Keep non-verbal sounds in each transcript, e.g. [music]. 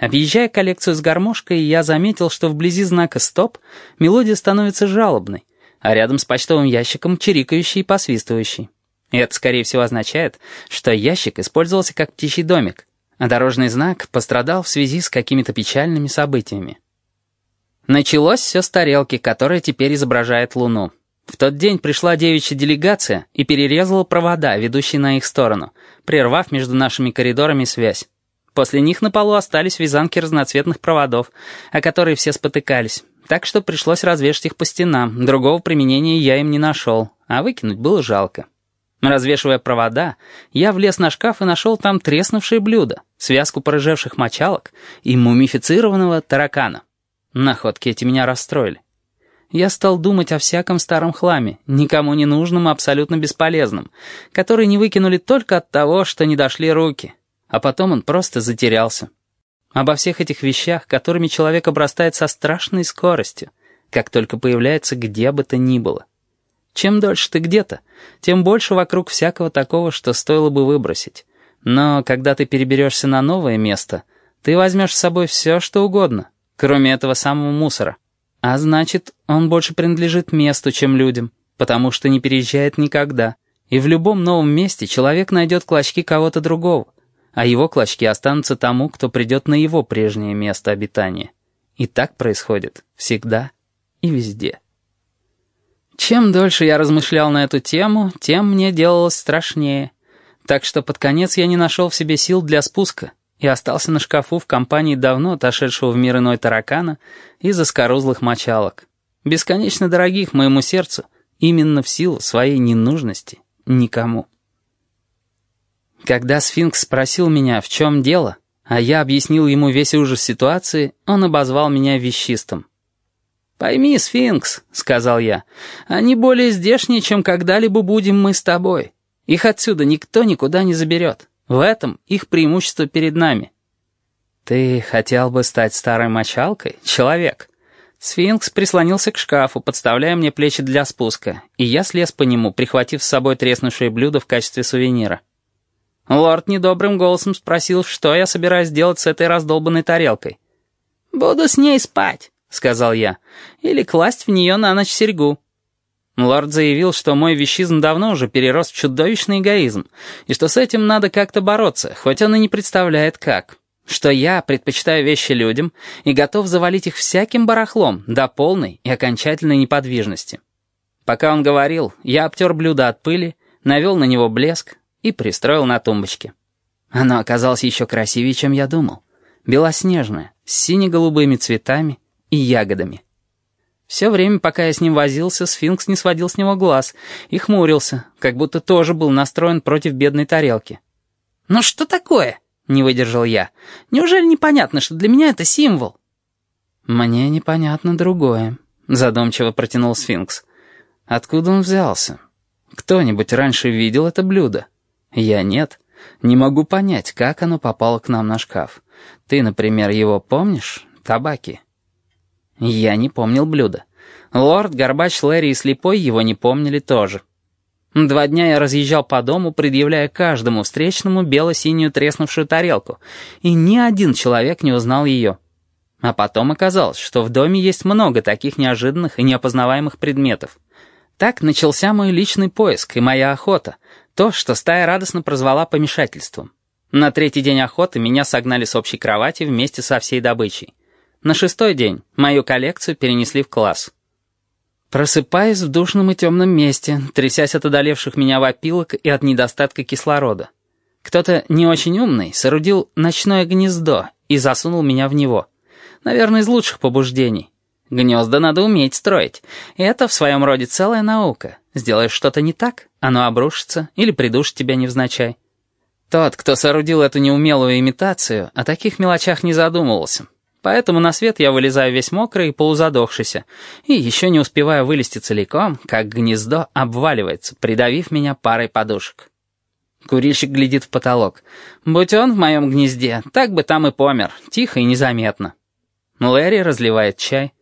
Объезжая коллекцию с гармошкой, я заметил, что вблизи знака «Стоп» мелодия становится жалобной, а рядом с почтовым ящиком чирикающей и посвистывающей. И это, скорее всего, означает, что ящик использовался как птичий домик, а дорожный знак пострадал в связи с какими-то печальными событиями. Началось все с тарелки, которая теперь изображает Луну. В тот день пришла девичья делегация и перерезала провода, ведущие на их сторону, прервав между нашими коридорами связь. После них на полу остались вязанки разноцветных проводов, о которые все спотыкались, так что пришлось развешать их по стенам, другого применения я им не нашел, а выкинуть было жалко. Развешивая провода, я влез на шкаф и нашел там треснувшее блюдо, связку порыжевших мочалок и мумифицированного таракана. Находки эти меня расстроили. Я стал думать о всяком старом хламе, никому не нужном и абсолютно бесполезном, который не выкинули только от того, что не дошли руки, а потом он просто затерялся. Обо всех этих вещах, которыми человек обрастает со страшной скоростью, как только появляется где бы то ни было. Чем дольше ты где-то, тем больше вокруг всякого такого, что стоило бы выбросить. Но когда ты переберешься на новое место, ты возьмешь с собой все, что угодно, кроме этого самого мусора. А значит, он больше принадлежит месту, чем людям, потому что не переезжает никогда. И в любом новом месте человек найдет клочки кого-то другого, а его клочки останутся тому, кто придет на его прежнее место обитания. И так происходит всегда и везде. Чем дольше я размышлял на эту тему, тем мне делалось страшнее. Так что под конец я не нашел в себе сил для спуска и остался на шкафу в компании давно отошедшего в мир иной таракана и заскорузлых мочалок, бесконечно дорогих моему сердцу, именно в силу своей ненужности никому. Когда сфинкс спросил меня, в чем дело, а я объяснил ему весь ужас ситуации, он обозвал меня вещистом. «Пойми, сфинкс», — сказал я, — «они более здешние, чем когда-либо будем мы с тобой. Их отсюда никто никуда не заберет. В этом их преимущество перед нами». «Ты хотел бы стать старой мочалкой, человек?» Сфинкс прислонился к шкафу, подставляя мне плечи для спуска, и я слез по нему, прихватив с собой треснувшее блюдо в качестве сувенира. Лорд недобрым голосом спросил, что я собираюсь делать с этой раздолбанной тарелкой. «Буду с ней спать», — сказал я, — «или класть в нее на ночь серьгу». Лорд заявил, что мой вещизм давно уже перерос в чудовищный эгоизм, и что с этим надо как-то бороться, хоть он и не представляет как. Что я предпочитаю вещи людям и готов завалить их всяким барахлом до полной и окончательной неподвижности. Пока он говорил, я обтер блюдо от пыли, навел на него блеск и пристроил на тумбочке. Оно оказалось еще красивее, чем я думал. Белоснежное, с сине-голубыми цветами и ягодами. Все время, пока я с ним возился, сфинкс не сводил с него глаз и хмурился, как будто тоже был настроен против бедной тарелки. «Ну что такое?» — не выдержал я. «Неужели непонятно, что для меня это символ?» «Мне непонятно другое», — задумчиво протянул сфинкс. «Откуда он взялся? Кто-нибудь раньше видел это блюдо? Я нет. Не могу понять, как оно попало к нам на шкаф. Ты, например, его помнишь? Табаки?» Я не помнил блюда. Лорд, Горбач, Лэри и Слепой его не помнили тоже. Два дня я разъезжал по дому, предъявляя каждому встречному бело-синюю треснувшую тарелку, и ни один человек не узнал ее. А потом оказалось, что в доме есть много таких неожиданных и неопознаваемых предметов. Так начался мой личный поиск и моя охота, то, что стая радостно прозвала помешательством. На третий день охоты меня согнали с общей кровати вместе со всей добычей. На шестой день мою коллекцию перенесли в класс. Просыпаясь в душном и темном месте, трясясь от одолевших меня вопилок и от недостатка кислорода. Кто-то не очень умный соорудил ночное гнездо и засунул меня в него. Наверное, из лучших побуждений. Гнезда надо уметь строить. Это в своем роде целая наука. Сделаешь что-то не так, оно обрушится или придушит тебя невзначай. Тот, кто соорудил эту неумелую имитацию, о таких мелочах не задумывался. Поэтому на свет я вылезаю весь мокрый и полузадохшийся, и еще не успеваю вылезти целиком, как гнездо обваливается, придавив меня парой подушек. Курильщик глядит в потолок. Будь он в моем гнезде, так бы там и помер, тихо и незаметно. Лэри разливает чай.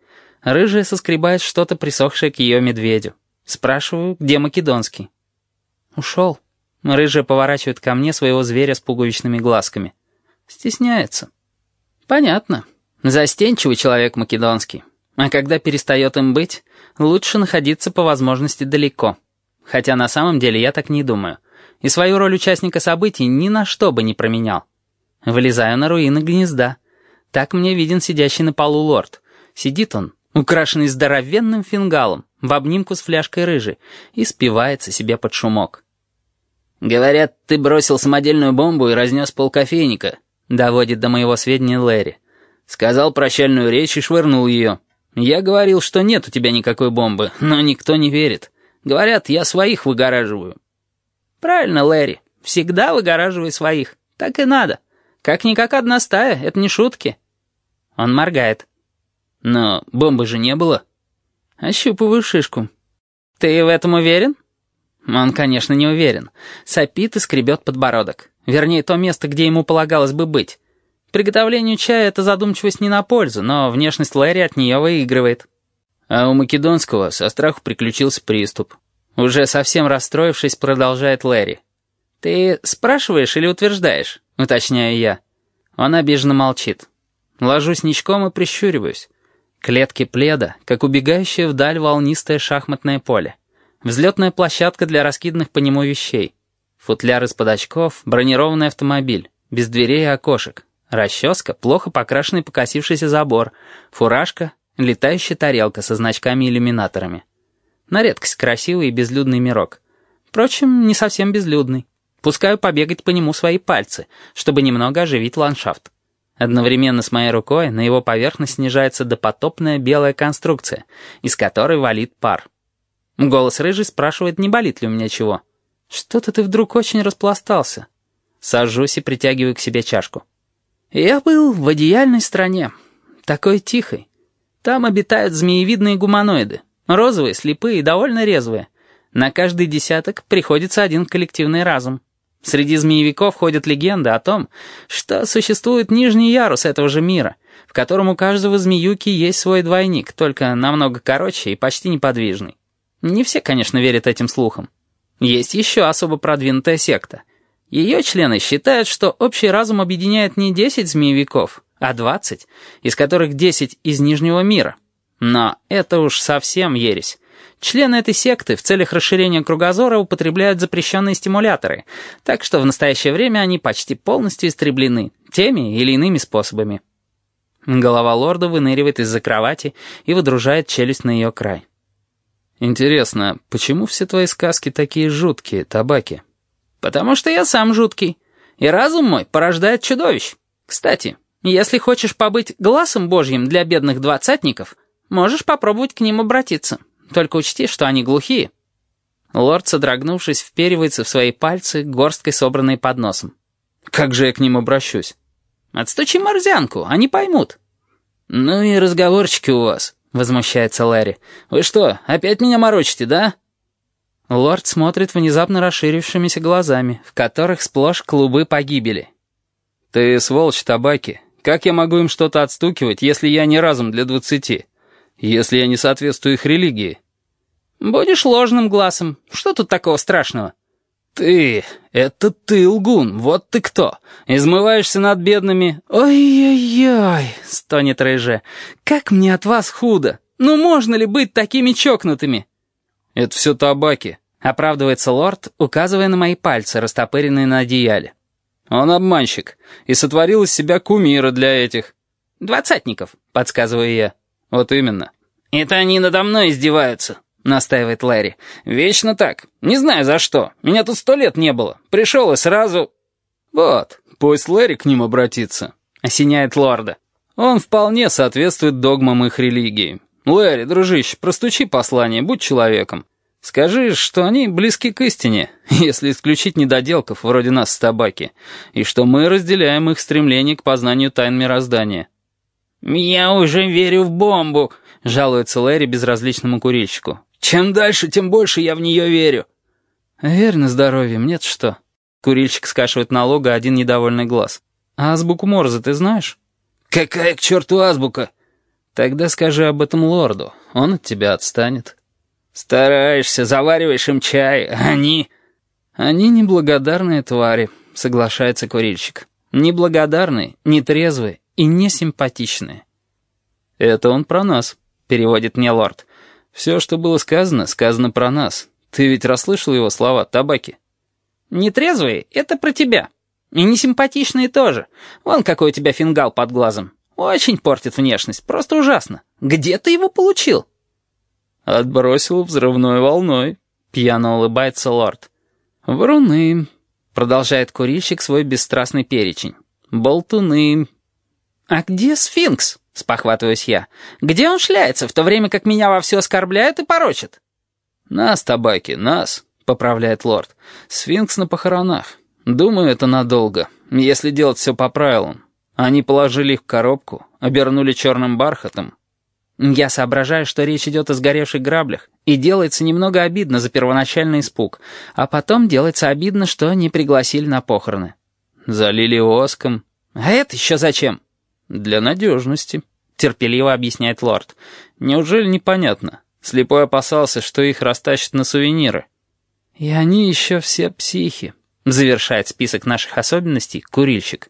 Рыжая соскребает что-то присохшее к ее медведю. Спрашиваю, где Македонский. Ушел. Рыжая поворачивает ко мне своего зверя с пуговичными глазками. Стесняется. Понятно. Застенчивый человек македонский. А когда перестает им быть, лучше находиться по возможности далеко. Хотя на самом деле я так не думаю. И свою роль участника событий ни на что бы не променял. Вылезаю на руины гнезда. Так мне виден сидящий на полу лорд. Сидит он, украшенный здоровенным фингалом, в обнимку с фляжкой рыжи, и спивается себе под шумок. «Говорят, ты бросил самодельную бомбу и разнес полкофейника», — доводит до моего сведения Лэри. «Сказал прощальную речь и швырнул ее. Я говорил, что нет у тебя никакой бомбы, но никто не верит. Говорят, я своих выгораживаю». «Правильно, Лэри. Всегда выгораживай своих. Так и надо. Как-никак одна стая, это не шутки». Он моргает. «Но бомбы же не было». Ощупываю шишку. «Ты в этом уверен?» Он, конечно, не уверен. Сопит и скребет подбородок. Вернее, то место, где ему полагалось бы быть. Приготовлению чая эта задумчивость не на пользу, но внешность Лэри от нее выигрывает. А у Македонского со страху приключился приступ. Уже совсем расстроившись, продолжает Лэри. «Ты спрашиваешь или утверждаешь?» — уточняю я. Он обиженно молчит. Ложусь ничком и прищуриваюсь. Клетки пледа, как убегающее вдаль волнистое шахматное поле. Взлетная площадка для раскиданных по нему вещей. Футляр из-под очков, бронированный автомобиль, без дверей и окошек. Расческа, плохо покрашенный покосившийся забор, фуражка, летающая тарелка со значками-иллюминаторами. На редкость красивый и безлюдный мирок. Впрочем, не совсем безлюдный. Пускаю побегать по нему свои пальцы, чтобы немного оживить ландшафт. Одновременно с моей рукой на его поверхность снижается допотопная белая конструкция, из которой валит пар. Голос рыжий спрашивает, не болит ли у меня чего. «Что-то ты вдруг очень распластался». Сажусь и притягиваю к себе чашку. Я был в идеальной стране, такой тихой. Там обитают змеевидные гуманоиды, розовые, слепые и довольно резвые. На каждый десяток приходится один коллективный разум. Среди змеевиков ходят легенды о том, что существует нижний ярус этого же мира, в котором у каждого змеюки есть свой двойник, только намного короче и почти неподвижный. Не все, конечно, верят этим слухам. Есть еще особо продвинутая секта — ее члены считают, что общий разум объединяет не 10 змеевиков, а 20, из которых 10 из Нижнего мира. Но это уж совсем ересь. Члены этой секты в целях расширения кругозора употребляют запрещенные стимуляторы, так что в настоящее время они почти полностью истреблены теми или иными способами. Голова лорда выныривает из-за кровати и выдружает челюсть на ее край. «Интересно, почему все твои сказки такие жуткие, табаки?» Потому что я сам жуткий. И разум мой порождает чудовищ. Кстати, если хочешь побыть глазом божьим для бедных двадцатников, можешь попробовать к ним обратиться. Только учти, что они глухие». Лорд, содрогнувшись, вперивается в свои пальцы горсткой, собранной под носом. «Как же я к ним обращусь?» «Отстучи морзянку, они поймут». «Ну и разговорчики у вас», — возмущается Ларри. «Вы что, опять меня морочите, да?» Лорд смотрит внезапно расширившимися глазами, в которых сплошь клубы погибели. «Ты сволочь табаки. Как я могу им что-то отстукивать, если я не разум для двадцати? Если я не соответствую их религии?» «Будешь ложным глазом. Что тут такого страшного?» «Ты! Это ты, лгун! Вот ты кто! Измываешься над бедными...» «Ой-ой-ой!» — стонет Рыже. «Как мне от вас худо! Ну можно ли быть такими чокнутыми?» «Это все табаки», — оправдывается лорд, указывая на мои пальцы, растопыренные на одеяле. «Он обманщик и сотворил из себя кумира для этих...» «Двадцатников», — подсказываю я. «Вот именно». «Это они надо мной издеваются», — настаивает Лэри. «Вечно так. Не знаю за что. Меня тут сто лет не было. Пришел и сразу...» «Вот, пусть Лэри к ним обратится», — осеняет лорда. «Он вполне соответствует догмам их религии. Лэри, дружище, простучи послание, будь человеком. Скажи, что они близки к истине, [laughs] если исключить недоделков вроде нас с табаки, и что мы разделяем их стремление к познанию тайн мироздания». «Я уже верю в бомбу», — жалуется Лэри безразличному курильщику. «Чем дальше, тем больше я в нее верю». «Верь на здоровье, мне-то что?» Курильщик скашивает на лого один недовольный глаз. «А азбуку Морзе ты знаешь?» «Какая к черту азбука?» Тогда скажи об этом лорду, он от тебя отстанет. Стараешься, завариваешь им чай, они... Они неблагодарные твари, соглашается курильщик. Неблагодарные, нетрезвые и несимпатичные. «Это он про нас», — переводит мне лорд. «Все, что было сказано, сказано про нас. Ты ведь расслышал его слова, табаки?» «Нетрезвые — это про тебя. И несимпатичные тоже. Вон какой у тебя фингал под глазом. Очень портит внешность, просто ужасно. Где ты его получил?» «Отбросил взрывной волной», — пьяно улыбается лорд. «Вруны», — продолжает курильщик свой бесстрастный перечень. «Болтуны». «А где сфинкс?» — спохватываюсь я. «Где он шляется, в то время как меня вовсю оскорбляют и порочат?» «Нас, табаки, нас», — поправляет лорд. «Сфинкс на похоронах. Думаю, это надолго, если делать все по правилам. Они положили их в коробку, обернули черным бархатом. Я соображаю, что речь идет о сгоревших граблях, и делается немного обидно за первоначальный испуг, а потом делается обидно, что не пригласили на похороны. Залили воском. А это еще зачем? Для надежности, терпеливо объясняет лорд. Неужели непонятно? Слепой опасался, что их растащат на сувениры. И они еще все психи. Завершает список наших особенностей курильщик.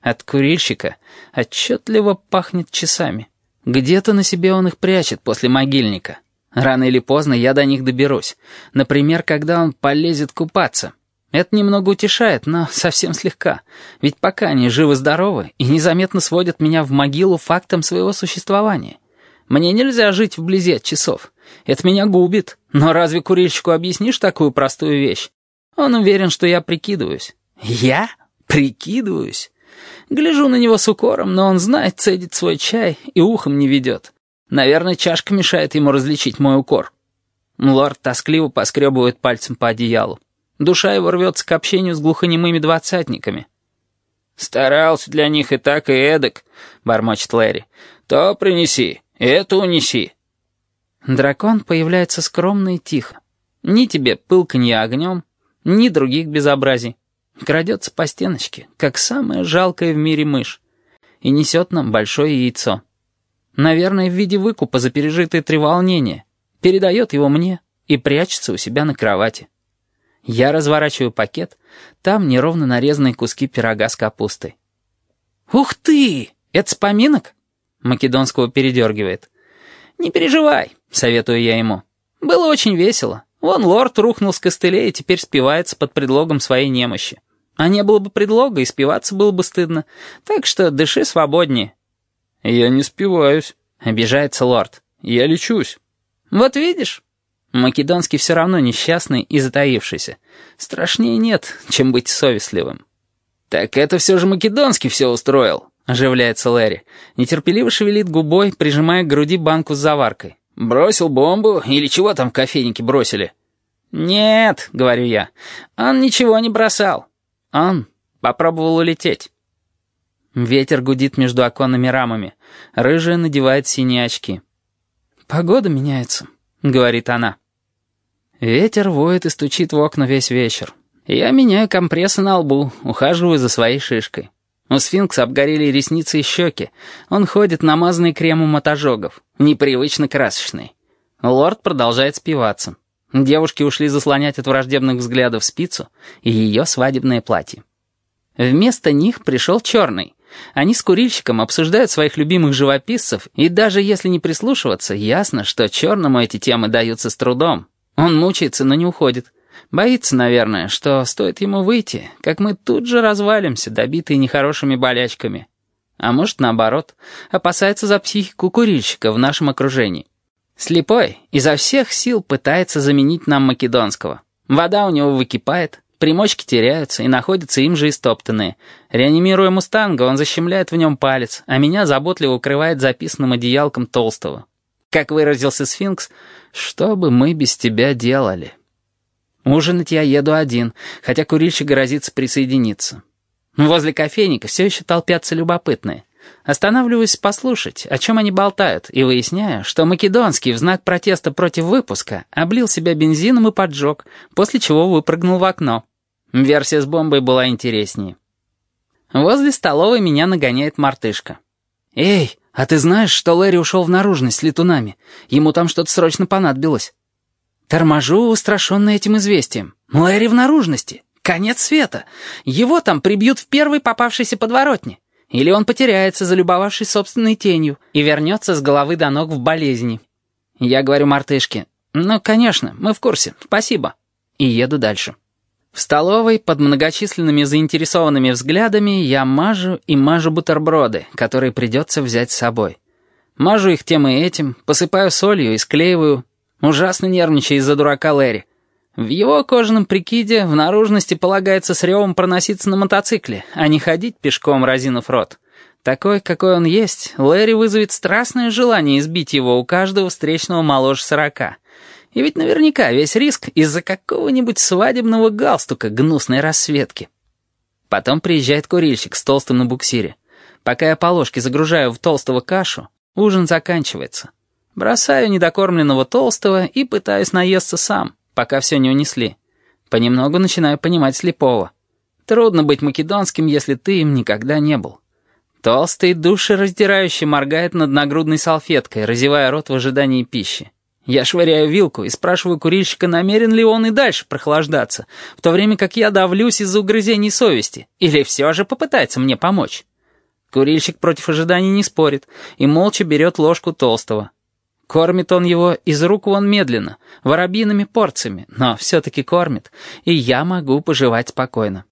От курильщика отчетливо пахнет часами. Где-то на себе он их прячет после могильника. Рано или поздно я до них доберусь. Например, когда он полезет купаться. Это немного утешает, но совсем слегка. Ведь пока они живы-здоровы и незаметно сводят меня в могилу фактом своего существования. Мне нельзя жить вблизи от часов. Это меня губит. Но разве курильщику объяснишь такую простую вещь? Он уверен, что я прикидываюсь. Я? Прикидываюсь? Гляжу на него с укором, но он знает, цедит свой чай и ухом не ведет. Наверное, чашка мешает ему различить мой укор. Лорд тоскливо поскребывает пальцем по одеялу. Душа его рвется к общению с глухонемыми двадцатниками. «Старался для них и так, и эдак», — бормочет Лэри. «То принеси, это унеси». Дракон появляется скромно и тихо. Ни тебе пылканье огнем, ни других безобразий. Крадется по стеночке, как самая жалкая в мире мышь, и несет нам большое яйцо. Наверное, в виде выкупа за пережитые треволнения. Передает его мне и прячется у себя на кровати. Я разворачиваю пакет, там неровно нарезанные куски пирога с капустой. «Ух ты! Это с поминок?» Македонского передергивает. «Не переживай», — советую я ему. «Было очень весело. Вон лорд рухнул с костылей и теперь спивается под предлогом своей немощи. А не было бы предлога, и спиваться было бы стыдно. Так что дыши свободнее». «Я не спиваюсь», — обижается лорд. «Я лечусь». «Вот видишь?» Македонский все равно несчастный и затаившийся. Страшнее нет, чем быть совестливым. «Так это все же Македонский все устроил», — оживляется Лэри. Нетерпеливо шевелит губой, прижимая к груди банку с заваркой. «Бросил бомбу? Или чего там в кофейнике бросили?» «Нет», — говорю я, — «он ничего не бросал. Он попробовал улететь». Ветер гудит между оконными рамами. Рыжая надевает синие очки. «Погода меняется», — говорит она. Ветер воет и стучит в окна весь вечер. Я меняю компрессы на лбу, ухаживаю за своей шишкой. У сфинкса обгорели ресницы и щеки. Он ходит намазанный кремом от ожогов, непривычно красочный. Лорд продолжает спиваться. Девушки ушли заслонять от враждебных взглядов спицу и ее свадебное платье. Вместо них пришел черный. Они с курильщиком обсуждают своих любимых живописцев, и даже если не прислушиваться, ясно, что черному эти темы даются с трудом. Он мучается, но не уходит. Боится, наверное, что стоит ему выйти, как мы тут же развалимся, добитые нехорошими болячками. А может, наоборот, опасается за психику курильщика в нашем окружении. Слепой изо всех сил пытается заменить нам македонского. Вода у него выкипает, примочки теряются и находятся им же истоптанные. Реанимируя мустанга, он защемляет в нем палец, а меня заботливо укрывает записанным одеялком толстого. Как выразился сфинкс, «Что бы мы без тебя делали?» Ужинать я еду один, хотя курильщик грозится присоединиться. Возле кофейника все еще толпятся любопытные. Останавливаюсь послушать, о чем они болтают, и выясняю, что Македонский в знак протеста против выпуска облил себя бензином и поджег, после чего выпрыгнул в окно. Версия с бомбой была интереснее. Возле столовой меня нагоняет мартышка. «Эй, а ты знаешь, что Лэри ушел в наружность с летунами? Ему там что-то срочно понадобилось». Торможу, устрашенный этим известием. Лэри в наружности. Конец света. Его там прибьют в первой попавшейся подворотне. Или он потеряется, залюбовавшись собственной тенью, и вернется с головы до ног в болезни. Я говорю мартышке, «Ну, конечно, мы в курсе, спасибо». И еду дальше. В столовой под многочисленными заинтересованными взглядами я мажу и мажу бутерброды, которые придется взять с собой. Мажу их тем и этим, посыпаю солью и склеиваю, ужасно нервничая из-за дурака Лэри. В его кожаном прикиде в наружности полагается с ревом проноситься на мотоцикле, а не ходить пешком, разинув рот. Такой, какой он есть, Лэри вызовет страстное желание избить его у каждого встречного моложе сорока. И ведь наверняка весь риск из-за какого-нибудь свадебного галстука гнусной расцветки. Потом приезжает курильщик с толстым на буксире. Пока я по ложке загружаю в толстого кашу, ужин заканчивается. Бросаю недокормленного толстого и пытаюсь наесться сам пока все не унесли. Понемногу начинаю понимать слепого. Трудно быть македонским, если ты им никогда не был. Толстый душераздирающе моргает над нагрудной салфеткой, разевая рот в ожидании пищи. Я швыряю вилку и спрашиваю курильщика, намерен ли он и дальше прохлаждаться, в то время как я давлюсь из-за угрызений совести, или все же попытается мне помочь. Курильщик против ожиданий не спорит и молча берет ложку толстого. Кормит он его из рук вон медленно, воробьиными порциями, но все-таки кормит, и я могу пожевать спокойно.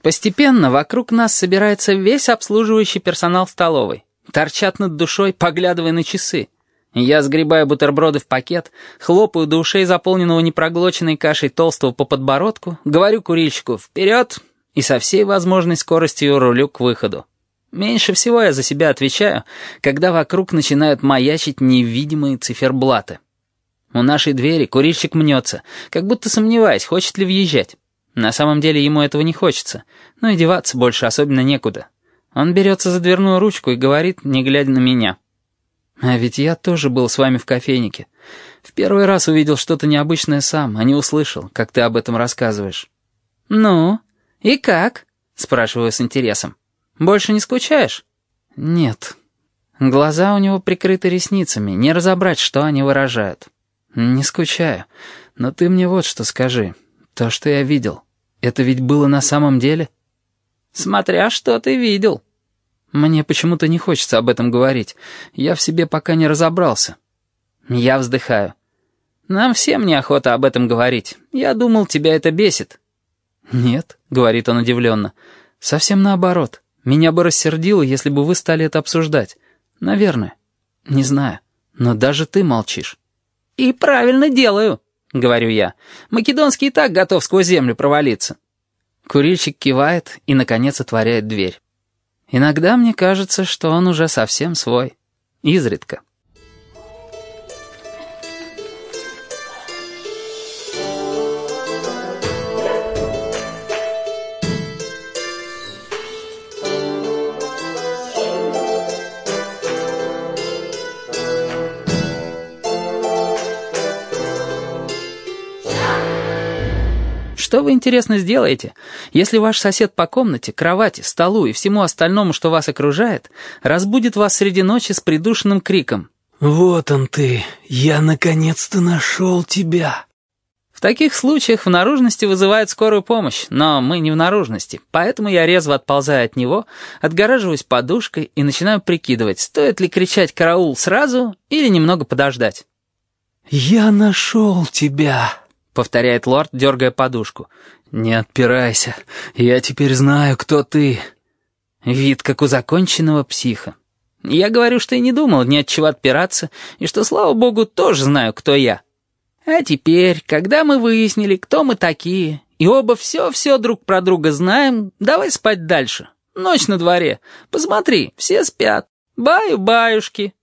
Постепенно вокруг нас собирается весь обслуживающий персонал столовой. Торчат над душой, поглядывая на часы. Я сгребаю бутерброды в пакет, хлопаю до ушей заполненного непроглоченной кашей толстого по подбородку, говорю курильщику «вперед!» и со всей возможной скоростью рулю к выходу. Меньше всего я за себя отвечаю, когда вокруг начинают маячить невидимые циферблаты. У нашей двери курильщик мнется, как будто сомневаясь, хочет ли въезжать. На самом деле ему этого не хочется, но и деваться больше особенно некуда. Он берется за дверную ручку и говорит, не глядя на меня. «А ведь я тоже был с вами в кофейнике. В первый раз увидел что-то необычное сам, а не услышал, как ты об этом рассказываешь». «Ну, и как?» — спрашиваю с интересом. Больше не скучаешь?» «Нет». Глаза у него прикрыты ресницами, не разобрать, что они выражают. «Не скучаю. Но ты мне вот что скажи. То, что я видел, это ведь было на самом деле?» «Смотря что ты видел». «Мне почему-то не хочется об этом говорить. Я в себе пока не разобрался». Я вздыхаю. «Нам всем неохота об этом говорить. Я думал, тебя это бесит». «Нет», — говорит он удивленно, — «совсем наоборот. Меня бы рассердило, если бы вы стали это обсуждать. Наверное. Не знаю. Но даже ты молчишь. «И правильно делаю», — говорю я. «Македонский и так готов сквозь землю провалиться». Курильщик кивает и, наконец, отворяет дверь. Иногда мне кажется, что он уже совсем свой. Изредка. Что вы, интересно, сделаете, если ваш сосед по комнате, кровати, столу и всему остальному, что вас окружает, разбудит вас среди ночи с придушенным криком «Вот он ты! Я наконец-то нашел тебя!» В таких случаях в наружности вызывает скорую помощь, но мы не в наружности, поэтому я резво отползаю от него, отгораживаюсь подушкой и начинаю прикидывать, стоит ли кричать «караул» сразу или немного подождать. «Я нашел тебя!» — повторяет лорд, дергая подушку. «Не отпирайся. Я теперь знаю, кто ты». Вид, как у законченного психа. Я говорю, что и не думал ни от чего отпираться, и что, слава богу, тоже знаю, кто я. А теперь, когда мы выяснили, кто мы такие, и оба все-все друг про друга знаем, давай спать дальше. Ночь на дворе. Посмотри, все спят. Баю-баюшки.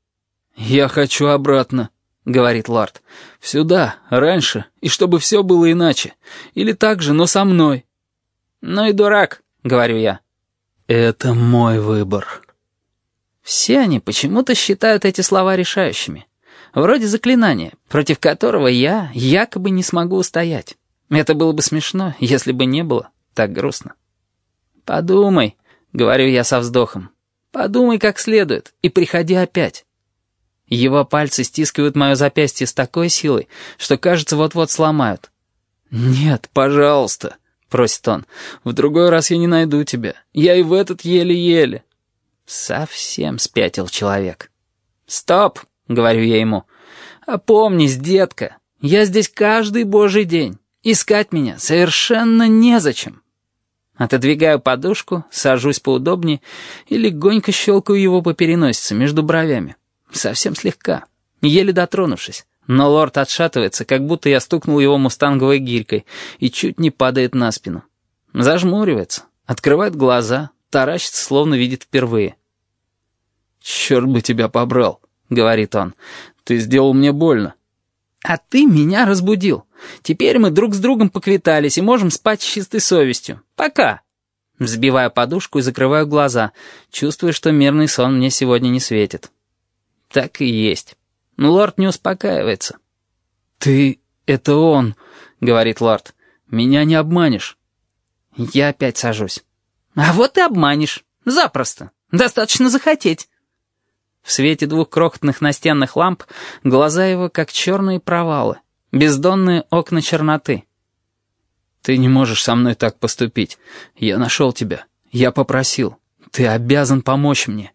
Я хочу обратно. — говорит лорд. «Сюда, раньше, и чтобы все было иначе. Или так же, но со мной». «Ну и дурак», — говорю я. «Это мой выбор». Все они почему-то считают эти слова решающими. Вроде заклинания, против которого я якобы не смогу устоять. Это было бы смешно, если бы не было так грустно. «Подумай», — говорю я со вздохом. «Подумай как следует и приходи опять». Его пальцы стискивают мое запястье с такой силой, что, кажется, вот-вот сломают. «Нет, пожалуйста», — просит он. «В другой раз я не найду тебя. Я и в этот еле-еле. Совсем спятил человек. «Стоп!» — говорю я ему. «Опомнись, детка, я здесь каждый божий день. Искать меня совершенно незачем». Отодвигаю подушку, сажусь поудобнее и легонько щелкаю его по переносице между бровями. Совсем слегка, еле дотронувшись. Но лорд отшатывается, как будто я стукнул его мустанговой гирькой, и чуть не падает на спину. Зажмуривается, открывает глаза, таращится, словно видит впервые. «Черт бы тебя побрал», — говорит он. «Ты сделал мне больно». «А ты меня разбудил. Теперь мы друг с другом поквитались и можем спать с чистой совестью. Пока». Взбиваю подушку и закрываю глаза, чувствуя, что мирный сон мне сегодня не светит. Так и есть. Но лорд не успокаивается. «Ты... это он», — говорит лорд. «Меня не обманешь». Я опять сажусь. «А вот и обманешь. Запросто. Достаточно захотеть». В свете двух крохотных настенных ламп глаза его как черные провалы, бездонные окна черноты. «Ты не можешь со мной так поступить. Я нашел тебя. Я попросил. Ты обязан помочь мне».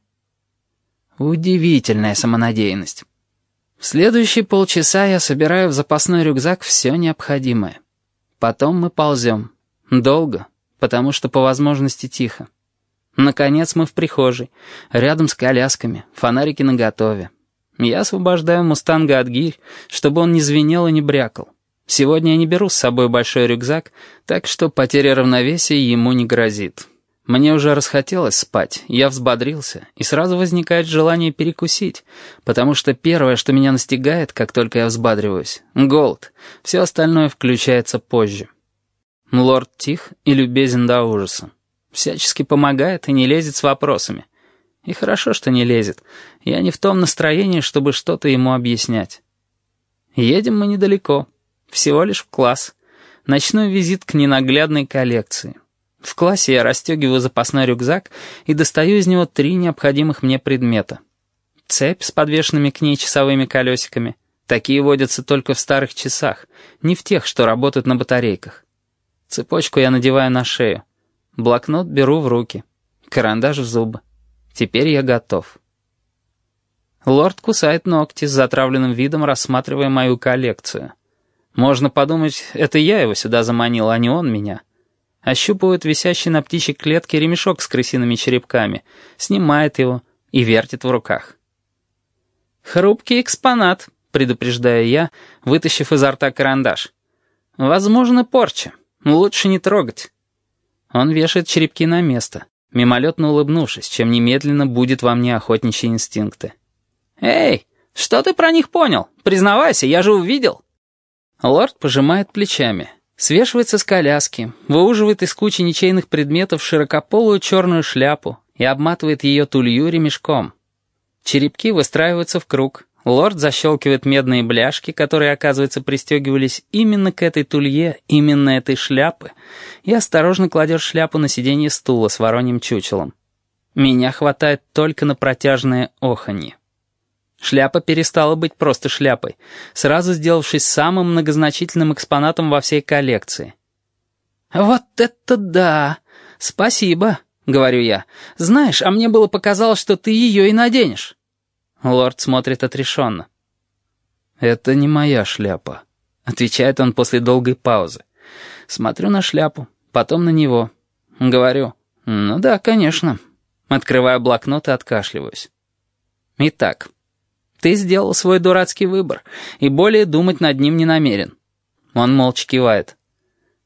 Удивительная самонадеянность. В следующие полчаса я собираю в запасной рюкзак все необходимое. Потом мы ползем. Долго, потому что по возможности тихо. Наконец мы в прихожей, рядом с колясками, фонарики наготове. Я освобождаю мустанга от гирь, чтобы он не звенел и не брякал. Сегодня я не беру с собой большой рюкзак, так что потеря равновесия ему не грозит. Мне уже расхотелось спать, я взбодрился, и сразу возникает желание перекусить, потому что первое, что меня настигает, как только я взбадриваюсь — голод. Все остальное включается позже. Лорд тих и любезен до ужаса. Всячески помогает и не лезет с вопросами. И хорошо, что не лезет. Я не в том настроении, чтобы что-то ему объяснять. Едем мы недалеко. Всего лишь в класс. Ночной визит к ненаглядной коллекции. В классе я расстегиваю запасной рюкзак и достаю из него три необходимых мне предмета. Цепь с подвешенными к ней часовыми колесиками. Такие водятся только в старых часах, не в тех, что работают на батарейках. Цепочку я надеваю на шею. Блокнот беру в руки. Карандаш в зубы. Теперь я готов. Лорд кусает ногти с затравленным видом, рассматривая мою коллекцию. Можно подумать, это я его сюда заманил, а не он меня. Ощупывает висящий на птичьей клетке ремешок с крысиными черепками, снимает его и вертит в руках. «Хрупкий экспонат», — предупреждаю я, вытащив изо рта карандаш. «Возможно, порча. Лучше не трогать». Он вешает черепки на место, мимолетно улыбнувшись, чем немедленно будет во мне охотничьи инстинкты. «Эй, что ты про них понял? Признавайся, я же увидел!» Лорд пожимает плечами, свешивается с коляски, выуживает из кучи ничейных предметов широкополую черную шляпу и обматывает ее тулью ремешком. Черепки выстраиваются в круг, Лорд защелкивает медные бляшки, которые, оказывается, пристегивались именно к этой тулье, именно этой шляпы, и осторожно кладет шляпу на сиденье стула с вороньим чучелом. Меня хватает только на протяжное оханье. Шляпа перестала быть просто шляпой, сразу сделавшись самым многозначительным экспонатом во всей коллекции. «Вот это да! Спасибо!» — говорю я. «Знаешь, а мне было показалось, что ты ее и наденешь». Лорд смотрит отрешенно. «Это не моя шляпа», — отвечает он после долгой паузы. Смотрю на шляпу, потом на него. Говорю, «Ну да, конечно». Открываю блокнот и откашливаюсь. «Итак, ты сделал свой дурацкий выбор и более думать над ним не намерен». Он молча кивает.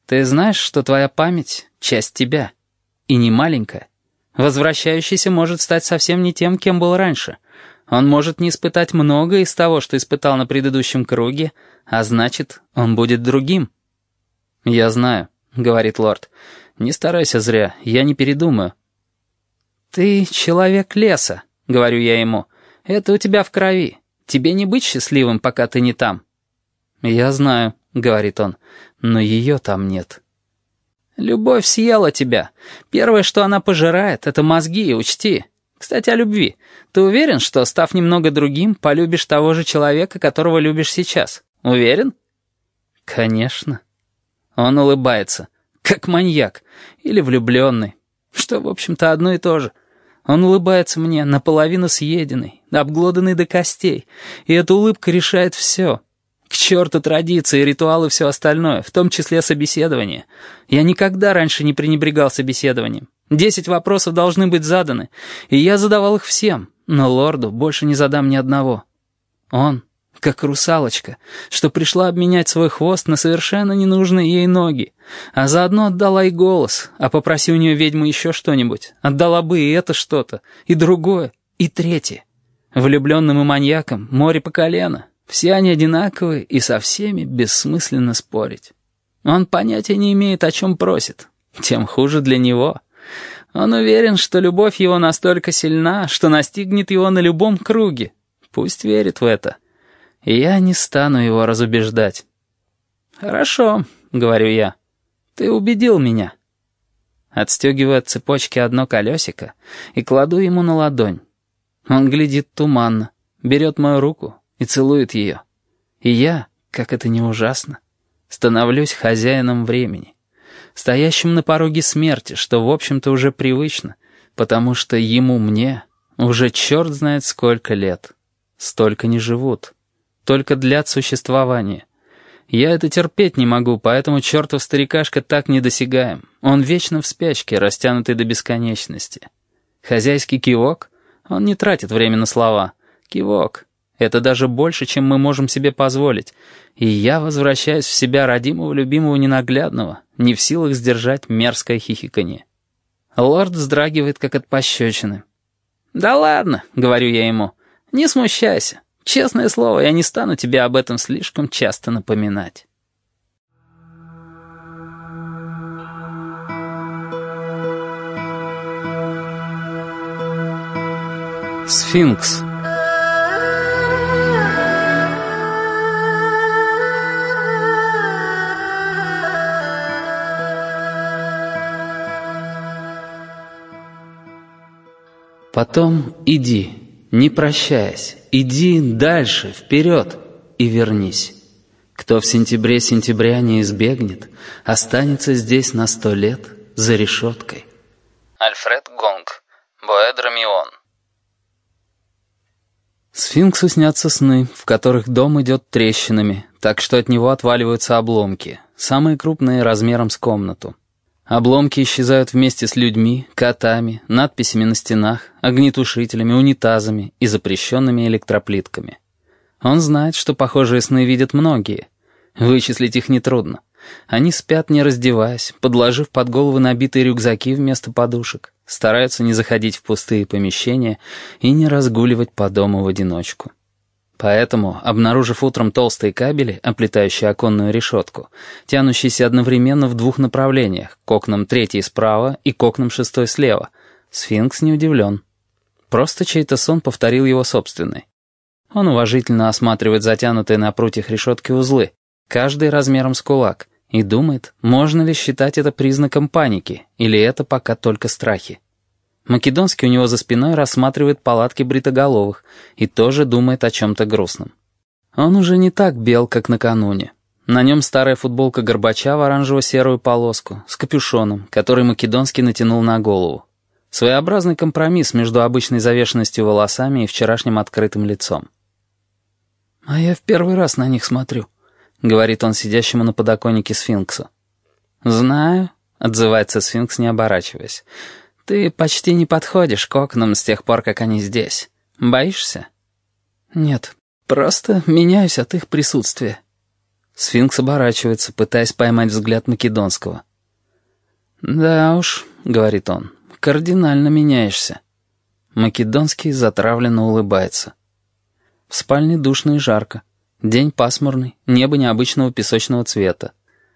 «Ты знаешь, что твоя память — часть тебя, и не маленькая. Возвращающийся может стать совсем не тем, кем был раньше». Он может не испытать многое из того, что испытал на предыдущем круге, а значит, он будет другим. «Я знаю», — говорит лорд. «Не старайся зря, я не передумаю». «Ты человек леса», — говорю я ему. «Это у тебя в крови. Тебе не быть счастливым, пока ты не там». «Я знаю», — говорит он, — «но ее там нет». «Любовь съела тебя. Первое, что она пожирает, — это мозги, учти. Кстати, о любви. Ты уверен, что, став немного другим, полюбишь того же человека, которого любишь сейчас? Уверен? Конечно. Он улыбается, как маньяк или влюбленный, что, в общем-то, одно и то же. Он улыбается мне, наполовину съеденный, обглоданный до костей, и эта улыбка решает все. К черту традиции, ритуалы и все остальное, в том числе собеседование. Я никогда раньше не пренебрегал собеседованием. Десять вопросов должны быть заданы, и я задавал их всем, но лорду больше не задам ни одного. Он, как русалочка, что пришла обменять свой хвост на совершенно ненужные ей ноги, а заодно отдала и голос, а попроси у нее ведьма еще что-нибудь, отдала бы и это что-то, и другое, и третье. Влюбленным и маньякам море по колено, все они одинаковые и со всеми бессмысленно спорить. Он понятия не имеет, о чем просит, тем хуже для него». Он уверен, что любовь его настолько сильна, что настигнет его на любом круге. Пусть верит в это. Я не стану его разубеждать. «Хорошо», — говорю я. «Ты убедил меня». Отстегиваю от цепочки одно колесико и кладу ему на ладонь. Он глядит туманно, берет мою руку и целует ее. И я, как это не ужасно, становлюсь хозяином времени стоящим на пороге смерти, что, в общем-то, уже привычно, потому что ему, мне, уже черт знает сколько лет. Столько не живут. Только для существования. Я это терпеть не могу, поэтому чертов старикашка так недосягаем. Он вечно в спячке, растянутый до бесконечности. Хозяйский кивок? Он не тратит время на слова. Кивок. Это даже больше, чем мы можем себе позволить. И я возвращаюсь в себя родимого, любимого, ненаглядного, не в силах сдержать мерзкое хихиканье. Лорд вздрагивает, как от пощечины. «Да ладно», — говорю я ему, — «не смущайся. Честное слово, я не стану тебе об этом слишком часто напоминать». Сфинкс Потом иди, не прощаясь, иди дальше, вперед и вернись. Кто в сентябре сентября не избегнет, останется здесь на сто лет за решеткой. Альфред Гонг, Боэдромион. Сфинксу снятся сны, в которых дом идет трещинами, так что от него отваливаются обломки, самые крупные размером с комнату. Обломки исчезают вместе с людьми, котами, надписями на стенах, огнетушителями, унитазами и запрещенными электроплитками. Он знает, что похожие сны видят многие. Вычислить их нетрудно. Они спят, не раздеваясь, подложив под головы набитые рюкзаки вместо подушек, стараются не заходить в пустые помещения и не разгуливать по дому в одиночку. Поэтому, обнаружив утром толстые кабели, оплетающие оконную решетку, тянущиеся одновременно в двух направлениях, к окнам третьей справа и к окнам шестой слева, сфинкс не удивлен. Просто чей-то сон повторил его собственный. Он уважительно осматривает затянутые на прутьях решетки узлы, каждый размером с кулак, и думает, можно ли считать это признаком паники, или это пока только страхи. Македонский у него за спиной рассматривает палатки бритоголовых и тоже думает о чем-то грустном. Он уже не так бел, как накануне. На нем старая футболка Горбача в оранжево-серую полоску с капюшоном, который Македонский натянул на голову. Своеобразный компромисс между обычной завешенностью волосами и вчерашним открытым лицом. «А я в первый раз на них смотрю», — говорит он сидящему на подоконнике сфинксу. «Знаю», — отзывается сфинкс, не оборачиваясь. «Ты почти не подходишь к окнам с тех пор, как они здесь. Боишься?» «Нет, просто меняюсь от их присутствия». Сфинкс оборачивается, пытаясь поймать взгляд Македонского. «Да уж», — говорит он, — «кардинально меняешься». Македонский затравленно улыбается. В спальне душно и жарко. День пасмурный, небо необычного песочного цвета.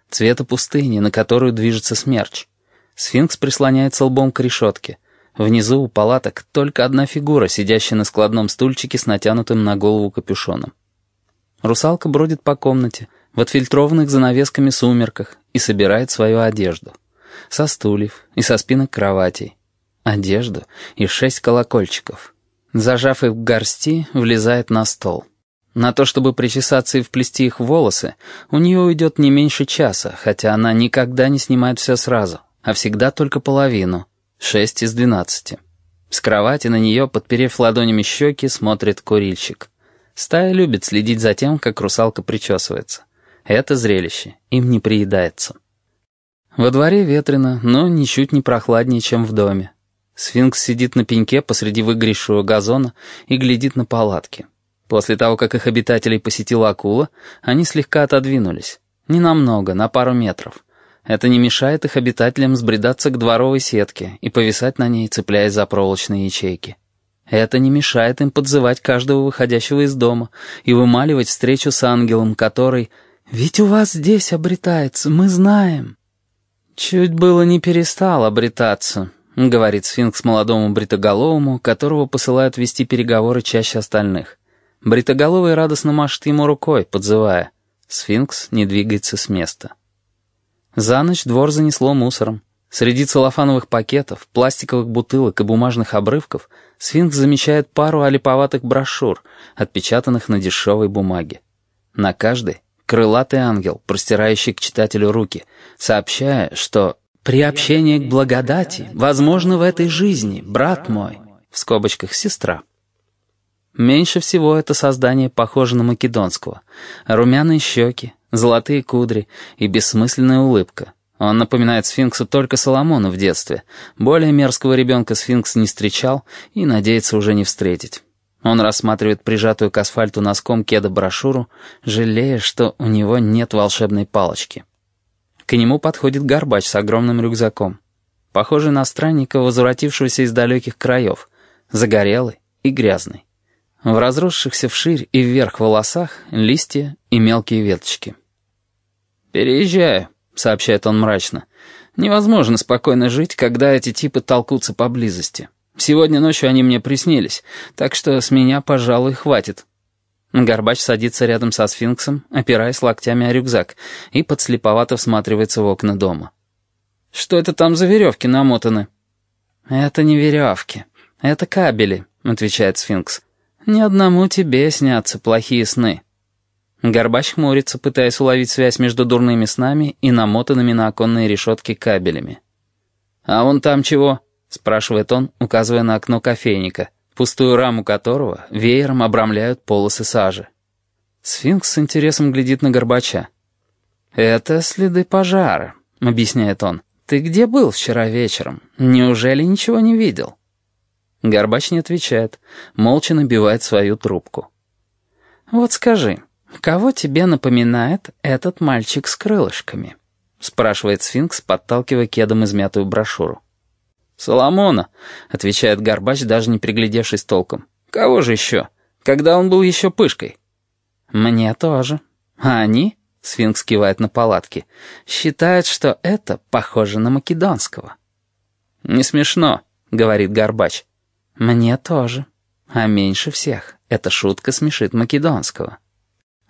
Цвета пустыни, на которую движется смерч. Сфинкс прислоняется лбом к решетке. Внизу у палаток только одна фигура, сидящая на складном стульчике с натянутым на голову капюшоном. Русалка бродит по комнате, в отфильтрованных занавесками сумерках и собирает свою одежду. Со стульев и со спинок кроватей. Одежду и шесть колокольчиков. Зажав их в горсти, влезает на стол. На то, чтобы причесаться и вплести их в волосы, у нее уйдет не меньше часа, хотя она никогда не снимает все сразу, а всегда только половину, шесть из двенадцати. С кровати на нее, подперев ладонями щеки, смотрит курильщик. Стая любит следить за тем, как русалка причесывается. Это зрелище им не приедается. Во дворе ветрено, но ничуть не прохладнее, чем в доме. Сфинкс сидит на пеньке посреди выгоревшего газона и глядит на палатки. После того, как их обитателей посетила акула, они слегка отодвинулись. Ненамного, на пару метров. Это не мешает их обитателям сбредаться к дворовой сетке и повисать на ней, цепляясь за проволочные ячейки. Это не мешает им подзывать каждого выходящего из дома и вымаливать встречу с ангелом, который «Ведь у вас здесь обретается, мы знаем». «Чуть было не перестал обретаться», — говорит сфинкс молодому бритоголовому, которого посылают вести переговоры чаще остальных. Бритоголовый радостно машет ему рукой, подзывая. Сфинкс не двигается с места. За ночь двор занесло мусором. Среди целлофановых пакетов, пластиковых бутылок и бумажных обрывков сфинкс замечает пару олиповатых брошюр, отпечатанных на дешевой бумаге. На каждой крылатый ангел, простирающий к читателю руки, сообщая, что «приобщение к благодати возможно в этой жизни, брат мой», в скобочках «сестра». Меньше всего это создание похоже на македонского. Румяные щеки, золотые кудри и бессмысленная улыбка. Он напоминает сфинксу только Соломону в детстве. Более мерзкого ребенка сфинкс не встречал и надеется уже не встретить. Он рассматривает прижатую к асфальту носком кеда брошюру, жалея, что у него нет волшебной палочки. К нему подходит горбач с огромным рюкзаком. Похожий на странника, возвратившегося из далеких краев. Загорелый и грязный. В разросшихся вширь и вверх волосах листья и мелкие веточки. «Переезжаю», — сообщает он мрачно. «Невозможно спокойно жить, когда эти типы толкутся поблизости. Сегодня ночью они мне приснились, так что с меня, пожалуй, хватит». Горбач садится рядом со сфинксом, опираясь локтями о рюкзак, и подслеповато всматривается в окна дома. «Что это там за веревки намотаны?» «Это не веревки, это кабели», — отвечает сфинкс. «Ни одному тебе снятся плохие сны». Горбач хмурится, пытаясь уловить связь между дурными снами и намотанными на оконные решетки кабелями. «А вон там чего?» — спрашивает он, указывая на окно кофейника, пустую раму которого веером обрамляют полосы сажи. Сфинкс с интересом глядит на Горбача. «Это следы пожара», — объясняет он. «Ты где был вчера вечером? Неужели ничего не видел?» Горбач не отвечает, молча набивает свою трубку. «Вот скажи, кого тебе напоминает этот мальчик с крылышками?» — спрашивает сфинкс, подталкивая кедом измятую брошюру. «Соломона», — отвечает Горбач, даже не приглядевшись толком. «Кого же еще? Когда он был еще пышкой?» «Мне тоже. А они?» — сфинкс кивает на палатки. «Считают, что это похоже на македонского». «Не смешно», — говорит Горбач. «Мне тоже. А меньше всех. Эта шутка смешит Македонского».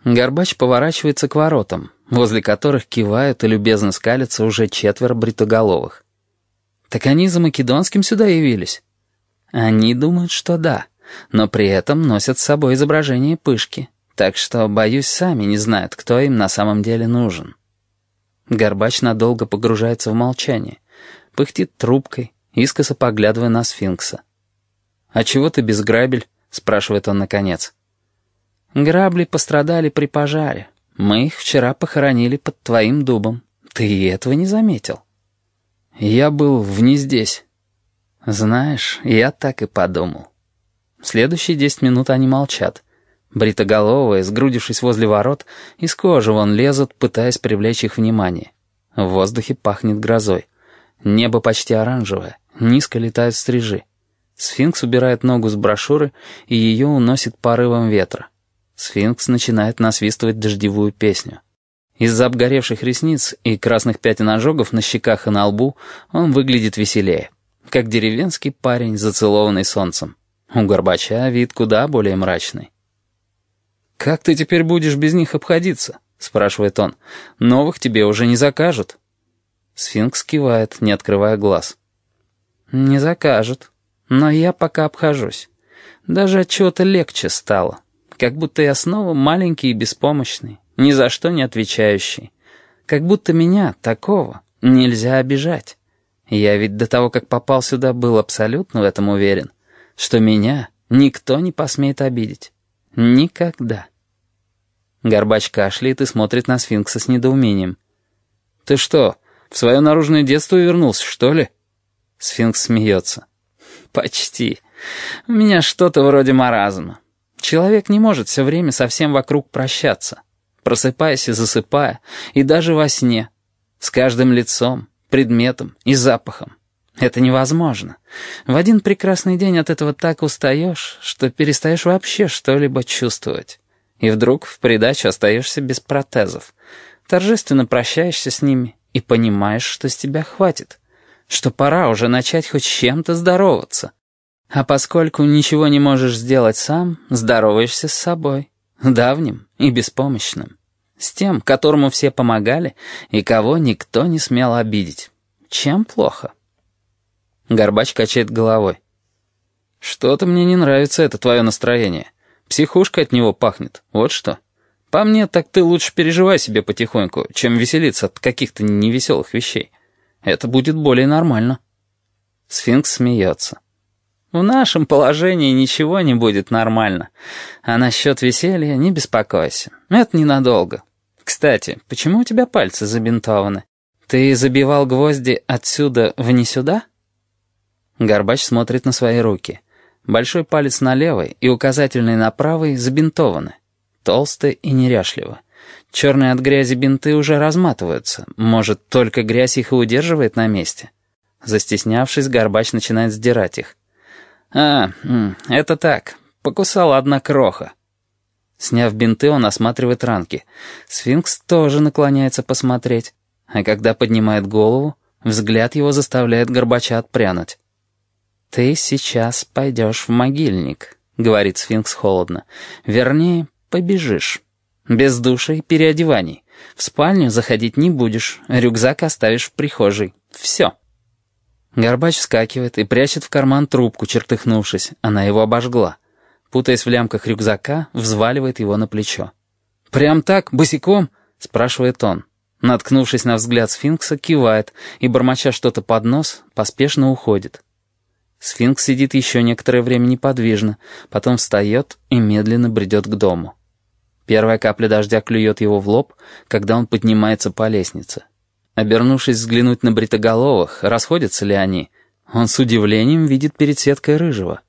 Горбач поворачивается к воротам, возле которых кивают и любезно скалятся уже четверо бритоголовых. «Так они за Македонским сюда явились?» «Они думают, что да, но при этом носят с собой изображение пышки, так что, боюсь, сами не знают, кто им на самом деле нужен». Горбач надолго погружается в молчание, пыхтит трубкой, искоса поглядывая на сфинкса. «А чего ты без грабель?» — спрашивает он наконец. «Грабли пострадали при пожаре. Мы их вчера похоронили под твоим дубом. Ты этого не заметил». «Я был в не здесь». «Знаешь, я так и подумал». Следующие десять минут они молчат. Бритоголовые, сгрудившись возле ворот, из кожи вон лезут, пытаясь привлечь их внимание. В воздухе пахнет грозой. Небо почти оранжевое, низко летают стрижи. Сфинкс убирает ногу с брошюры, и ее уносит порывом ветра. Сфинкс начинает насвистывать дождевую песню. Из-за обгоревших ресниц и красных пятен ожогов на щеках и на лбу он выглядит веселее, как деревенский парень, зацелованный солнцем. У Горбача вид куда более мрачный. «Как ты теперь будешь без них обходиться?» — спрашивает он. «Новых тебе уже не закажут». Сфинкс кивает, не открывая глаз. «Не закажут», но я пока обхожусь. Даже от чего-то легче стало. Как будто я снова маленький и беспомощный, ни за что не отвечающий. Как будто меня, такого, нельзя обижать. Я ведь до того, как попал сюда, был абсолютно в этом уверен. что меня никто не посмеет обидеть. Никогда. Горбач кашляет и смотрит на сфинкса с недоумением. «Ты что, в свое наружное детство вернулся, что ли?» Сфинкс смеется. «Почти. У меня что-то вроде маразма. Человек не может все время со всем вокруг прощаться, просыпаясь и засыпая, и даже во сне, с каждым лицом, предметом и запахом. Это невозможно. В один прекрасный день от этого так устаешь, что перестаешь вообще что-либо чувствовать. И вдруг в придачу остаешься без протезов. Торжественно прощаешься с ними и понимаешь, что с тебя хватит. Что пора уже начать хоть чем-то здороваться. А поскольку ничего не можешь сделать сам, здороваешься с собой. Давним и беспомощным. С тем, которому все помогали и кого никто не смел обидеть. Чем плохо? Горбач качает головой. «Что-то мне не нравится это твое настроение. Психушка от него пахнет, вот что. По мне, так ты лучше переживай себе потихоньку, чем веселиться от каких-то невеселых вещей. Это будет более нормально». Сфинкс смеется. «В нашем положении ничего не будет нормально. А насчет веселья не беспокойся. Это ненадолго. Кстати, почему у тебя пальцы забинтованы? Ты забивал гвозди отсюда в не сюда?» Горбач смотрит на свои руки. Большой палец на левой и указательный на правой забинтованы. Толсто и неряшливо. Черные от грязи бинты уже разматываются. Может, только грязь их и удерживает на месте? Застеснявшись, Горбач начинает сдирать их. «А, это так. Покусала одна кроха». Сняв бинты, он осматривает ранки. Сфинкс тоже наклоняется посмотреть. А когда поднимает голову, взгляд его заставляет Горбача отпрянуть. «Ты сейчас пойдешь в могильник», — говорит сфинкс холодно. «Вернее, побежишь. Без душа и переодеваний. В спальню заходить не будешь, рюкзак оставишь в прихожей. Все». Горбач вскакивает и прячет в карман трубку, чертыхнувшись. Она его обожгла. Путаясь в лямках рюкзака, взваливает его на плечо. «Прям так, босиком?» — спрашивает он. Наткнувшись на взгляд сфинкса, кивает и, бормоча что-то под нос, поспешно уходит. Сфинкс сидит еще некоторое время неподвижно, потом встает и медленно бредет к дому. Первая капля дождя клюет его в лоб, когда он поднимается по лестнице. Обернувшись взглянуть на бритоголовых, расходятся ли они, он с удивлением видит перед сеткой рыжего.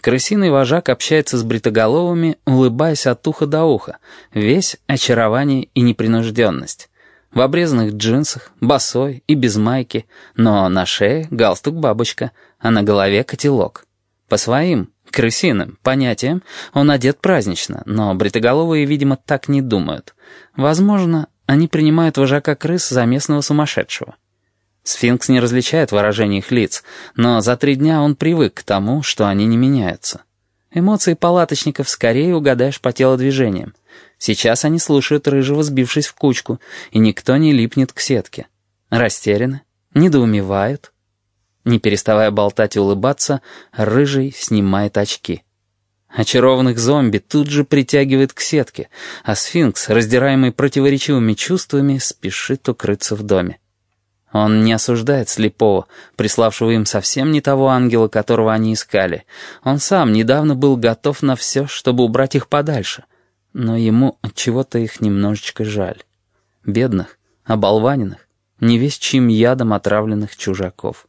Крысиный вожак общается с бритоголовыми, улыбаясь от уха до уха, весь очарование и непринужденность. В обрезанных джинсах, босой и без майки, но на шее галстук-бабочка, а на голове котелок. По своим, крысиным, понятиям он одет празднично, но бритоголовые, видимо, так не думают. Возможно, они принимают вожака крыс за местного сумасшедшего. Сфинкс не различает выражений их лиц, но за три дня он привык к тому, что они не меняются. Эмоции палаточников скорее угадаешь по телодвижениям. Сейчас они слушают рыжего, сбившись в кучку, и никто не липнет к сетке. Растеряны, недоумевают. Не переставая болтать и улыбаться, рыжий снимает очки. Очарованных зомби тут же притягивает к сетке, а сфинкс, раздираемый противоречивыми чувствами, спешит укрыться в доме. Он не осуждает слепого, приславшего им совсем не того ангела, которого они искали. Он сам недавно был готов на все, чтобы убрать их подальше. Но ему от чего-то их немножечко жаль. Бедных, оболваненных, не весь чьим ядом отравленных чужаков.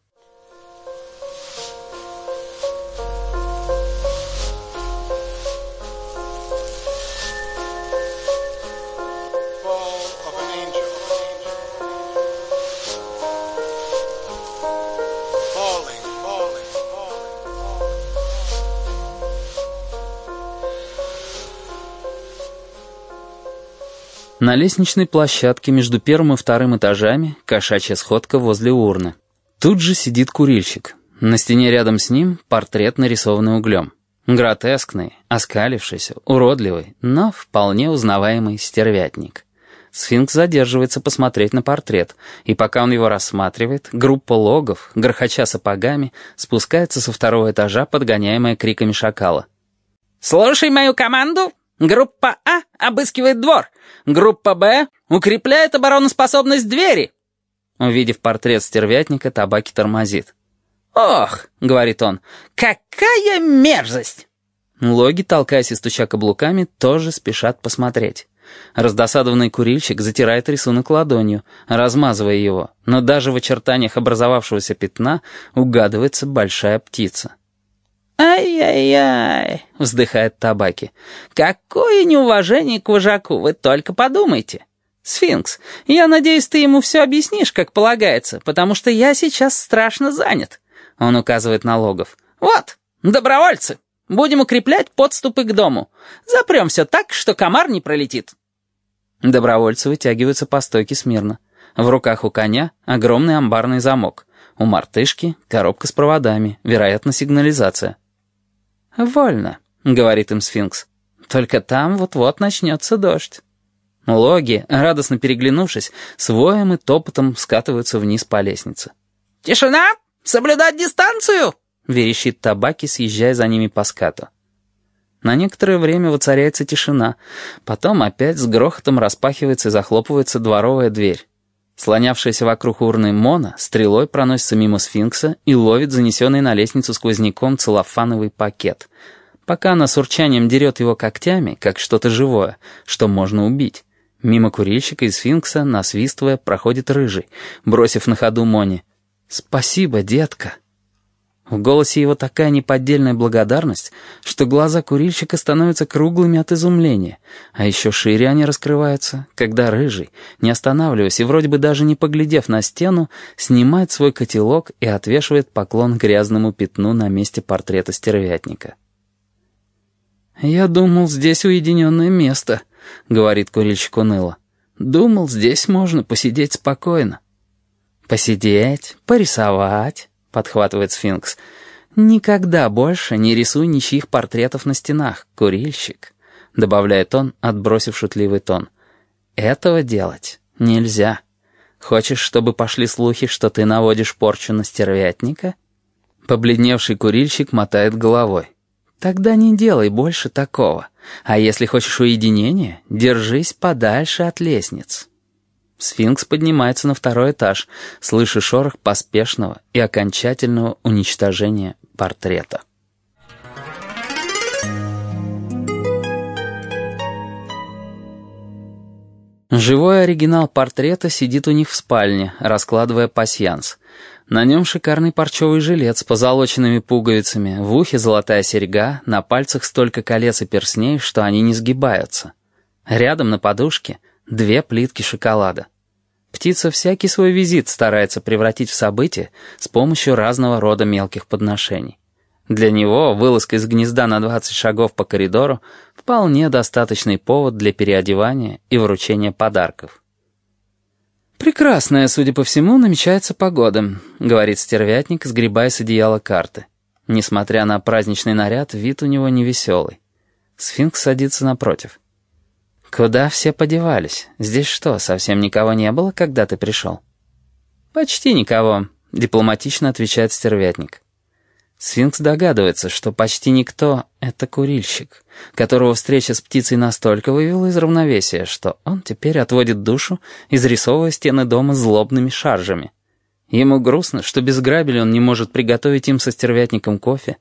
На лестничной площадке между первым и вторым этажами кошачья сходка возле урны. Тут же сидит курильщик. На стене рядом с ним портрет, нарисованный углем. Гротескный, оскалившийся, уродливый, но вполне узнаваемый стервятник. Сфинкс задерживается посмотреть на портрет, и пока он его рассматривает, группа логов, грохоча сапогами, спускается со второго этажа, подгоняемая криками шакала. «Слушай мою команду! Группа А обыскивает двор. Группа Б укрепляет обороноспособность двери». Увидев портрет стервятника, табаки тормозит. «Ох!» — говорит он. «Какая мерзость!» Логи, толкаясь и стуча каблуками, тоже спешат посмотреть. Раздосадованный курильщик затирает рисунок ладонью, размазывая его, но даже в очертаниях образовавшегося пятна угадывается большая птица. «Ай-яй-яй!» — вздыхает табаки. «Какое неуважение к вожаку, вы только подумайте!» «Сфинкс, я надеюсь, ты ему все объяснишь, как полагается, потому что я сейчас страшно занят», — он указывает на логов. «Вот, добровольцы, будем укреплять подступы к дому. Запрем все так, что комар не пролетит». Добровольцы вытягиваются по стойке смирно. В руках у коня огромный амбарный замок. У мартышки коробка с проводами, вероятно, сигнализация. «Вольно», — говорит им сфинкс. «Только там вот-вот начнется дождь». Логи, радостно переглянувшись, с воем и топотом скатываются вниз по лестнице. «Тишина! Соблюдать дистанцию!» — верещит табаки, съезжая за ними по скату. На некоторое время воцаряется тишина, потом опять с грохотом распахивается и захлопывается дворовая дверь. Слонявшаяся вокруг урны Мона стрелой проносится мимо сфинкса и ловит занесенный на лестницу сквозняком целлофановый пакет. Пока она с урчанием дерет его когтями, как что-то живое, что можно убить. Мимо курильщика и сфинкса, насвистывая, проходит рыжий, бросив на ходу Моне. «Спасибо, детка». В голосе его такая неподдельная благодарность, что глаза курильщика становятся круглыми от изумления, а еще шире они раскрываются, когда рыжий, не останавливаясь и вроде бы даже не поглядев на стену, снимает свой котелок и отвешивает поклон грязному пятну на месте портрета стервятника. «Я думал, здесь уединенное место», — говорит курильщик уныло. «Думал, здесь можно посидеть спокойно». «Посидеть, порисовать». — подхватывает сфинкс. «Никогда больше не рисуй ничьих портретов на стенах, курильщик», — добавляет он, отбросив шутливый тон. «Этого делать нельзя. Хочешь, чтобы пошли слухи, что ты наводишь порчу на стервятника?» Побледневший курильщик мотает головой. «Тогда не делай больше такого. А если хочешь уединения, держись подальше от лестниц». Сфинкс поднимается на второй этаж, слыша шорох поспешного и окончательного уничтожения портрета. Живой оригинал портрета сидит у них в спальне, раскладывая пасьянс. На нем шикарный парчевый жилет с позолоченными пуговицами, в ухе золотая серьга, на пальцах столько колец и персней, что они не сгибаются. Рядом на подушке две плитки шоколада. Птица всякий свой визит старается превратить в событие с помощью разного рода мелких подношений. Для него вылазка из гнезда на 20 шагов по коридору вполне достаточный повод для переодевания и вручения подарков. «Прекрасная, судя по всему, намечается погода», — говорит стервятник, сгребая с одеяла карты. Несмотря на праздничный наряд, вид у него невеселый. Сфинкс садится напротив. «Куда все подевались? Здесь что, совсем никого не было, когда ты пришел?» «Почти никого», — дипломатично отвечает стервятник. Сфинкс догадывается, что почти никто — это курильщик, которого встреча с птицей настолько вывела из равновесия, что он теперь отводит душу, изрисовывая стены дома злобными шаржами. Ему грустно, что без грабели он не может приготовить им со стервятником кофе,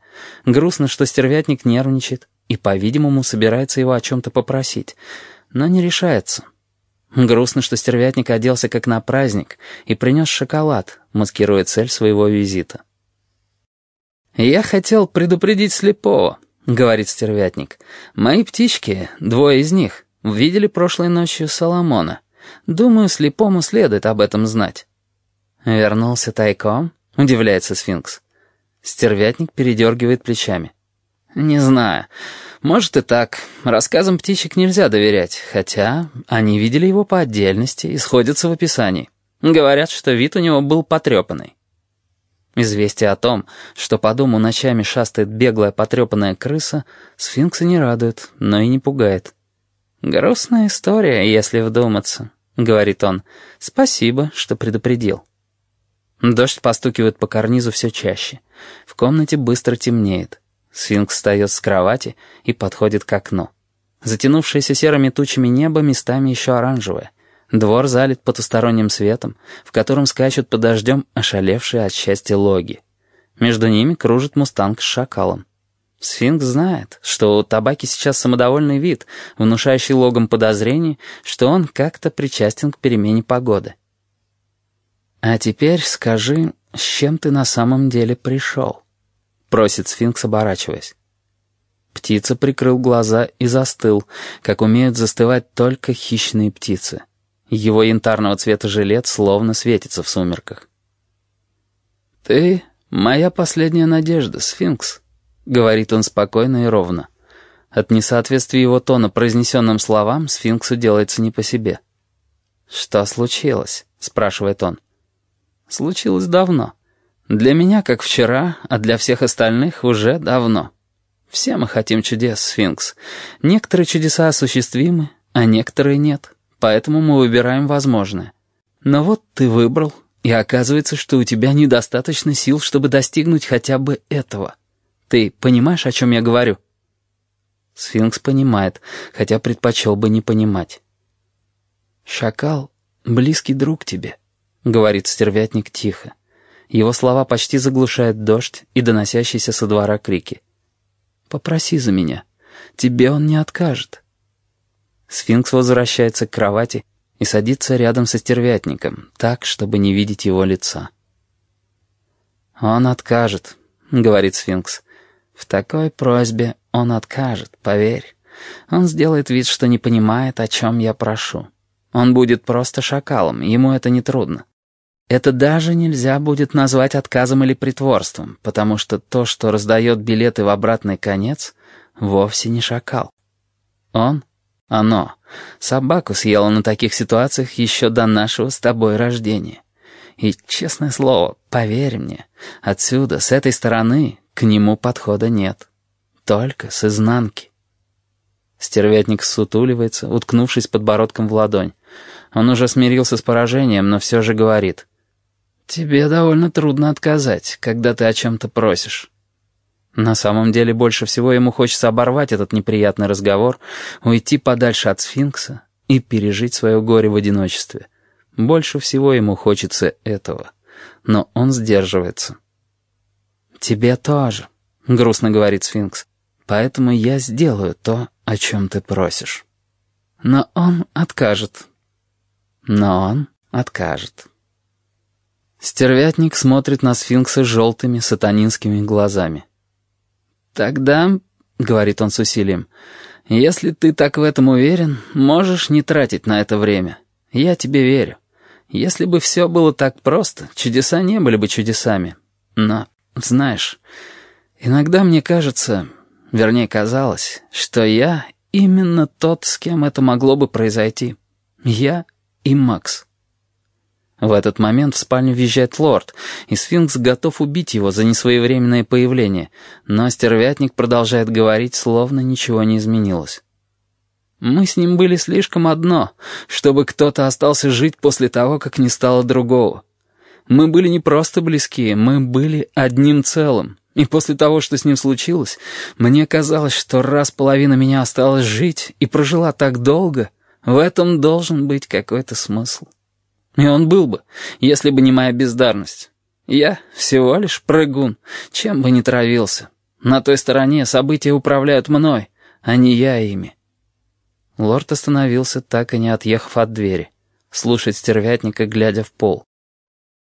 грустно, что стервятник нервничает и, по-видимому, собирается его о чем-то попросить — но не решается. Грустно, что стервятник оделся как на праздник и принес шоколад, маскируя цель своего визита. «Я хотел предупредить слепого», — говорит стервятник. «Мои птички, двое из них, видели прошлой ночью Соломона. Думаю, слепому следует об этом знать». «Вернулся тайком?» — удивляется сфинкс. Стервятник передергивает плечами. «Не знаю. Может и так. Рассказам птичек нельзя доверять, хотя они видели его по отдельности и сходятся в описании. Говорят, что вид у него был потрепанный. Известие о том, что по дому ночами шастает беглая потрепанная крыса, сфинкса не радует, но и не пугает. «Грустная история, если вдуматься», — говорит он. «Спасибо, что предупредил». Дождь постукивает по карнизу все чаще. В комнате быстро темнеет. Сфинкс встает с кровати и подходит к окну. Затянувшееся серыми тучами небо местами еще оранжевое. Двор залит потусторонним светом, в котором скачут под дождем ошалевшие от счастья логи. Между ними кружит мустанг с шакалом. Сфинкс знает, что у табаки сейчас самодовольный вид, внушающий логом подозрений, что он как-то причастен к перемене погоды. «А теперь скажи, с чем ты на самом деле пришел?» — просит сфинкс, оборачиваясь. Птица прикрыл глаза и застыл, как умеют застывать только хищные птицы. Его янтарного цвета жилет словно светится в сумерках. «Ты — моя последняя надежда, сфинкс», — говорит он спокойно и ровно. От несоответствия его тона произнесенным словам сфинксу делается не по себе. «Что случилось?» — спрашивает он. «Случилось давно. Для меня, как вчера, а для всех остальных уже давно. Все мы хотим чудес, сфинкс. Некоторые чудеса осуществимы, а некоторые нет, поэтому мы выбираем возможное. Но вот ты выбрал, и оказывается, что у тебя недостаточно сил, чтобы достигнуть хотя бы этого». Ты понимаешь, о чем я говорю?» Сфинкс понимает, хотя предпочел бы не понимать. «Шакал — близкий друг тебе», — говорит стервятник тихо. Его слова почти заглушают дождь и доносящиеся со двора крики. «Попроси за меня. Тебе он не откажет». Сфинкс возвращается к кровати и садится рядом со стервятником, так, чтобы не видеть его лица. «Он откажет», — говорит сфинкс. В такой просьбе он откажет, поверь. Он сделает вид, что не понимает, о чем я прошу. Он будет просто шакалом, ему это не трудно. Это даже нельзя будет назвать отказом или притворством, потому что то, что раздает билеты в обратный конец, вовсе не шакал. Он, оно, собаку съело на таких ситуациях еще до нашего с тобой рождения. И, честное слово, поверь мне, отсюда, с этой стороны, к нему подхода нет. Только с изнанки. Стервятник сутуливается, уткнувшись подбородком в ладонь. Он уже смирился с поражением, но все же говорит. «Тебе довольно трудно отказать, когда ты о чем-то просишь». На самом деле больше всего ему хочется оборвать этот неприятный разговор, уйти подальше от сфинкса и пережить свое горе в одиночестве. Больше всего ему хочется этого. Но он сдерживается. «Тебе тоже», — грустно говорит сфинкс. «Поэтому я сделаю то, о чем ты просишь». Но он откажет. Но он откажет. Стервятник смотрит на сфинкса желтыми сатанинскими глазами. «Тогда», — говорит он с усилием, — «если ты так в этом уверен, можешь не тратить на это время. Я тебе верю. Если бы все было так просто, чудеса не были бы чудесами. Но знаешь, иногда мне кажется, вернее казалось, что я именно тот, с кем это могло бы произойти. Я и Макс. В этот момент в спальню въезжает лорд, и сфинкс готов убить его за несвоевременное появление, но стервятник продолжает говорить, словно ничего не изменилось. Мы с ним были слишком одно, чтобы кто-то остался жить после того, как не стало другого. Мы были не просто близки, мы были одним целым. И после того, что с ним случилось, мне казалось, что раз половина меня осталась жить и прожила так долго, в этом должен быть какой-то смысл. И он был бы, если бы не моя бездарность. Я всего лишь прыгун, чем бы ни травился. На той стороне события управляют мной, а не я ими. Лорд остановился, так и не отъехав от двери. Слушать стервятника, глядя в пол.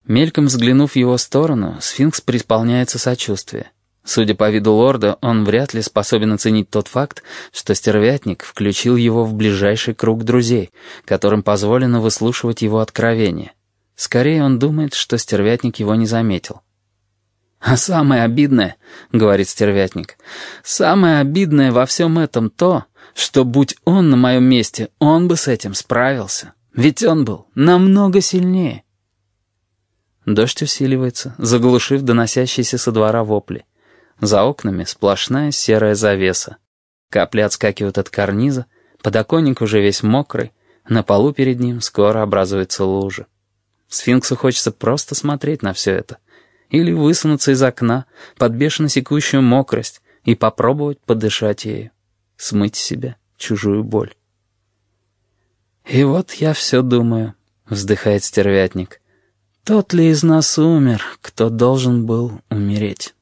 Мельком взглянув в его сторону, сфинкс преисполняется сочувствия. Судя по виду лорда, он вряд ли способен оценить тот факт, что стервятник включил его в ближайший круг друзей, которым позволено выслушивать его откровения. Скорее, он думает, что стервятник его не заметил. «А самое обидное, — говорит стервятник, — самое обидное во всем этом то, что, будь он на моем месте, он бы с этим справился. Ведь он был намного сильнее». Дождь усиливается, заглушив доносящиеся со двора вопли. За окнами сплошная серая завеса. Капли отскакивают от карниза, подоконник уже весь мокрый, на полу перед ним скоро образуется лужа. Сфинксу хочется просто смотреть на все это. Или высунуться из окна под бешено секущую мокрость и попробовать подышать ею. Смыть себе чужую боль. «И вот я все думаю», — вздыхает стервятник. тот ли из нас умер, кто должен был умереть.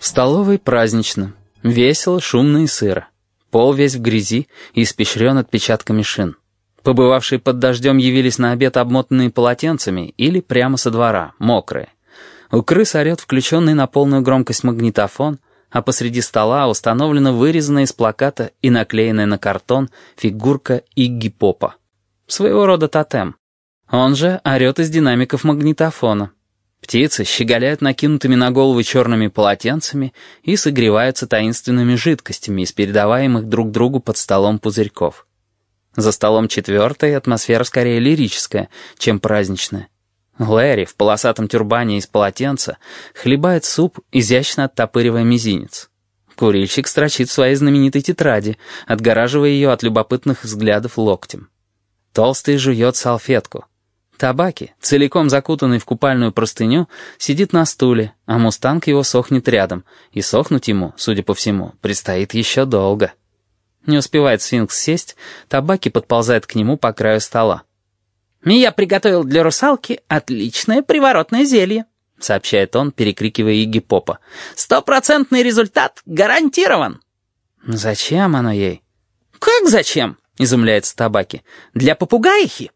В столовой празднично. Весело, шумно и сыро. Пол весь в грязи и испещрен отпечатками шин. Побывавшие под дождем явились на обед обмотанные полотенцами или прямо со двора, мокрые. У крыс орет включенный на полную громкость магнитофон, а посреди стола установлена вырезанная из плаката и наклеенная на картон фигурка Игги Попа. Своего рода тотем. Он же орет из динамиков магнитофона. Птицы щеголяют накинутыми на голову черными полотенцами и согреваются таинственными жидкостями из передаваемых друг другу под столом пузырьков. За столом четвертой атмосфера скорее лирическая, чем праздничная. Лэри в полосатом тюрбане из полотенца хлебает суп, изящно оттопыривая мизинец. Курильщик строчит в своей знаменитой тетради, отгораживая ее от любопытных взглядов локтем. Толстый жует салфетку. Табаки, целиком закутанный в купальную простыню, сидит на стуле, а мустанг его сохнет рядом, и сохнуть ему, судя по всему, предстоит еще долго. Не успевает сфинкс сесть, табаки подползает к нему по краю стола. «Я приготовил для русалки отличное приворотное зелье», — сообщает он, перекрикивая Игги Попа. «Стопроцентный результат гарантирован». «Зачем оно ей?» «Как зачем?» — изумляется табаки. «Для попугаихи».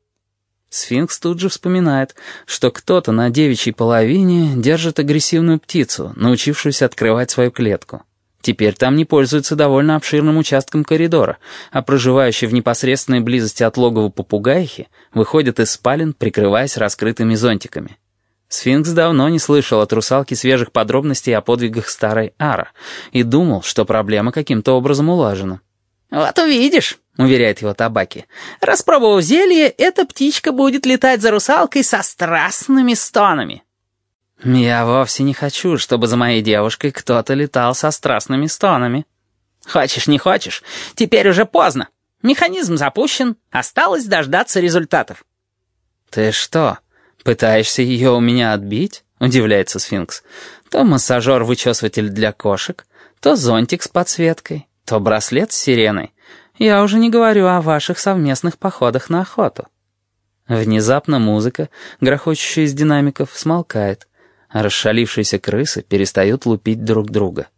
Сфинкс тут же вспоминает, что кто-то на девичьей половине держит агрессивную птицу, научившуюся открывать свою клетку. Теперь там не пользуются довольно обширным участком коридора, а проживающие в непосредственной близости от логова попугайхи выходят из спален, прикрываясь раскрытыми зонтиками. Сфинкс давно не слышал от русалки свежих подробностей о подвигах старой Ара и думал, что проблема каким-то образом улажена. «Вот увидишь», — уверяет его табаки. «Распробовав зелье, эта птичка будет летать за русалкой со страстными стонами». «Я вовсе не хочу, чтобы за моей девушкой кто-то летал со страстными стонами». «Хочешь, не хочешь, теперь уже поздно. Механизм запущен, осталось дождаться результатов». «Ты что, пытаешься ее у меня отбить?» — удивляется сфинкс. «То массажер-вычесыватель для кошек, то зонтик с подсветкой» то браслет с сиреной. Я уже не говорю о ваших совместных походах на охоту. Внезапно музыка, грохочущая из динамиков, смолкает, а расшалившиеся крысы перестают лупить друг друга.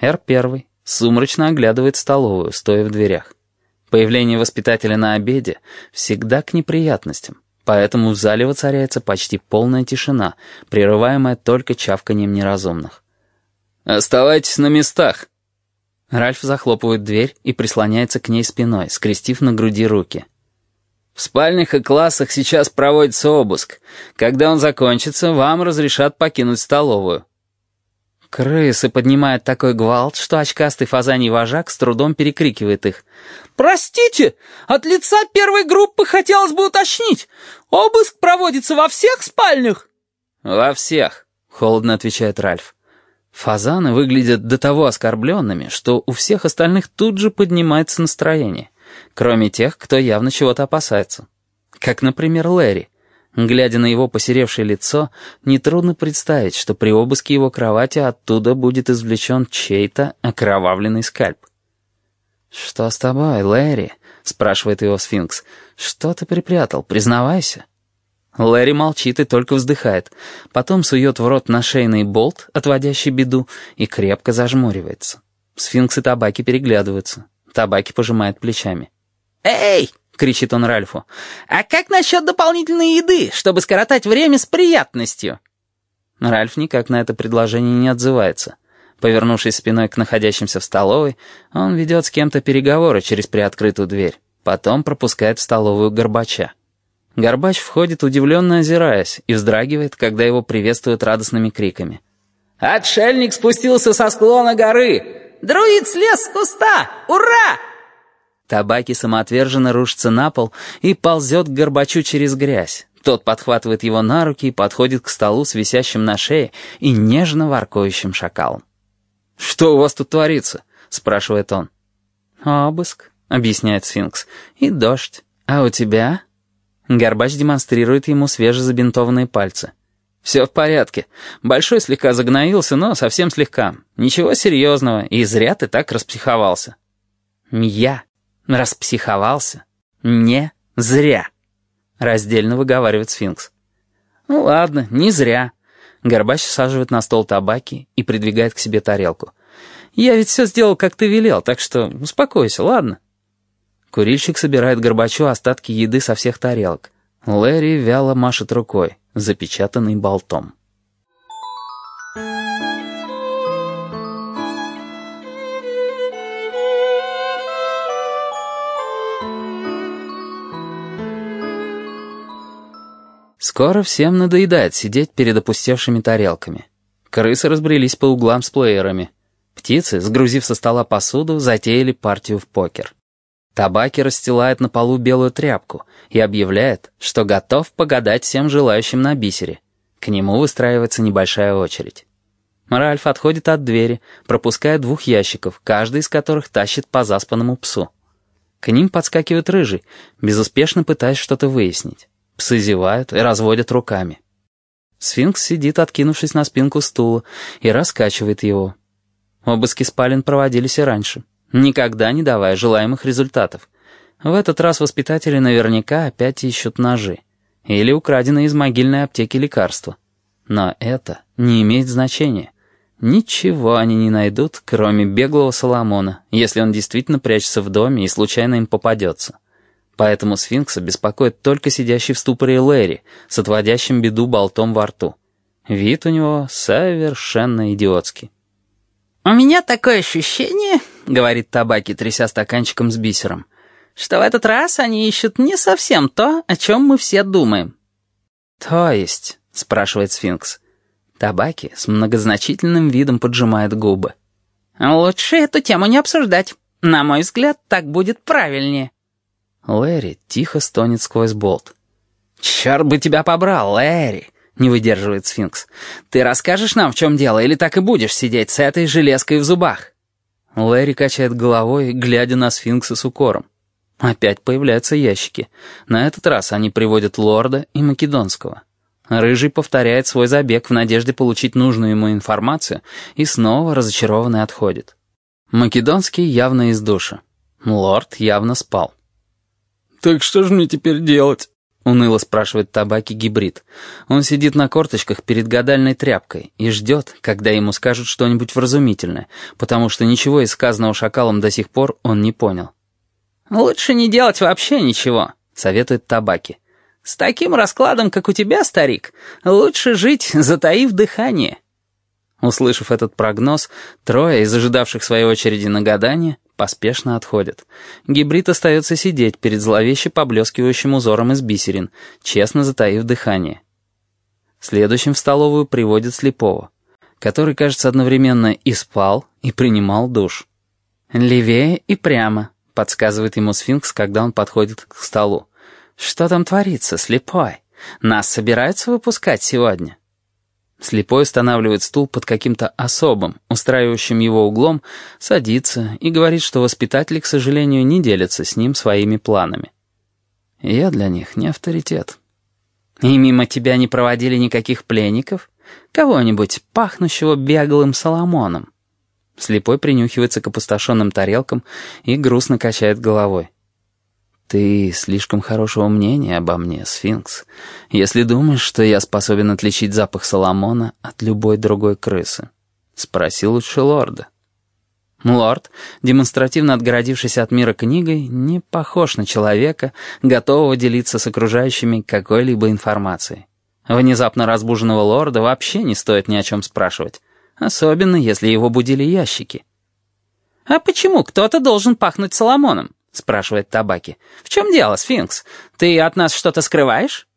Р-1 сумрачно оглядывает столовую, стоя в дверях. Появление воспитателя на обеде всегда к неприятностям, поэтому в зале воцаряется почти полная тишина, прерываемая только чавканием неразумных. «Оставайтесь на местах», Ральф захлопывает дверь и прислоняется к ней спиной, скрестив на груди руки. «В спальнях и классах сейчас проводится обыск. Когда он закончится, вам разрешат покинуть столовую». Крысы поднимают такой гвалт, что очкастый фазаний вожак с трудом перекрикивает их. «Простите, от лица первой группы хотелось бы уточнить. Обыск проводится во всех спальнях?» «Во всех», — холодно отвечает Ральф. Фазаны выглядят до того оскорбленными, что у всех остальных тут же поднимается настроение, кроме тех, кто явно чего-то опасается. Как, например, Лэри. Глядя на его посеревшее лицо, нетрудно представить, что при обыске его кровати оттуда будет извлечен чей-то окровавленный скальп. «Что с тобой, Лэри?» — спрашивает его сфинкс. «Что ты припрятал? Признавайся». Лэри молчит и только вздыхает. Потом сует в рот нашейный болт, отводящий беду, и крепко зажмуривается. Сфинксы табаки переглядываются. Табаки пожимает плечами. «Эй!» — кричит он Ральфу. «А как насчет дополнительной еды, чтобы скоротать время с приятностью?» Ральф никак на это предложение не отзывается. Повернувшись спиной к находящимся в столовой, он ведет с кем-то переговоры через приоткрытую дверь. Потом пропускает в столовую Горбача. Горбач входит, удивленно озираясь, и вздрагивает, когда его приветствуют радостными криками. «Отшельник спустился со склона горы! Друид слез с куста! Ура!» Табаки самоотверженно рушится на пол и ползет к Горбачу через грязь. Тот подхватывает его на руки и подходит к столу с висящим на шее и нежно воркующим шакалом. «Что у вас тут творится?» — спрашивает он. «Обыск», — объясняет сфинкс, — «и дождь. А у тебя?» Горбач демонстрирует ему свежезабинтованные пальцы. «Все в порядке. Большой слегка загноился, но совсем слегка. Ничего серьезного, и зря ты так распсиховался». Я распсиховался не зря, раздельно выговаривает сфинкс. Ну ладно, не зря. Горбач саживает на стол табаки и придвигает к себе тарелку. Я ведь все сделал, как ты велел, так что успокойся, ладно? Курильщик собирает Горбачу остатки еды со всех тарелок. Лэри вяло машет рукой, запечатанный болтом. Скоро всем надоедает сидеть перед опустевшими тарелками. Крысы разбрелись по углам с плеерами. Птицы, сгрузив со стола посуду, затеяли партию в покер. Табаки расстилает на полу белую тряпку и объявляет, что готов погадать всем желающим на бисере. К нему выстраивается небольшая очередь. Ральф отходит от двери, пропуская двух ящиков, каждый из которых тащит по заспанному псу. К ним подскакивает рыжий, безуспешно пытаясь что-то выяснить. Псы зевают и разводят руками. Сфинкс сидит, откинувшись на спинку стула, и раскачивает его. Обыски спален проводились и раньше никогда не давая желаемых результатов. В этот раз воспитатели наверняка опять ищут ножи. Или украденные из могильной аптеки лекарства. Но это не имеет значения. Ничего они не найдут, кроме беглого Соломона, если он действительно прячется в доме и случайно им попадется. Поэтому сфинкса беспокоит только сидящий в ступоре Лэри с отводящим беду болтом во рту. Вид у него совершенно идиотский. «У меня такое ощущение, — говорит Табаки, тряся стаканчиком с бисером, — что в этот раз они ищут не совсем то, о чем мы все думаем». «То есть?» — спрашивает сфинкс. Табаки с многозначительным видом поджимает губы. «Лучше эту тему не обсуждать. На мой взгляд, так будет правильнее». Лэри тихо стонет сквозь болт. «Черт бы тебя побрал, Лэри!» не выдерживает сфинкс. «Ты расскажешь нам, в чем дело, или так и будешь сидеть с этой железкой в зубах?» Лэри качает головой, глядя на сфинкса с укором. Опять появляются ящики. На этот раз они приводят лорда и македонского. Рыжий повторяет свой забег в надежде получить нужную ему информацию и снова разочарованный отходит. Македонский явно из душа. Лорд явно спал. «Так что же мне теперь делать?» — уныло спрашивает табаки гибрид. Он сидит на корточках перед гадальной тряпкой и ждет, когда ему скажут что-нибудь вразумительное, потому что ничего из сказанного шакалом до сих пор он не понял. «Лучше не делать вообще ничего», — советует табаки. «С таким раскладом, как у тебя, старик, лучше жить, затаив дыхание». Услышав этот прогноз, трое из ожидавших своей очереди на гадание поспешно отходят. Гибрид остается сидеть перед зловеще поблескивающим узором из бисерин, честно затаив дыхание. Следующим в столовую приводит слепого, который, кажется, одновременно и спал, и принимал душ. «Левее и прямо», — подсказывает ему сфинкс, когда он подходит к столу. «Что там творится, слепой? Нас собираются выпускать сегодня?» Слепой устанавливает стул под каким-то особым, устраивающим его углом, садится и говорит, что воспитатели, к сожалению, не делятся с ним своими планами. Я для них не авторитет. И мимо тебя не проводили никаких пленников? Кого-нибудь, пахнущего беглым Соломоном? Слепой принюхивается к опустошенным тарелкам и грустно качает головой. «Ты слишком хорошего мнения обо мне, сфинкс, если думаешь, что я способен отличить запах Соломона от любой другой крысы. Спроси лучше лорда». Лорд, демонстративно отгородившись от мира книгой, не похож на человека, готового делиться с окружающими какой-либо информацией. Внезапно разбуженного лорда вообще не стоит ни о чем спрашивать, особенно если его будили ящики. «А почему кто-то должен пахнуть Соломоном?» — спрашивает Табаки. «В чем дело, Сфинкс? Ты от нас что-то скрываешь?»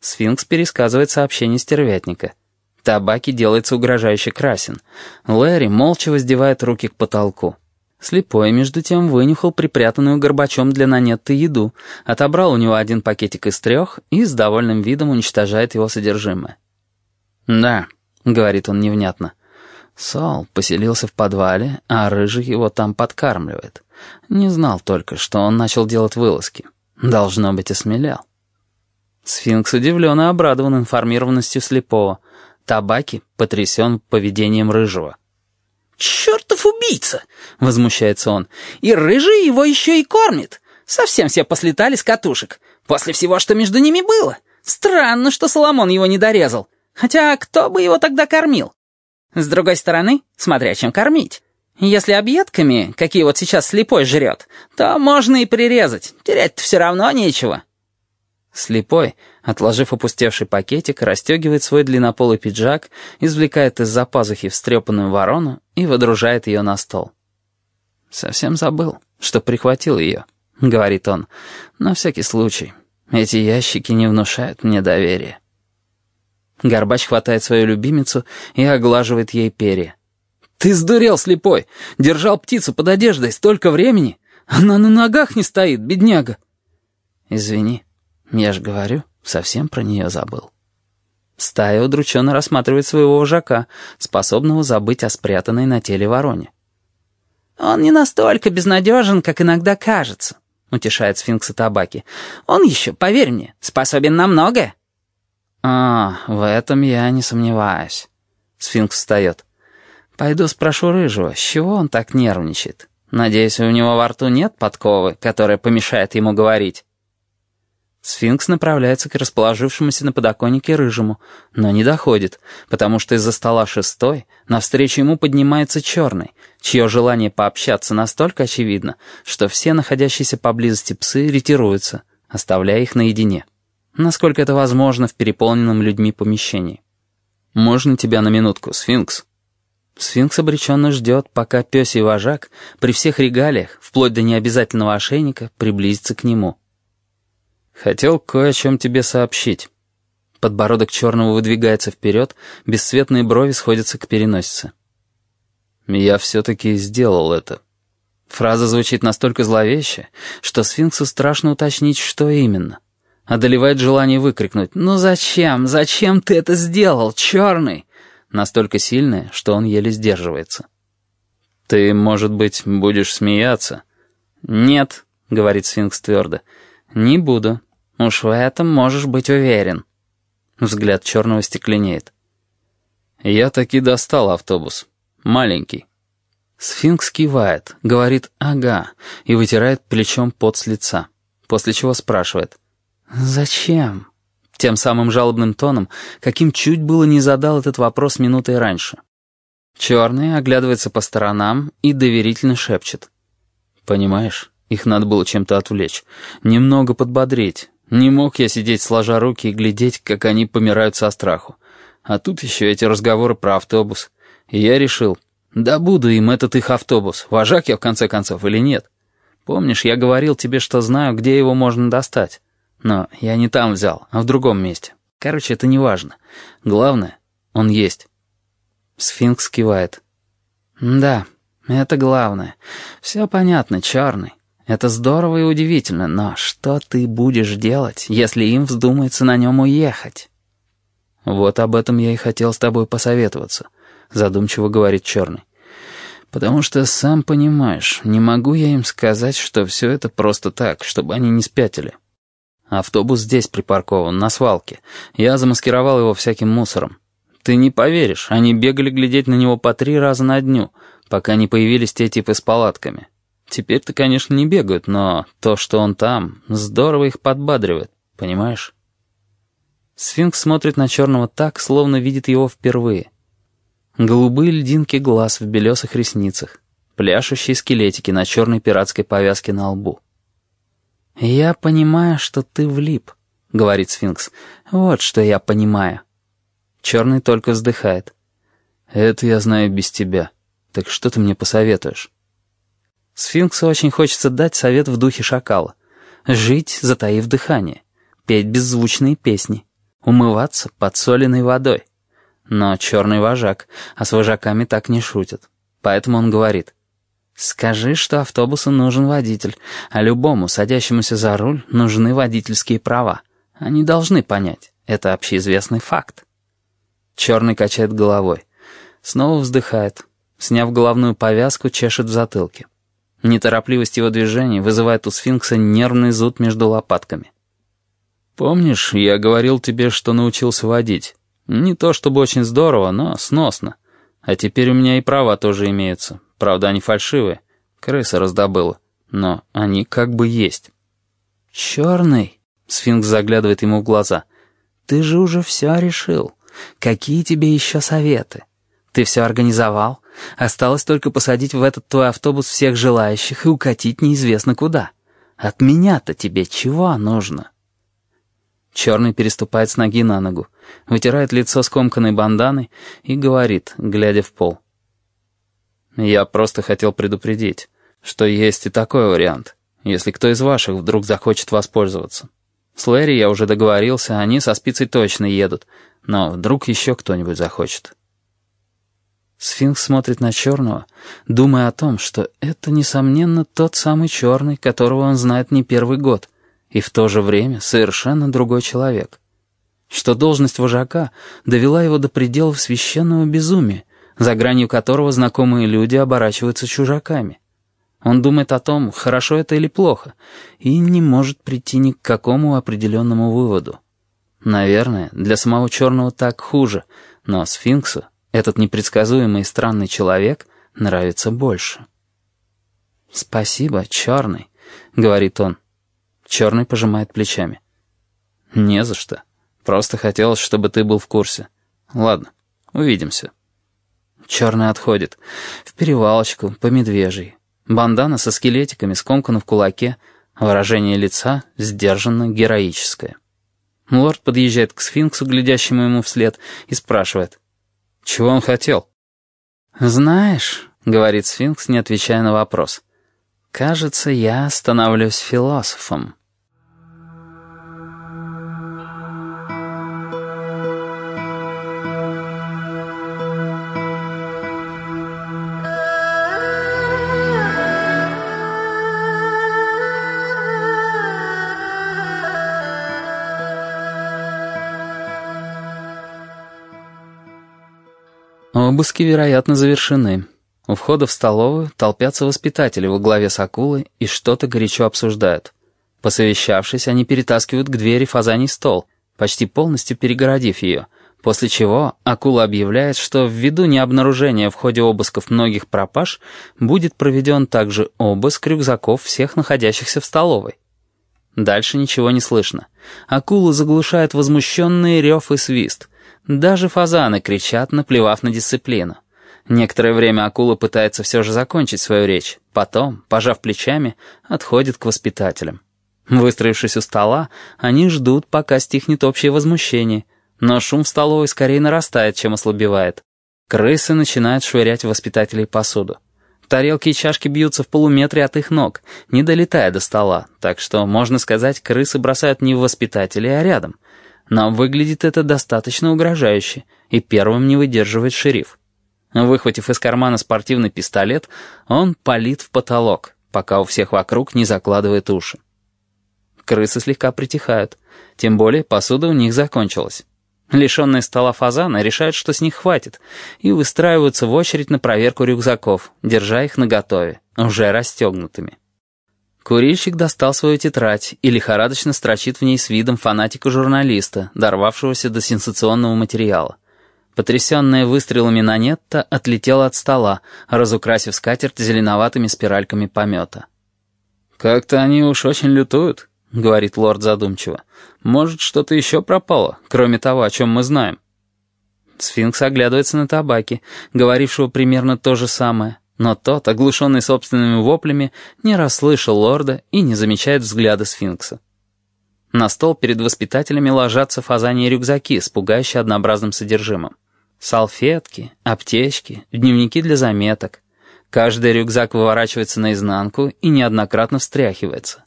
Сфинкс пересказывает сообщение стервятника. Табаки делается угрожающе красен. Лэри молча воздевает руки к потолку. Слепой, между тем, вынюхал припрятанную горбачом для Нанетты еду, отобрал у него один пакетик из трех и с довольным видом уничтожает его содержимое. «Да», — говорит он невнятно, — «Сол поселился в подвале, а Рыжий его там подкармливает». Не знал только, что он начал делать вылазки. Должно быть, осмелял. Сфинкс удивлен и обрадован информированностью слепого. Табаки потрясен поведением рыжего. «Чертов убийца!» — возмущается он. «И рыжий его еще и кормит. Совсем все послетали с катушек. После всего, что между ними было. Странно, что Соломон его не дорезал. Хотя кто бы его тогда кормил? С другой стороны, смотря чем кормить. Если объедками, какие вот сейчас слепой жрет, то можно и прирезать. Терять-то все равно нечего». Слепой, отложив опустевший пакетик, расстегивает свой длиннополый пиджак, извлекает из-за пазухи встрепанную ворону и водружает ее на стол. «Совсем забыл, что прихватил ее», — говорит он. «На всякий случай. Эти ящики не внушают мне доверия». Горбач хватает свою любимицу и оглаживает ей перья. «Ты сдурел, слепой! Держал птицу под одеждой столько времени! Она на ногах не стоит, бедняга!» «Извини, я же говорю, совсем про нее забыл». Стая удрученно рассматривает своего вожака, способного забыть о спрятанной на теле вороне. «Он не настолько безнадежен, как иногда кажется», — утешает сфинкса табаки. «Он еще, поверь мне, способен на многое». «А, в этом я не сомневаюсь». Сфинкс встает. «Пойду спрошу Рыжего, с чего он так нервничает? Надеюсь, у него во рту нет подковы, которая помешает ему говорить?» Сфинкс направляется к расположившемуся на подоконнике Рыжему, но не доходит, потому что из-за стола шестой навстречу ему поднимается черный, чье желание пообщаться настолько очевидно, что все находящиеся поблизости псы ретируются, оставляя их наедине насколько это возможно в переполненном людьми помещении. «Можно тебя на минутку, сфинкс?» Сфинкс обреченно ждет, пока пёсий вожак при всех регалиях, вплоть до необязательного ошейника, приблизится к нему. «Хотел кое о чем тебе сообщить». Подбородок черного выдвигается вперед, бесцветные брови сходятся к переносице. «Я все-таки сделал это». Фраза звучит настолько зловеще, что сфинксу страшно уточнить, что именно. Одолевает желание выкрикнуть «Ну зачем? Зачем ты это сделал, черный?» Настолько сильное, что он еле сдерживается. «Ты, может быть, будешь смеяться?» «Нет», — говорит сфинкс твердо, — «не буду. Уж в этом можешь быть уверен». Взгляд черного стекленеет. «Я таки достал автобус. Маленький». Сфинкс кивает, говорит «ага» и вытирает плечом пот с лица, после чего спрашивает — «Зачем?» Тем самым жалобным тоном, каким чуть было не задал этот вопрос минутой раньше. Черный оглядывается по сторонам и доверительно шепчет. «Понимаешь, их надо было чем-то отвлечь, немного подбодрить. Не мог я сидеть сложа руки и глядеть, как они помирают со страху. А тут еще эти разговоры про автобус. И я решил, да буду им этот их автобус, вожак я в конце концов или нет. Помнишь, я говорил тебе, что знаю, где его можно достать?» Но я не там взял, а в другом месте. Короче, это не важно. Главное, он есть. Сфинкс кивает. Да, это главное. Все понятно, черный. Это здорово и удивительно, но что ты будешь делать, если им вздумается на нем уехать? Вот об этом я и хотел с тобой посоветоваться, задумчиво говорит черный. Потому что, сам понимаешь, не могу я им сказать, что все это просто так, чтобы они не спятили. Автобус здесь припаркован, на свалке. Я замаскировал его всяким мусором. Ты не поверишь, они бегали глядеть на него по три раза на дню, пока не появились те типы с палатками. Теперь-то, конечно, не бегают, но то, что он там, здорово их подбадривает, понимаешь? Сфинкс смотрит на черного так, словно видит его впервые. Голубые льдинки глаз в белесых ресницах, пляшущие скелетики на черной пиратской повязке на лбу. «Я понимаю, что ты влип», — говорит сфинкс. «Вот что я понимаю». Черный только вздыхает. «Это я знаю без тебя. Так что ты мне посоветуешь?» Сфинксу очень хочется дать совет в духе шакала. Жить, затаив дыхание. Петь беззвучные песни. Умываться подсоленной водой. Но черный вожак, а с вожаками так не шутят. Поэтому он говорит. Скажи, что автобусу нужен водитель, а любому, садящемуся за руль, нужны водительские права. Они должны понять. Это общеизвестный факт. Черный качает головой. Снова вздыхает. Сняв головную повязку, чешет в затылке. Неторопливость его движений вызывает у сфинкса нервный зуд между лопатками. «Помнишь, я говорил тебе, что научился водить? Не то чтобы очень здорово, но сносно. А теперь у меня и права тоже имеются. Правда, они фальшивые. Крыса раздобыла. Но они как бы есть. «Черный?» — сфинкс заглядывает ему в глаза. «Ты же уже все решил. Какие тебе еще советы? Ты все организовал. Осталось только посадить в этот твой автобус всех желающих и укатить неизвестно куда. От меня-то тебе чего нужно?» Черный переступает с ноги на ногу, вытирает лицо скомканной банданой и говорит, глядя в пол. «Я просто хотел предупредить, что есть и такой вариант, если кто из ваших вдруг захочет воспользоваться. С Лэри я уже договорился, они со спицей точно едут, но вдруг еще кто-нибудь захочет». Сфинкс смотрит на черного, думая о том, что это, несомненно, тот самый черный, которого он знает не первый год — и в то же время совершенно другой человек. Что должность вожака довела его до пределов священного безумия, за гранью которого знакомые люди оборачиваются чужаками. Он думает о том, хорошо это или плохо, и не может прийти ни к какому определенному выводу. Наверное, для самого черного так хуже, но сфинксу этот непредсказуемый и странный человек нравится больше. «Спасибо, черный», — говорит он. Черный пожимает плечами. «Не за что. Просто хотелось, чтобы ты был в курсе. Ладно, увидимся». Черный отходит. В перевалочку, по медвежьей. Бандана со скелетиками скомкана в кулаке. Выражение лица сдержанно героическое. Лорд подъезжает к сфинксу, глядящему ему вслед, и спрашивает. «Чего он хотел?» «Знаешь», — говорит сфинкс, не отвечая на вопрос, — «кажется, я становлюсь философом». Обыски, вероятно, завершены. У входа в столовую толпятся воспитатели во главе с акулой и что-то горячо обсуждают. Посовещавшись, они перетаскивают к двери фазаний стол, почти полностью перегородив ее, после чего акула объявляет, что ввиду необнаружения в ходе обысков многих пропаж будет проведен также обыск рюкзаков всех находящихся в столовой. Дальше ничего не слышно. Акула заглушает возмущенный рев и свист — даже фазаны кричат, наплевав на дисциплину. Некоторое время акула пытается все же закончить свою речь. Потом, пожав плечами, отходит к воспитателям. Выстроившись у стола, они ждут, пока стихнет общее возмущение. Но шум в столовой скорее нарастает, чем ослабевает. Крысы начинают швырять воспитателей посуду. Тарелки и чашки бьются в полуметре от их ног, не долетая до стола, так что, можно сказать, крысы бросают не в воспитателей, а рядом — но выглядит это достаточно угрожающе, и первым не выдерживает шериф. Выхватив из кармана спортивный пистолет, он палит в потолок, пока у всех вокруг не закладывает уши. Крысы слегка притихают, тем более посуда у них закончилась. Лишенные стола фазана решают, что с них хватит, и выстраиваются в очередь на проверку рюкзаков, держа их наготове, уже расстегнутыми. Курильщик достал свою тетрадь и лихорадочно строчит в ней с видом фанатика-журналиста, дорвавшегося до сенсационного материала. Потрясенная выстрелами Нанетта отлетела от стола, разукрасив скатерть зеленоватыми спиральками помета. «Как-то они уж очень лютуют», — говорит лорд задумчиво. «Может, что-то еще пропало, кроме того, о чем мы знаем?» Сфинкс оглядывается на табаки, говорившего примерно то же самое. Но тот, оглушенный собственными воплями, не расслышал лорда и не замечает взгляда сфинкса. На стол перед воспитателями ложатся фазаньи рюкзаки с пугающе однообразным содержимым. Салфетки, аптечки, дневники для заметок. Каждый рюкзак выворачивается наизнанку и неоднократно встряхивается.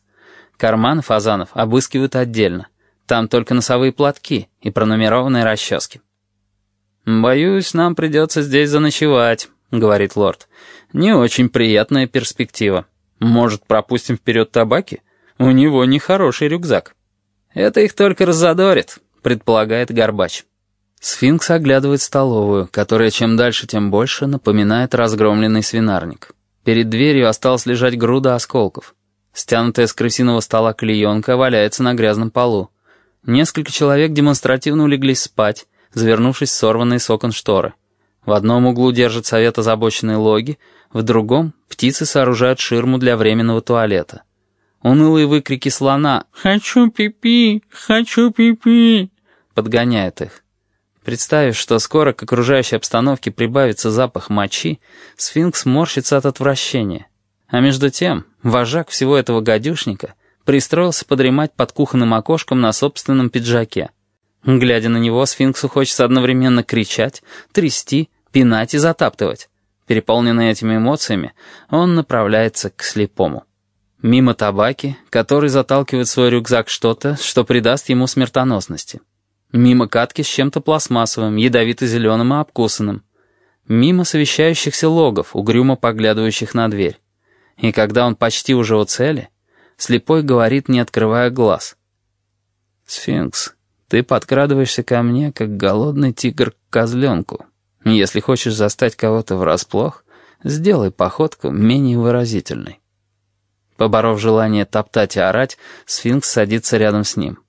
Карманы фазанов обыскивают отдельно. Там только носовые платки и пронумерованные расчески. «Боюсь, нам придется здесь заночевать», — говорит лорд. «Не очень приятная перспектива. Может, пропустим вперед табаки? У него нехороший рюкзак». «Это их только раззадорит», — предполагает Горбач. Сфинкс оглядывает столовую, которая чем дальше, тем больше напоминает разгромленный свинарник. Перед дверью осталась лежать груда осколков. Стянутая с крысиного стола клеенка валяется на грязном полу. Несколько человек демонстративно улеглись спать, завернувшись в сорванные с окон шторы. В одном углу держит совет озабоченные логи, в другом птицы сооружают ширму для временного туалета. Унылые выкрики слона «Хочу пипи! Хочу пипи!» подгоняют их. Представив, что скоро к окружающей обстановке прибавится запах мочи, сфинкс морщится от отвращения. А между тем, вожак всего этого гадюшника пристроился подремать под кухонным окошком на собственном пиджаке. Глядя на него, сфинксу хочется одновременно кричать, трясти, пинать и затаптывать. Переполненный этими эмоциями, он направляется к слепому. Мимо табаки, который заталкивает в свой рюкзак что-то, что придаст ему смертоносности. Мимо катки с чем-то пластмассовым, ядовито-зеленым и обкусанным. Мимо совещающихся логов, угрюмо поглядывающих на дверь. И когда он почти уже у цели, слепой говорит, не открывая глаз. «Сфинкс, ты подкрадываешься ко мне, как голодный тигр к козленку. Если хочешь застать кого-то врасплох, сделай походку менее выразительной». Поборов желание топтать и орать, сфинкс садится рядом с ним.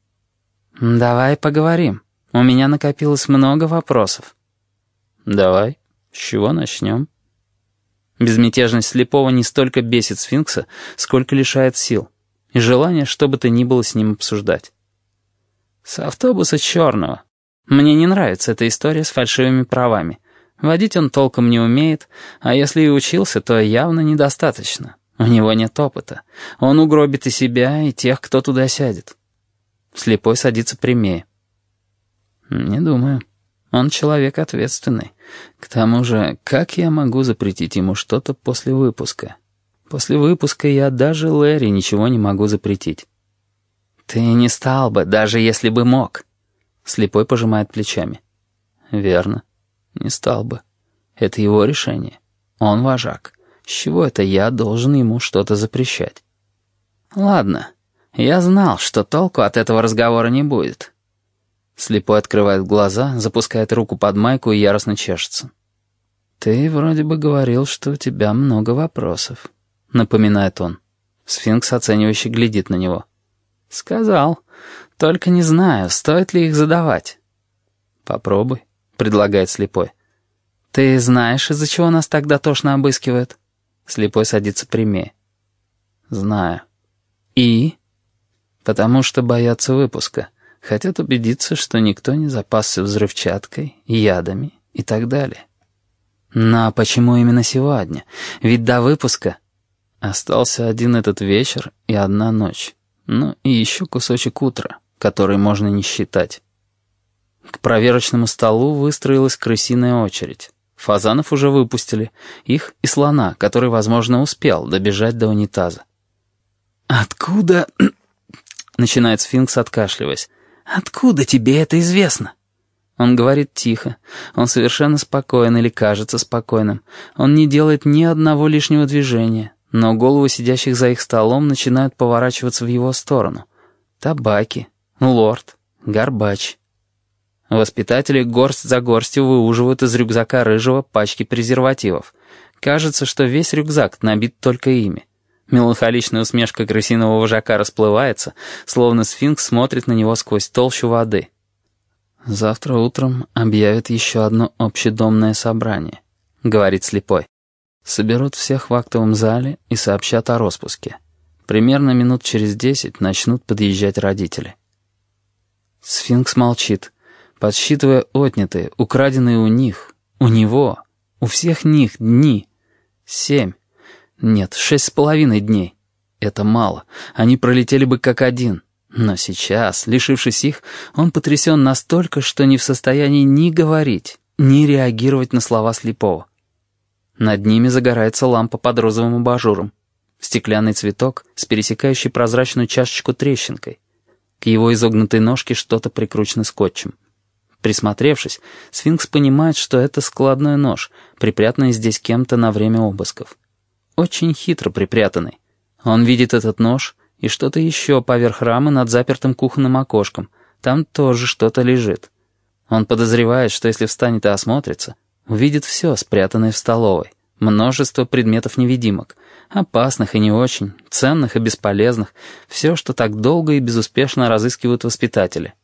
«Давай поговорим. У меня накопилось много вопросов». «Давай. С чего начнем?» Безмятежность слепого не столько бесит сфинкса, сколько лишает сил. И желание, что бы то ни было с ним обсуждать. «С автобуса черного. Мне не нравится эта история с фальшивыми правами. Водить он толком не умеет, а если и учился, то явно недостаточно. У него нет опыта. Он угробит и себя, и тех, кто туда сядет. Слепой садится прямее. «Не думаю. Он человек ответственный. К тому же, как я могу запретить ему что-то после выпуска? После выпуска я даже Лэри ничего не могу запретить». «Ты не стал бы, даже если бы мог». Слепой пожимает плечами. «Верно. Не стал бы. Это его решение. Он вожак. С чего это я должен ему что-то запрещать?» «Ладно». Я знал, что толку от этого разговора не будет. Слепой открывает глаза, запускает руку под майку и яростно чешется. «Ты вроде бы говорил, что у тебя много вопросов», — напоминает он. Сфинкс оценивающе глядит на него. «Сказал. Только не знаю, стоит ли их задавать». «Попробуй», — предлагает слепой. «Ты знаешь, из-за чего нас так дотошно обыскивают?» Слепой садится прямее. «Знаю». «И?» Потому что боятся выпуска. Хотят убедиться, что никто не запасся взрывчаткой, ядами и так далее. Но почему именно сегодня? Ведь до выпуска остался один этот вечер и одна ночь. Ну и еще кусочек утра, который можно не считать. К проверочному столу выстроилась крысиная очередь. Фазанов уже выпустили. Их и слона, который, возможно, успел добежать до унитаза. «Откуда...» Начинает сфинкс, откашливаясь. «Откуда тебе это известно?» Он говорит тихо. Он совершенно спокоен или кажется спокойным. Он не делает ни одного лишнего движения, но головы сидящих за их столом начинают поворачиваться в его сторону. Табаки, лорд, горбач. Воспитатели горсть за горстью выуживают из рюкзака рыжего пачки презервативов. Кажется, что весь рюкзак набит только ими. Меланхоличная усмешка крысиного вожака расплывается, словно сфинкс смотрит на него сквозь толщу воды. «Завтра утром объявят еще одно общедомное собрание», — говорит слепой. «Соберут всех в актовом зале и сообщат о распуске. Примерно минут через десять начнут подъезжать родители». Сфинкс молчит, подсчитывая отнятые, украденные у них, у него, у всех них дни. Семь. Нет, шесть с половиной дней. Это мало. Они пролетели бы как один. Но сейчас, лишившись их, он потрясен настолько, что не в состоянии ни говорить, ни реагировать на слова слепого. Над ними загорается лампа под розовым абажуром. Стеклянный цветок с пересекающей прозрачную чашечку трещинкой. К его изогнутой ножке что-то прикручено скотчем. Присмотревшись, сфинкс понимает, что это складной нож, припрятанный здесь кем-то на время обысков очень хитро припрятанный. Он видит этот нож и что-то еще поверх рамы над запертым кухонным окошком. Там тоже что-то лежит. Он подозревает, что если встанет и осмотрится, увидит все, спрятанное в столовой. Множество предметов-невидимок. Опасных и не очень, ценных и бесполезных. Все, что так долго и безуспешно разыскивают воспитатели.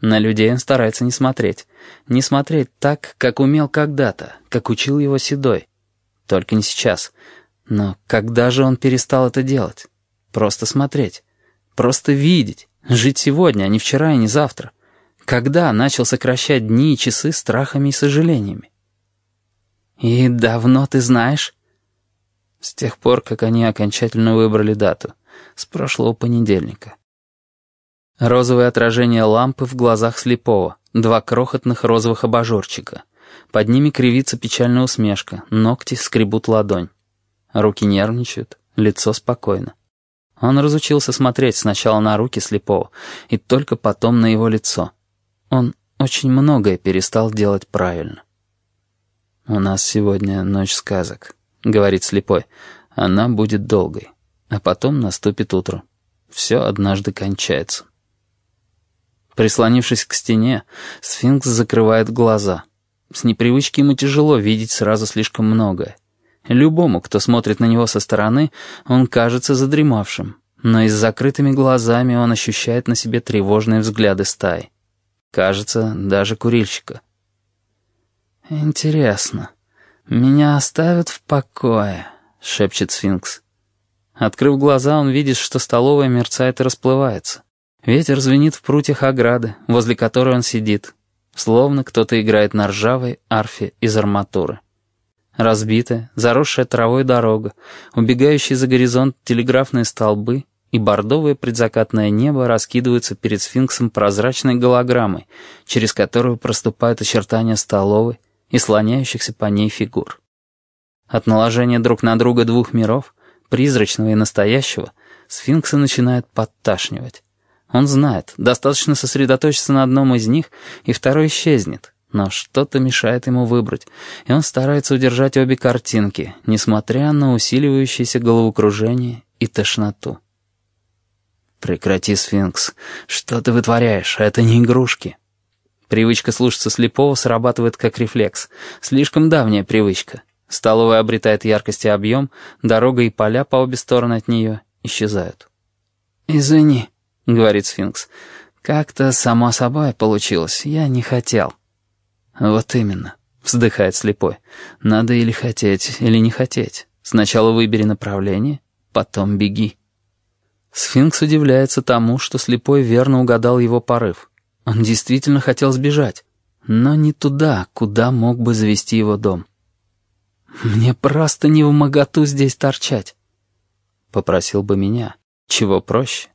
На людей он старается не смотреть. Не смотреть так, как умел когда-то, как учил его Седой. Только не сейчас. Но когда же он перестал это делать? Просто смотреть. Просто видеть. Жить сегодня, а не вчера и не завтра. Когда начал сокращать дни и часы страхами и сожалениями? «И давно ты знаешь?» С тех пор, как они окончательно выбрали дату. С прошлого понедельника. Розовое отражение лампы в глазах слепого. Два крохотных розовых абажурчика. Под ними кривится печальная усмешка, ногти скребут ладонь. Руки нервничают, лицо спокойно. Он разучился смотреть сначала на руки слепого, и только потом на его лицо. Он очень многое перестал делать правильно. «У нас сегодня ночь сказок», — говорит слепой. «Она будет долгой, а потом наступит утро. Все однажды кончается». Прислонившись к стене, сфинкс закрывает глаза. С непривычки ему тяжело видеть сразу слишком многое. Любому, кто смотрит на него со стороны, он кажется задремавшим, но и с закрытыми глазами он ощущает на себе тревожные взгляды стаи. Кажется, даже курильщика. «Интересно, меня оставят в покое», — шепчет сфинкс. Открыв глаза, он видит, что столовая мерцает и расплывается. Ветер звенит в прутьях ограды, возле которой он сидит, словно кто-то играет на ржавой арфе из арматуры. Разбитая, заросшая травой дорога, убегающие за горизонт телеграфные столбы и бордовое предзакатное небо раскидываются перед сфинксом прозрачной голограммой, через которую проступают очертания столовой и слоняющихся по ней фигур. От наложения друг на друга двух миров, призрачного и настоящего, сфинкса начинает подташнивать. Он знает, достаточно сосредоточиться на одном из них, и второй исчезнет. Но что-то мешает ему выбрать, и он старается удержать обе картинки, несмотря на усиливающееся головокружение и тошноту. «Прекрати, сфинкс. Что ты вытворяешь? Это не игрушки». Привычка слушаться слепого срабатывает как рефлекс. Слишком давняя привычка. Столовая обретает яркость и объем, дорога и поля по обе стороны от нее исчезают. «Извини», — говорит сфинкс. «Как-то само собой получилось. Я не хотел». «Вот именно», — вздыхает слепой. «Надо или хотеть, или не хотеть. Сначала выбери направление, потом беги». Сфинкс удивляется тому, что слепой верно угадал его порыв. Он действительно хотел сбежать, но не туда, куда мог бы завести его дом. «Мне просто не в моготу здесь торчать». Попросил бы меня. Чего проще?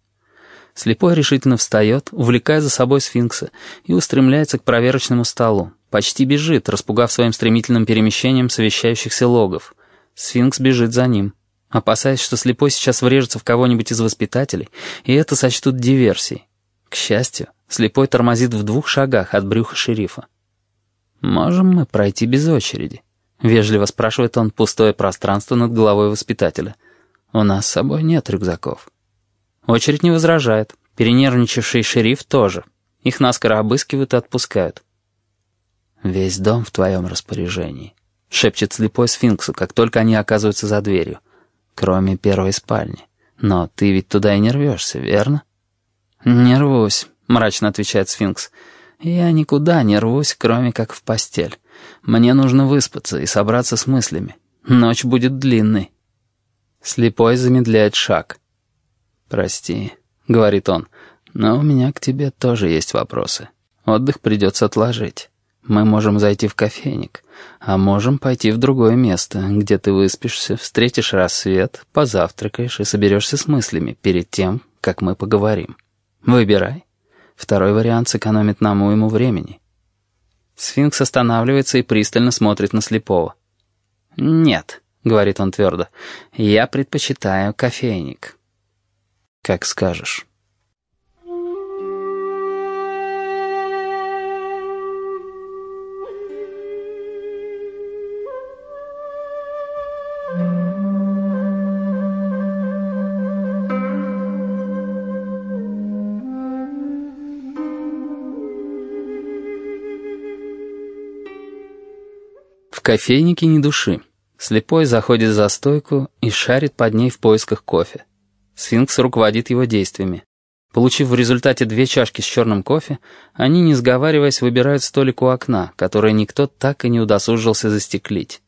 Слепой решительно встает, увлекая за собой сфинкса, и устремляется к проверочному столу. Почти бежит, распугав своим стремительным перемещением совещающихся логов. Сфинкс бежит за ним, опасаясь, что слепой сейчас врежется в кого-нибудь из воспитателей, и это сочтут диверсией. К счастью, слепой тормозит в двух шагах от брюха шерифа. «Можем мы пройти без очереди?» — вежливо спрашивает он пустое пространство над головой воспитателя. «У нас с собой нет рюкзаков». Очередь не возражает. Перенервничавший шериф тоже. Их наскоро обыскивают и отпускают. «Весь дом в твоем распоряжении», — шепчет слепой сфинксу, как только они оказываются за дверью. «Кроме первой спальни. Но ты ведь туда и не рвешься, верно?» «Не рвусь», — мрачно отвечает сфинкс. «Я никуда не рвусь, кроме как в постель. Мне нужно выспаться и собраться с мыслями. Ночь будет длинной». Слепой замедляет шаг. «Прости», — говорит он, — «но у меня к тебе тоже есть вопросы. Отдых придется отложить. Мы можем зайти в кофейник, а можем пойти в другое место, где ты выспишься, встретишь рассвет, позавтракаешь и соберешься с мыслями перед тем, как мы поговорим. Выбирай. Второй вариант сэкономит нам уйму времени». Сфинкс останавливается и пристально смотрит на слепого. «Нет», — говорит он твердо, — «я предпочитаю кофейник». Как скажешь. Кофейнике ни души. Слепой заходит за стойку и шарит под ней в поисках кофе. Сфинкс руководит его действиями. Получив в результате две чашки с черным кофе, они, не сговариваясь, выбирают столик у окна, которое никто так и не удосужился застеклить.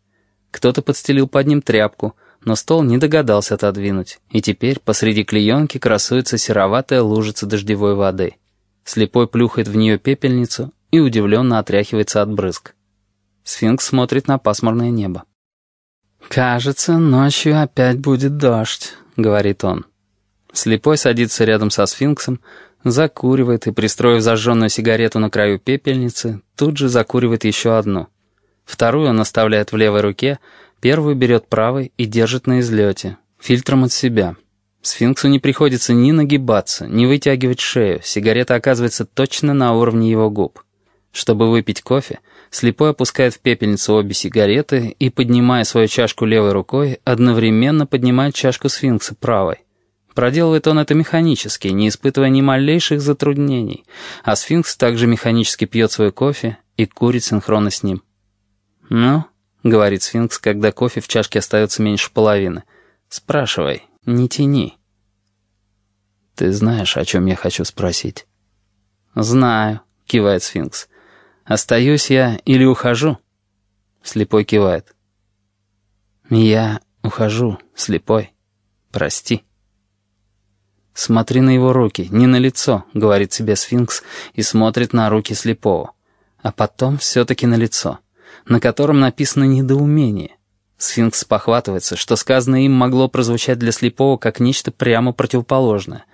Кто-то подстелил под ним тряпку, но стол не догадался отодвинуть, и теперь посреди клеенки красуется сероватая лужица дождевой воды. Слепой плюхает в нее пепельницу и удивленно отряхивается от брызг. Сфинкс смотрит на пасмурное небо. «Кажется, ночью опять будет дождь», — говорит он. Слепой садится рядом со сфинксом, закуривает и, пристроив зажженную сигарету на краю пепельницы, тут же закуривает еще одну. Вторую он оставляет в левой руке, первую берет правой и держит на излете, фильтром от себя. Сфинксу не приходится ни нагибаться, ни вытягивать шею, сигарета оказывается точно на уровне его губ. Чтобы выпить кофе, слепой опускает в пепельницу обе сигареты и, поднимая свою чашку левой рукой, одновременно поднимает чашку сфинкса правой. Проделывает он это механически, не испытывая ни малейших затруднений, а сфинкс также механически пьет свой кофе и курит синхронно с ним. «Ну», — говорит сфинкс, когда кофе в чашке остается меньше половины, — «спрашивай, не тяни». «Ты знаешь, о чем я хочу спросить?» «Знаю», — кивает сфинкс. «Остаюсь я или ухожу?» Слепой кивает. «Я ухожу, слепой. Прости». «Смотри на его руки, не на лицо», — говорит себе сфинкс и смотрит на руки слепого. А потом все-таки на лицо, на котором написано «недоумение». Сфинкс похватывается, что сказанное им могло прозвучать для слепого как нечто прямо противоположное.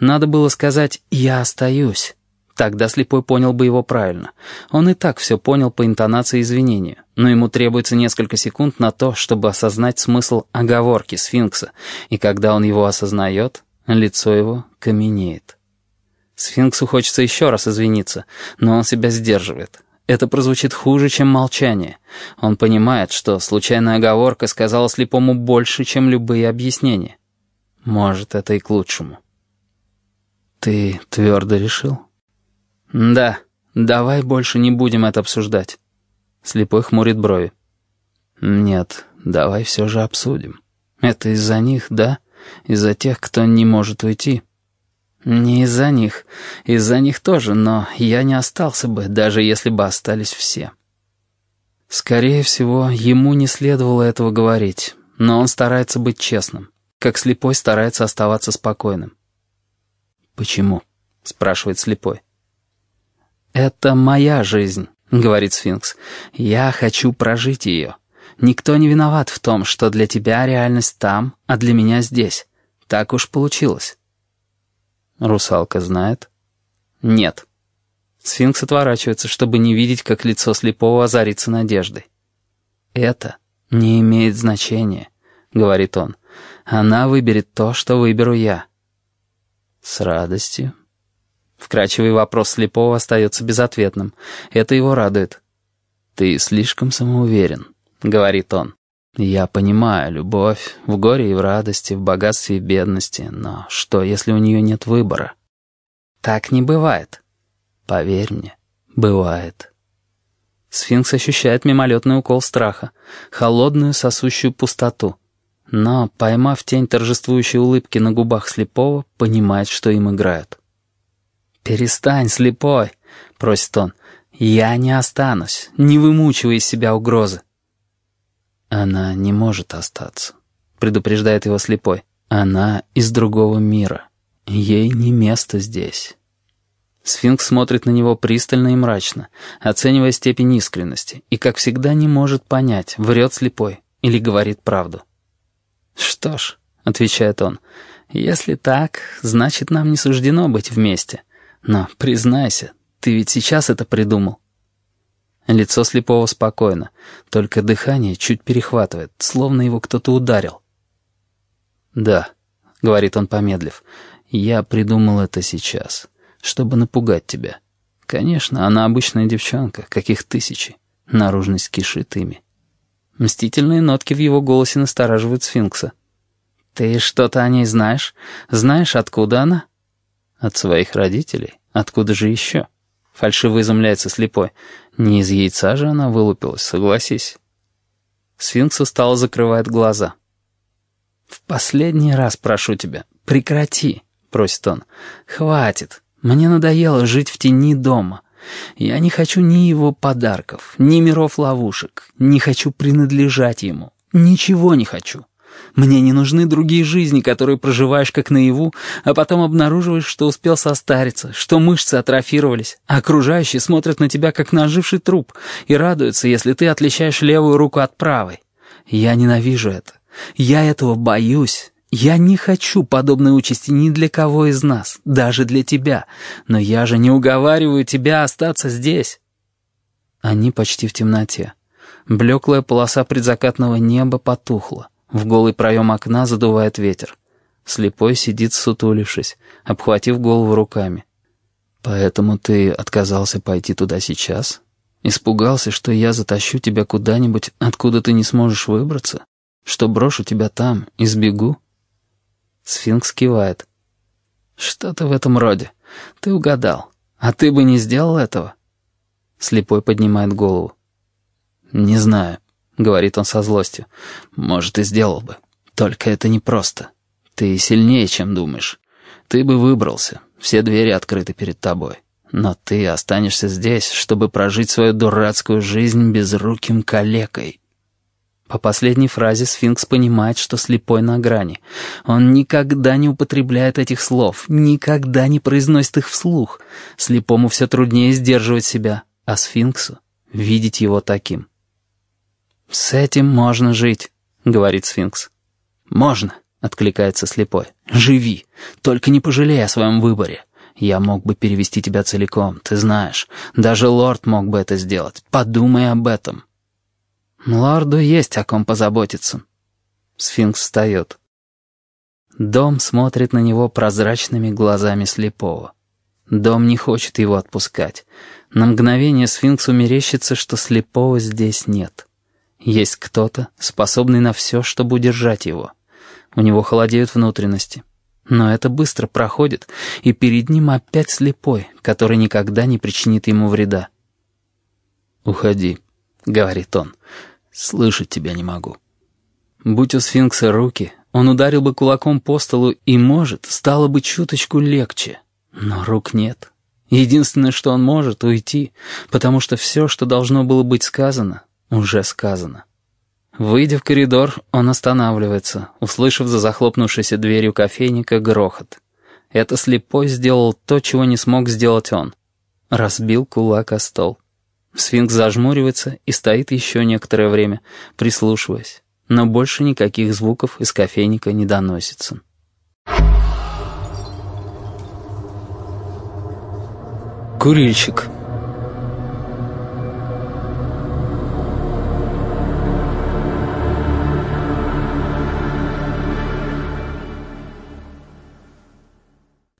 Надо было сказать «я остаюсь». Тогда слепой понял бы его правильно. Он и так все понял по интонации извинения, но ему требуется несколько секунд на то, чтобы осознать смысл оговорки сфинкса, и когда он его осознает, Лицо его каменеет. Сфинксу хочется еще раз извиниться, но он себя сдерживает. Это прозвучит хуже, чем молчание. Он понимает, что случайная оговорка сказала слепому больше, чем любые объяснения. Может, это и к лучшему. «Ты твердо решил?» «Да, давай больше не будем это обсуждать». Слепой хмурит брови. «Нет, давай все же обсудим. Это из-за них, да?» Из-за тех, кто не может уйти. Не из-за них. Из-за них тоже, но я не остался бы, даже если бы остались все. Скорее всего, ему не следовало этого говорить, но он старается быть честным, как слепой старается оставаться спокойным. «Почему?» — спрашивает слепой. «Это моя жизнь», — говорит сфинкс. «Я хочу прожить ее». Никто не виноват в том, что для тебя реальность там, а для меня здесь. Так уж получилось. Русалка знает? Нет. Сфинкс отворачивается, чтобы не видеть, как лицо слепого озарится надеждой. «Это не имеет значения», — говорит он. «Она выберет то, что выберу я». «С радостью». Вкрачивый вопрос слепого остается безответным. Это его радует. «Ты слишком самоуверен». — говорит он. «Я понимаю любовь в горе и в радости, в богатстве и бедности, но что, если у нее нет выбора?» «Так не бывает». «Поверь мне, бывает». Сфинкс ощущает мимолетный укол страха, холодную сосущую пустоту. Но, поймав тень торжествующей улыбки на губах слепого, понимает, что им играют. «Перестань, слепой!» — просит он. «Я не останусь, не вымучивай из себя угрозы». «Она не может остаться», — предупреждает его слепой. «Она из другого мира. Ей не место здесь». Сфинкс смотрит на него пристально и мрачно, оценивая степень искренности, и, как всегда, не может понять, врет слепой или говорит правду. «Что ж», — отвечает он, — «если так, значит, нам не суждено быть вместе. Но, признайся, ты ведь сейчас это придумал». Лицо слепого спокойно, только дыхание чуть перехватывает, словно его кто-то ударил. «Да», — говорит он, помедлив, — «я придумал это сейчас, чтобы напугать тебя. Конечно, она обычная девчонка, каких тысячи, наружность кишит ими». Мстительные нотки в его голосе настораживают сфинкса. «Ты что-то о ней знаешь? Знаешь, откуда она?» «От своих родителей. Откуда же еще?» Фальшиво изумляется слепой. Не из яйца же она вылупилась, согласись. Сфинкс устало закрывает глаза. «В последний раз прошу тебя, прекрати. — просит он. «Хватит. Мне надоело жить в тени дома. Я не хочу ни его подарков, ни миров ловушек, не хочу принадлежать ему. Ничего не хочу. Мне не нужны другие жизни, которые проживаешь как наяву, а потом обнаруживаешь, что успел состариться, что мышцы атрофировались, а окружающие смотрят на тебя как на оживший труп и радуются, если ты отличаешь левую руку от правой. Я ненавижу это. Я этого боюсь. Я не хочу подобной участи ни для кого из нас, даже для тебя. Но я же не уговариваю тебя остаться здесь. Они почти в темноте. Блеклая полоса предзакатного неба потухла. В голый проем окна задувает ветер. Слепой сидит, сутулившись, обхватив голову руками. «Поэтому ты отказался пойти туда сейчас? Испугался, что я затащу тебя куда-нибудь, откуда ты не сможешь выбраться? Что брошу тебя там и сбегу?» Сфинкс кивает. «Что-то в этом роде. Ты угадал. А ты бы не сделал этого?» Слепой поднимает голову. «Не знаю говорит он со злостью. «Может, и сделал бы. Только это непросто. Ты сильнее, чем думаешь. Ты бы выбрался. Все двери открыты перед тобой. Но ты останешься здесь, чтобы прожить свою дурацкую жизнь безруким калекой». По последней фразе сфинкс понимает, что слепой на грани. Он никогда не употребляет этих слов, никогда не произносит их вслух. Слепому все труднее сдерживать себя, а сфинксу — видеть его таким. «С этим можно жить», — говорит сфинкс. «Можно», — откликается слепой. «Живи, только не пожалей о своем выборе. Я мог бы перевести тебя целиком, ты знаешь. Даже лорд мог бы это сделать. Подумай об этом». «Лорду есть о ком позаботиться». Сфинкс встает. Дом смотрит на него прозрачными глазами слепого. Дом не хочет его отпускать. На мгновение сфинксу мерещится, что слепого здесь нет. Есть кто-то, способный на все, чтобы удержать его. У него холодеют внутренности. Но это быстро проходит, и перед ним опять слепой, который никогда не причинит ему вреда. «Уходи», — говорит он, — «слышать тебя не могу». Будь у сфинкса руки, он ударил бы кулаком по столу, и, может, стало бы чуточку легче. Но рук нет. Единственное, что он может, — уйти, потому что все, что должно было быть сказано, уже сказано. Выйдя в коридор, он останавливается, услышав за захлопнувшейся дверью кофейника грохот. Это слепой сделал то, чего не смог сделать он. Разбил кулак о стол. Сфинкс зажмуривается и стоит еще некоторое время, прислушиваясь. Но больше никаких звуков из кофейника не доносится. Курильщик.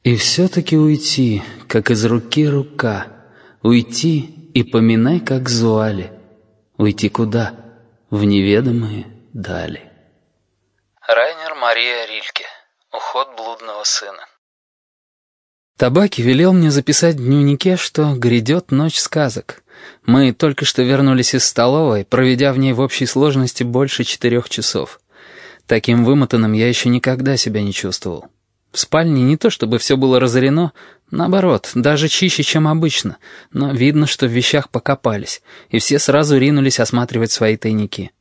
И все-таки уйти, как из руки рука, Уйти и поминай, как звали. Уйти куда? В неведомые дали. Райнер Мария Рильке. Уход блудного сына. Табаки велел мне записать в дневнике, что грядет ночь сказок. Мы только что вернулись из столовой, проведя в ней в общей сложности больше четырех часов. Таким вымотанным я еще никогда себя не чувствовал. В спальне не то чтобы все было разорено, наоборот, даже чище, чем обычно, но видно, что в вещах покопались, и все сразу ринулись осматривать свои тайники.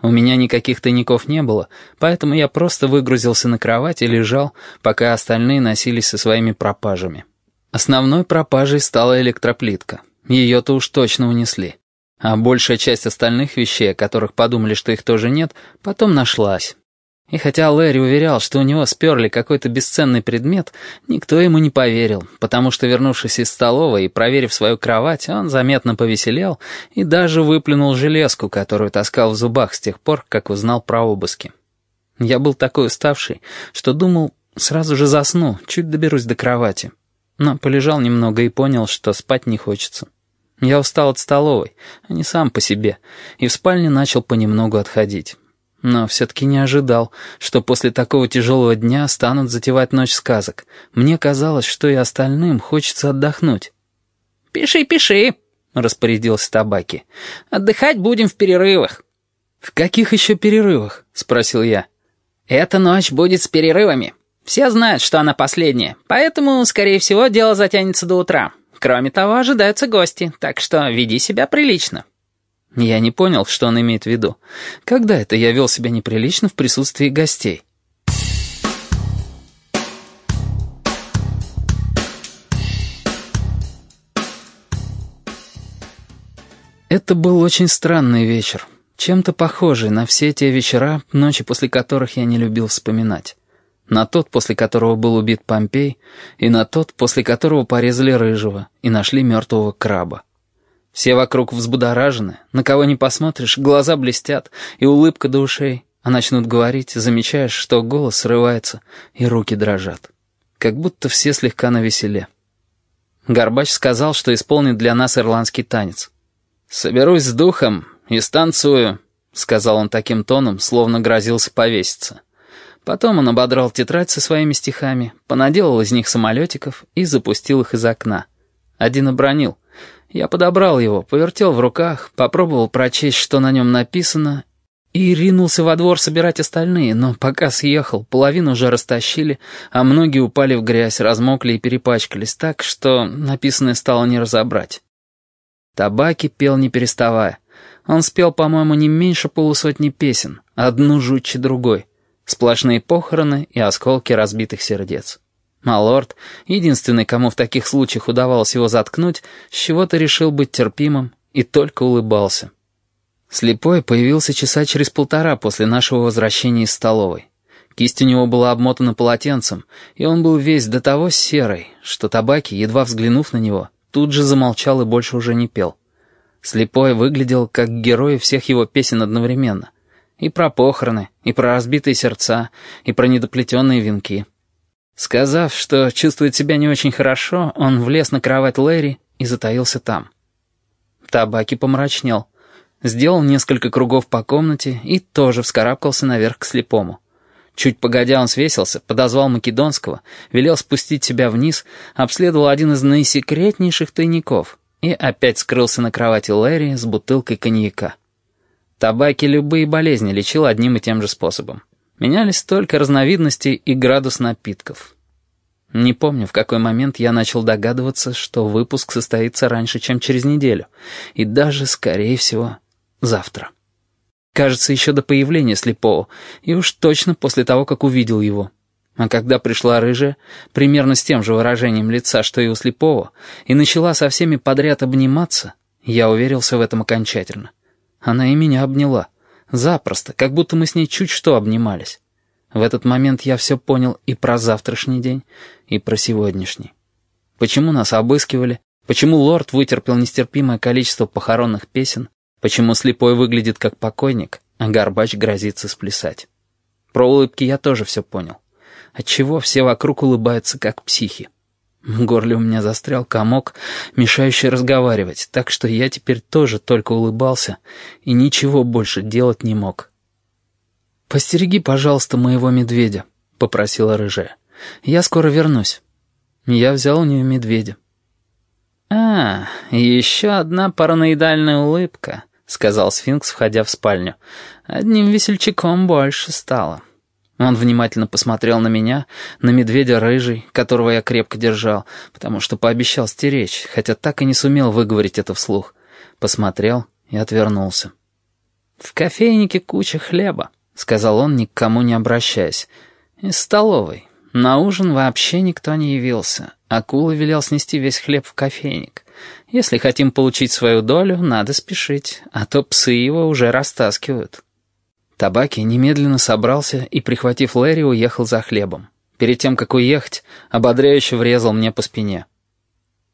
У меня никаких тайников не было, поэтому я просто выгрузился на кровать и лежал, пока остальные носились со своими пропажами. Основной пропажей стала электроплитка. Ее-то уж точно унесли. А большая часть остальных вещей, о которых подумали, что их тоже нет, потом нашлась. И хотя Лэри уверял, что у него сперли какой-то бесценный предмет, никто ему не поверил, потому что, вернувшись из столовой и проверив свою кровать, он заметно повеселел и даже выплюнул железку, которую таскал в зубах с тех пор, как узнал про обыски. Я был такой уставший, что думал, сразу же засну, чуть доберусь до кровати. Но полежал немного и понял, что спать не хочется. Я устал от столовой, а не сам по себе, и в спальне начал понемногу отходить. Но все-таки не ожидал, что после такого тяжелого дня станут затевать ночь сказок. Мне казалось, что и остальным хочется отдохнуть. «Пиши, пиши», — распорядился Табаки. «Отдыхать будем в перерывах». «В каких еще перерывах?» — спросил я. «Эта ночь будет с перерывами. Все знают, что она последняя, поэтому, скорее всего, дело затянется до утра. Кроме того, ожидаются гости, так что веди себя прилично». Я не понял, что он имеет в виду. Когда это я вел себя неприлично в присутствии гостей? Это был очень странный вечер, чем-то похожий на все те вечера, ночи после которых я не любил вспоминать. На тот, после которого был убит Помпей, и на тот, после которого порезали Рыжего и нашли мертвого краба. Все вокруг взбудоражены, на кого не посмотришь, глаза блестят, и улыбка до ушей, а начнут говорить, замечаешь, что голос срывается, и руки дрожат. Как будто все слегка навеселе. Горбач сказал, что исполнит для нас ирландский танец. «Соберусь с духом и станцую», — сказал он таким тоном, словно грозился повеситься. Потом он ободрал тетрадь со своими стихами, понаделал из них самолетиков и запустил их из окна. Один обронил. Я подобрал его, повертел в руках, попробовал прочесть, что на нем написано, и ринулся во двор собирать остальные, но пока съехал, половину уже растащили, а многие упали в грязь, размокли и перепачкались так, что написанное стало не разобрать. Табаки пел не переставая. Он спел, по-моему, не меньше полусотни песен, одну жутче другой. Сплошные похороны и осколки разбитых сердец. Малорд, единственный, кому в таких случаях удавалось его заткнуть, с чего-то решил быть терпимым и только улыбался. Слепой появился часа через полтора после нашего возвращения из столовой. Кисть у него была обмотана полотенцем, и он был весь до того серый, что табаки, едва взглянув на него, тут же замолчал и больше уже не пел. Слепой выглядел как герой всех его песен одновременно. И про похороны, и про разбитые сердца, и про недоплетенные венки. Сказав, что чувствует себя не очень хорошо, он влез на кровать Лэри и затаился там. Табаки помрачнел, сделал несколько кругов по комнате и тоже вскарабкался наверх к слепому. Чуть погодя он свесился, подозвал Македонского, велел спустить себя вниз, обследовал один из наисекретнейших тайников и опять скрылся на кровати Лэри с бутылкой коньяка. Табаки любые болезни лечил одним и тем же способом. Менялись только разновидности и градус напитков. Не помню, в какой момент я начал догадываться, что выпуск состоится раньше, чем через неделю, и даже, скорее всего, завтра. Кажется, еще до появления слепого, и уж точно после того, как увидел его. А когда пришла рыжая, примерно с тем же выражением лица, что и у слепого, и начала со всеми подряд обниматься, я уверился в этом окончательно. Она и меня обняла. Запросто, как будто мы с ней чуть что обнимались. В этот момент я все понял и про завтрашний день, и про сегодняшний. Почему нас обыскивали, почему лорд вытерпел нестерпимое количество похоронных песен, Почему слепой выглядит как покойник, а Горбач грозится сплясать? Про улыбки я тоже все понял. Отчего все вокруг улыбаются как психи? В горле у меня застрял комок, мешающий разговаривать, так что я теперь тоже только улыбался и ничего больше делать не мог. «Постереги, пожалуйста, моего медведя», — попросила рыжая. «Я скоро вернусь». Я взял у нее медведя. «А, еще одна параноидальная улыбка», — сказал сфинкс, входя в спальню. «Одним весельчаком больше стало». Он внимательно посмотрел на меня, на медведя рыжий, которого я крепко держал, потому что пообещал стеречь, хотя так и не сумел выговорить это вслух. Посмотрел и отвернулся. «В кофейнике куча хлеба», — сказал он, ни к кому не обращаясь. «Из столовой. На ужин вообще никто не явился. Акула велел снести весь хлеб в кофейник. Если хотим получить свою долю, надо спешить, а то псы его уже растаскивают». Табаки немедленно собрался и, прихватив Лэри, уехал за хлебом. Перед тем, как уехать, ободряюще врезал мне по спине.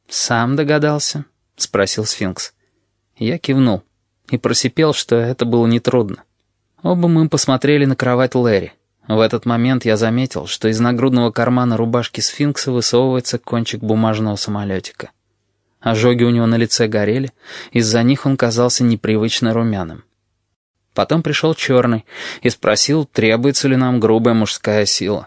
«Сам догадался?» — спросил сфинкс. Я кивнул и просипел, что это было нетрудно. Оба мы посмотрели на кровать Лэри. В этот момент я заметил, что из нагрудного кармана рубашки сфинкса высовывается кончик бумажного самолетика. Ожоги у него на лице горели, из-за них он казался непривычно румяным. Потом пришел черный и спросил, требуется ли нам грубая мужская сила.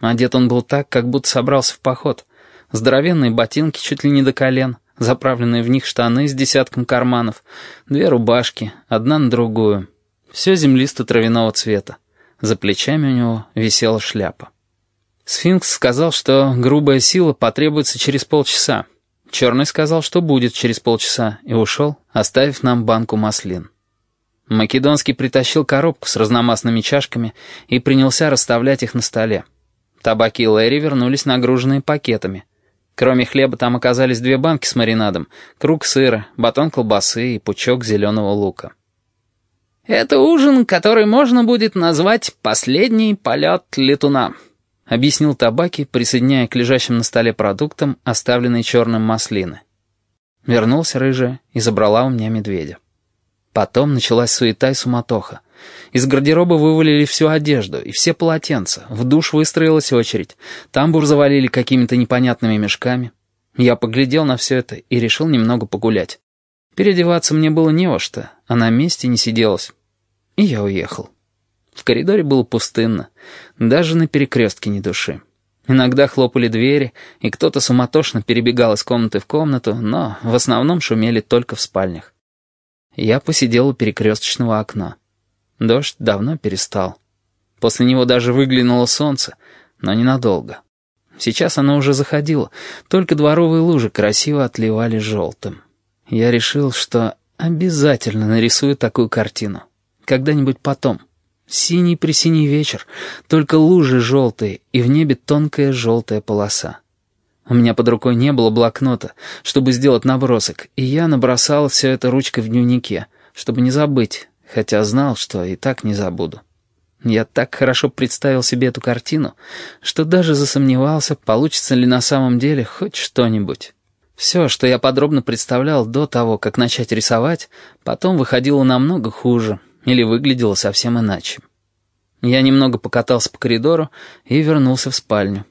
Одет он был так, как будто собрался в поход. Здоровенные ботинки чуть ли не до колен, заправленные в них штаны с десятком карманов, две рубашки, одна на другую. Все землисто-травяного цвета. За плечами у него висела шляпа. Сфинкс сказал, что грубая сила потребуется через полчаса. Черный сказал, что будет через полчаса, и ушел, оставив нам банку маслин. Македонский притащил коробку с разномастными чашками и принялся расставлять их на столе. Табаки и Лэри вернулись нагруженные пакетами. Кроме хлеба там оказались две банки с маринадом, круг сыра, батон колбасы и пучок зеленого лука. «Это ужин, который можно будет назвать «последний полет летуна», — объяснил Табаки, присоединяя к лежащим на столе продуктам оставленные черным маслины. Вернулся рыжая и забрала у меня медведя. Потом началась суета и суматоха. Из гардероба вывалили всю одежду и все полотенца. В душ выстроилась очередь. Тамбур завалили какими-то непонятными мешками. Я поглядел на все это и решил немного погулять. Переодеваться мне было не во что, а на месте не сиделось. И я уехал. В коридоре было пустынно. Даже на перекрестке ни души. Иногда хлопали двери, и кто-то суматошно перебегал из комнаты в комнату, но в основном шумели только в спальнях. Я посидел у перекресточного окна. Дождь давно перестал. После него даже выглянуло солнце, но ненадолго. Сейчас оно уже заходило, только дворовые лужи красиво отливали желтым. Я решил, что обязательно нарисую такую картину. Когда-нибудь потом. Синий-пресиний вечер, только лужи желтые, и в небе тонкая желтая полоса. У меня под рукой не было блокнота, чтобы сделать набросок, и я набросал все это ручкой в дневнике, чтобы не забыть, хотя знал, что и так не забуду. Я так хорошо представил себе эту картину, что даже засомневался, получится ли на самом деле хоть что-нибудь. Все, что я подробно представлял до того, как начать рисовать, потом выходило намного хуже или выглядело совсем иначе. Я немного покатался по коридору и вернулся в спальню.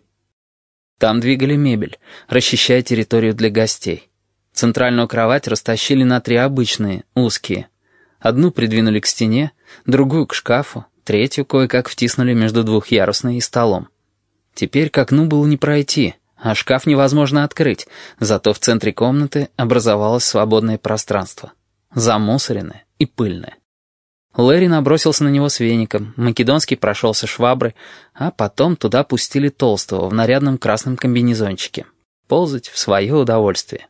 Там двигали мебель, расчищая территорию для гостей. Центральную кровать растащили на три обычные, узкие. Одну придвинули к стене, другую к шкафу, третью кое-как втиснули между двухъярусной и столом. Теперь к окну было не пройти, а шкаф невозможно открыть, зато в центре комнаты образовалось свободное пространство. Замусоренное и пыльное. Лэри набросился на него с веником, Македонский прошелся шваброй, а потом туда пустили Толстого в нарядном красном комбинезончике. Ползать в свое удовольствие.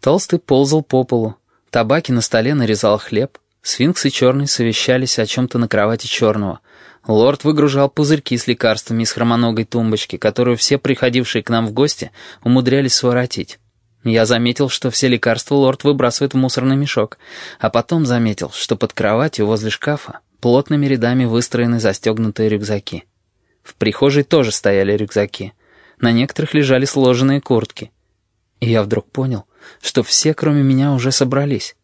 Толстый ползал по полу. Табаки на столе нарезал хлеб. Сфинкс и Черный совещались о чем-то на кровати Черного. Лорд выгружал пузырьки с лекарствами из хромоногой тумбочки, которую все приходившие к нам в гости умудрялись своротить. Я заметил, что все лекарства лорд выбрасывает в мусорный мешок, а потом заметил, что под кроватью возле шкафа плотными рядами выстроены застегнутые рюкзаки. В прихожей тоже стояли рюкзаки. На некоторых лежали сложенные куртки. И я вдруг понял, что все, кроме меня, уже собрались.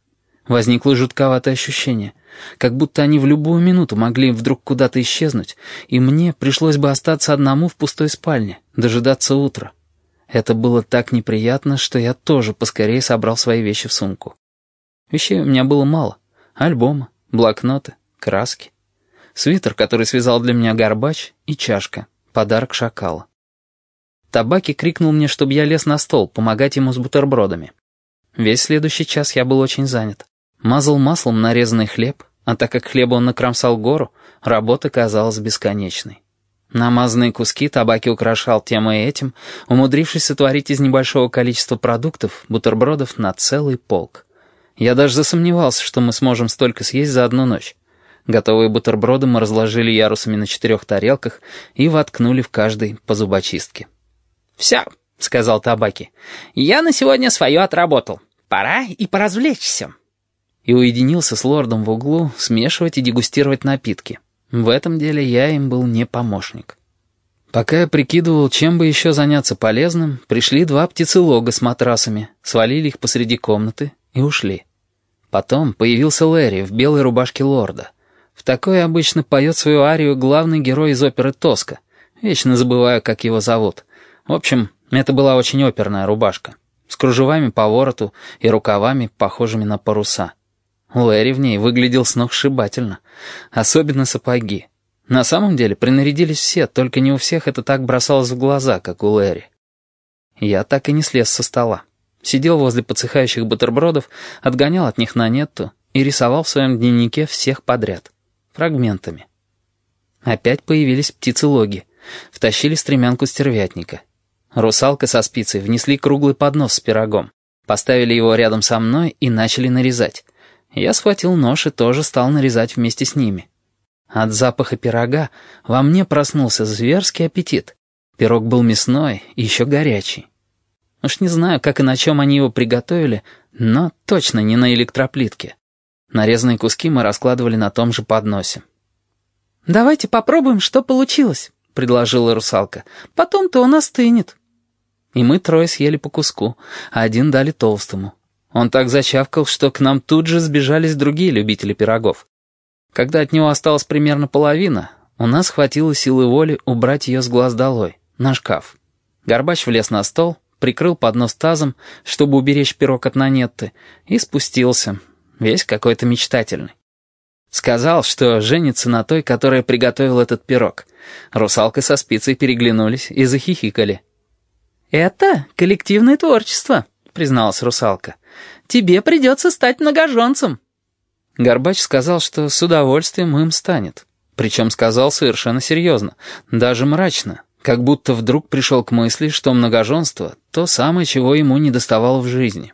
Возникло жутковатое ощущение, как будто они в любую минуту могли вдруг куда-то исчезнуть, и мне пришлось бы остаться одному в пустой спальне, дожидаться утра. Это было так неприятно, что я тоже поскорее собрал свои вещи в сумку. Вещей у меня было мало. Альбомы, блокноты, краски. Свитер, который связал для меня горбач, и чашка, подарок шакала. Табаки крикнул мне, чтобы я лез на стол, помогать ему с бутербродами. Весь следующий час я был очень занят. Мазал маслом нарезанный хлеб, а так как хлеба он накромсал гору, работа казалась бесконечной. Намазанные куски табаки украшал тем и этим, умудрившись сотворить из небольшого количества продуктов бутербродов на целый полк. Я даже засомневался, что мы сможем столько съесть за одну ночь. Готовые бутерброды мы разложили ярусами на четырех тарелках и воткнули в каждый по зубочистке. «Все», — сказал табаки, — «я на сегодня свое отработал. Пора и поразвлечься». И уединился с лордом в углу смешивать и дегустировать напитки. В этом деле я им был не помощник. Пока я прикидывал, чем бы еще заняться полезным, пришли два птицелога с матрасами, свалили их посреди комнаты и ушли. Потом появился Лэри в белой рубашке лорда. В такой обычно поет свою арию главный герой из оперы «Тоска». Вечно забываю, как его зовут. В общем, это была очень оперная рубашка. С кружевами по вороту и рукавами, похожими на паруса. Лэри в ней выглядел сногсшибательно. Особенно сапоги. На самом деле принарядились все, только не у всех это так бросалось в глаза, как у Лэри. Я так и не слез со стола. Сидел возле подсыхающих бутербродов, отгонял от них на нетту и рисовал в своем дневнике всех подряд. Фрагментами. Опять появились птицелоги. Втащили стремянку стервятника. Русалка со спицей внесли круглый поднос с пирогом. Поставили его рядом со мной и начали нарезать. Я схватил нож и тоже стал нарезать вместе с ними. От запаха пирога во мне проснулся зверский аппетит. Пирог был мясной и еще горячий. Уж не знаю, как и на чем они его приготовили, но точно не на электроплитке. Нарезанные куски мы раскладывали на том же подносе. «Давайте попробуем, что получилось», — предложила русалка. «Потом-то он остынет». И мы трое съели по куску, а один дали толстому. Он так зачавкал, что к нам тут же сбежались другие любители пирогов. Когда от него осталась примерно половина, у нас хватило силы воли убрать ее с глаз долой, на шкаф. Горбач влез на стол, прикрыл поднос тазом, чтобы уберечь пирог от Нанетты, и спустился, весь какой-то мечтательный. Сказал, что женится на той, которая приготовила этот пирог. Русалка со спицей переглянулись и захихикали. «Это коллективное творчество», — призналась русалка. «Тебе придется стать многоженцем». Горбач сказал, что с удовольствием им станет. Причем сказал совершенно серьезно, даже мрачно, как будто вдруг пришел к мысли, что многоженство — то самое, чего ему не доставало в жизни.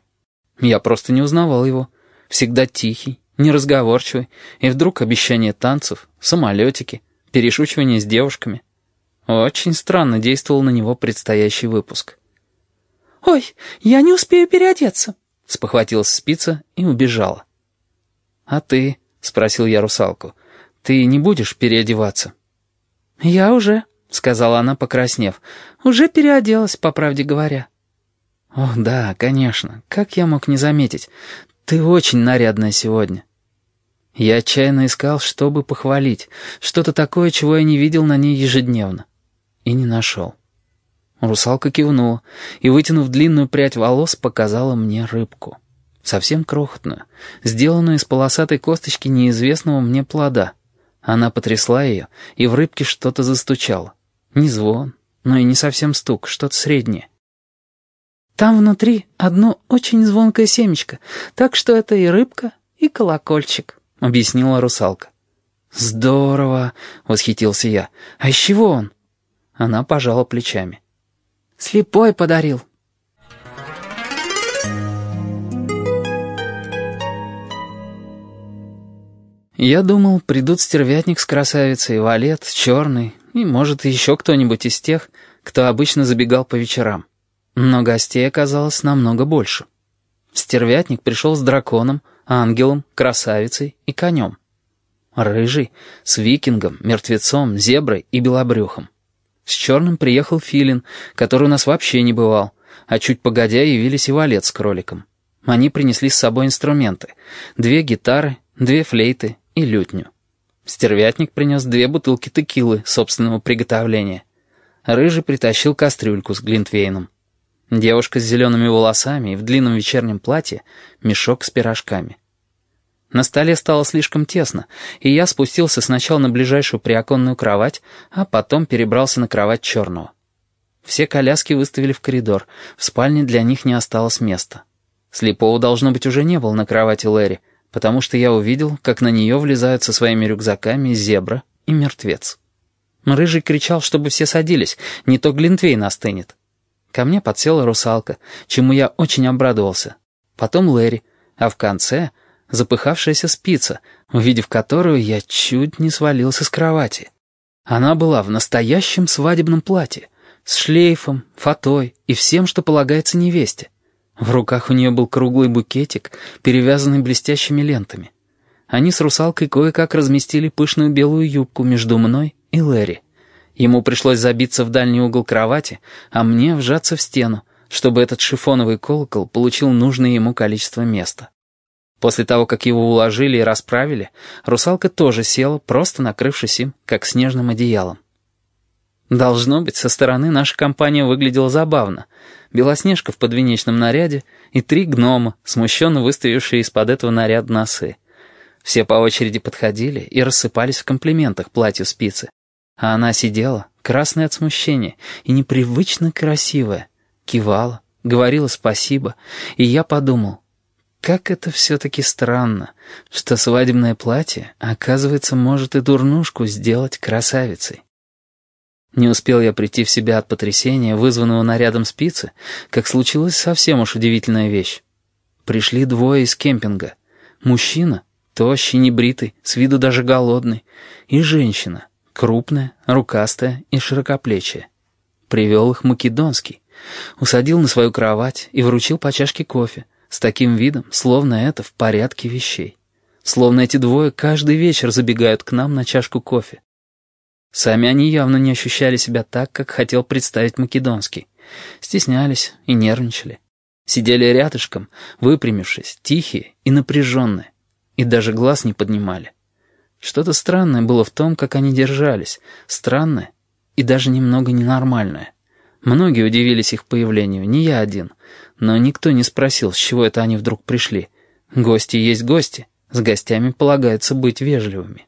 Я просто не узнавал его. Всегда тихий, неразговорчивый, и вдруг обещание танцев, самолетики, перешучивание с девушками. Очень странно действовал на него предстоящий выпуск. «Ой, я не успею переодеться», — спохватилась спица и убежала. «А ты?» — спросил я русалку. «Ты не будешь переодеваться?» «Я уже», — сказала она, покраснев. «Уже переоделась, по правде говоря». «О, да, конечно. Как я мог не заметить? Ты очень нарядная сегодня». Я отчаянно искал, чтобы похвалить, что-то такое, чего я не видел на ней ежедневно. И не нашел. Русалка кивнула и, вытянув длинную прядь волос, показала мне рыбку. Совсем крохотную, сделанную из полосатой косточки неизвестного мне плода. Она потрясла ее, и в рыбке что-то застучало. Не звон, но и не совсем стук, что-то среднее. «Там внутри одно очень звонкое семечко, так что это и рыбка, и колокольчик», — объяснила русалка. «Здорово!» — восхитился я. «А из чего он?» Она пожала плечами. «Слепой подарил». Я думал, придут стервятник с красавицей, валет, черный, и, может, еще кто-нибудь из тех, кто обычно забегал по вечерам. Но гостей оказалось намного больше. Стервятник пришел с драконом, ангелом, красавицей и конем. Рыжий, с викингом, мертвецом, зеброй и белобрюхом. С черным приехал филин, который у нас вообще не бывал, а чуть погодя явились и валет с кроликом. Они принесли с собой инструменты. Две гитары, две флейты и лютню. Стервятник принес две бутылки текилы собственного приготовления. Рыжий притащил кастрюльку с глинтвейном. Девушка с зелеными волосами и в длинном вечернем платье — мешок с пирожками. На столе стало слишком тесно, и я спустился сначала на ближайшую приоконную кровать, а потом перебрался на кровать черного. Все коляски выставили в коридор, в спальне для них не осталось места. Слепого, должно быть, уже не было на кровати Лэри, потому что я увидел, как на нее влезают со своими рюкзаками зебра и мертвец. Рыжий кричал, чтобы все садились, не то Глинтвейн остынет. Ко мне подсела русалка, чему я очень обрадовался. Потом Лэри, а в конце запыхавшаяся спица, увидев которую я чуть не свалился с кровати. Она была в настоящем свадебном платье, с шлейфом, фатой и всем, что полагается невесте. В руках у нее был круглый букетик, перевязанный блестящими лентами. Они с русалкой кое-как разместили пышную белую юбку между мной и Лэри. Ему пришлось забиться в дальний угол кровати, а мне вжаться в стену, чтобы этот шифоновый колокол получил нужное ему количество места. После того, как его уложили и расправили, русалка тоже села, просто накрывшись им, как снежным одеялом. Должно быть, со стороны наша компания выглядела забавно. Белоснежка в подвенечном наряде и три гнома, смущенно выставившие из-под этого наряда носы. Все по очереди подходили и рассыпались в комплиментах платью спицы. А она сидела, красная от смущения и непривычно красивая, кивала, говорила спасибо, и я подумал, как это все-таки странно, что свадебное платье, оказывается, может и дурнушку сделать красавицей. Не успел я прийти в себя от потрясения, вызванного нарядом спицы, как случилась совсем уж удивительная вещь. Пришли двое из кемпинга. Мужчина, тощий, небритый, с виду даже голодный, и женщина, крупная, рукастая и широкоплечая. Привел их Македонский, усадил на свою кровать и вручил по чашке кофе, с таким видом, словно это в порядке вещей. Словно эти двое каждый вечер забегают к нам на чашку кофе. Сами они явно не ощущали себя так, как хотел представить Македонский. Стеснялись и нервничали. Сидели рядышком, выпрямившись, тихие и напряженные. И даже глаз не поднимали. Что-то странное было в том, как они держались. Странное и даже немного ненормальное. Многие удивились их появлению, не я один. Но никто не спросил, с чего это они вдруг пришли. Гости есть гости. С гостями полагается быть вежливыми.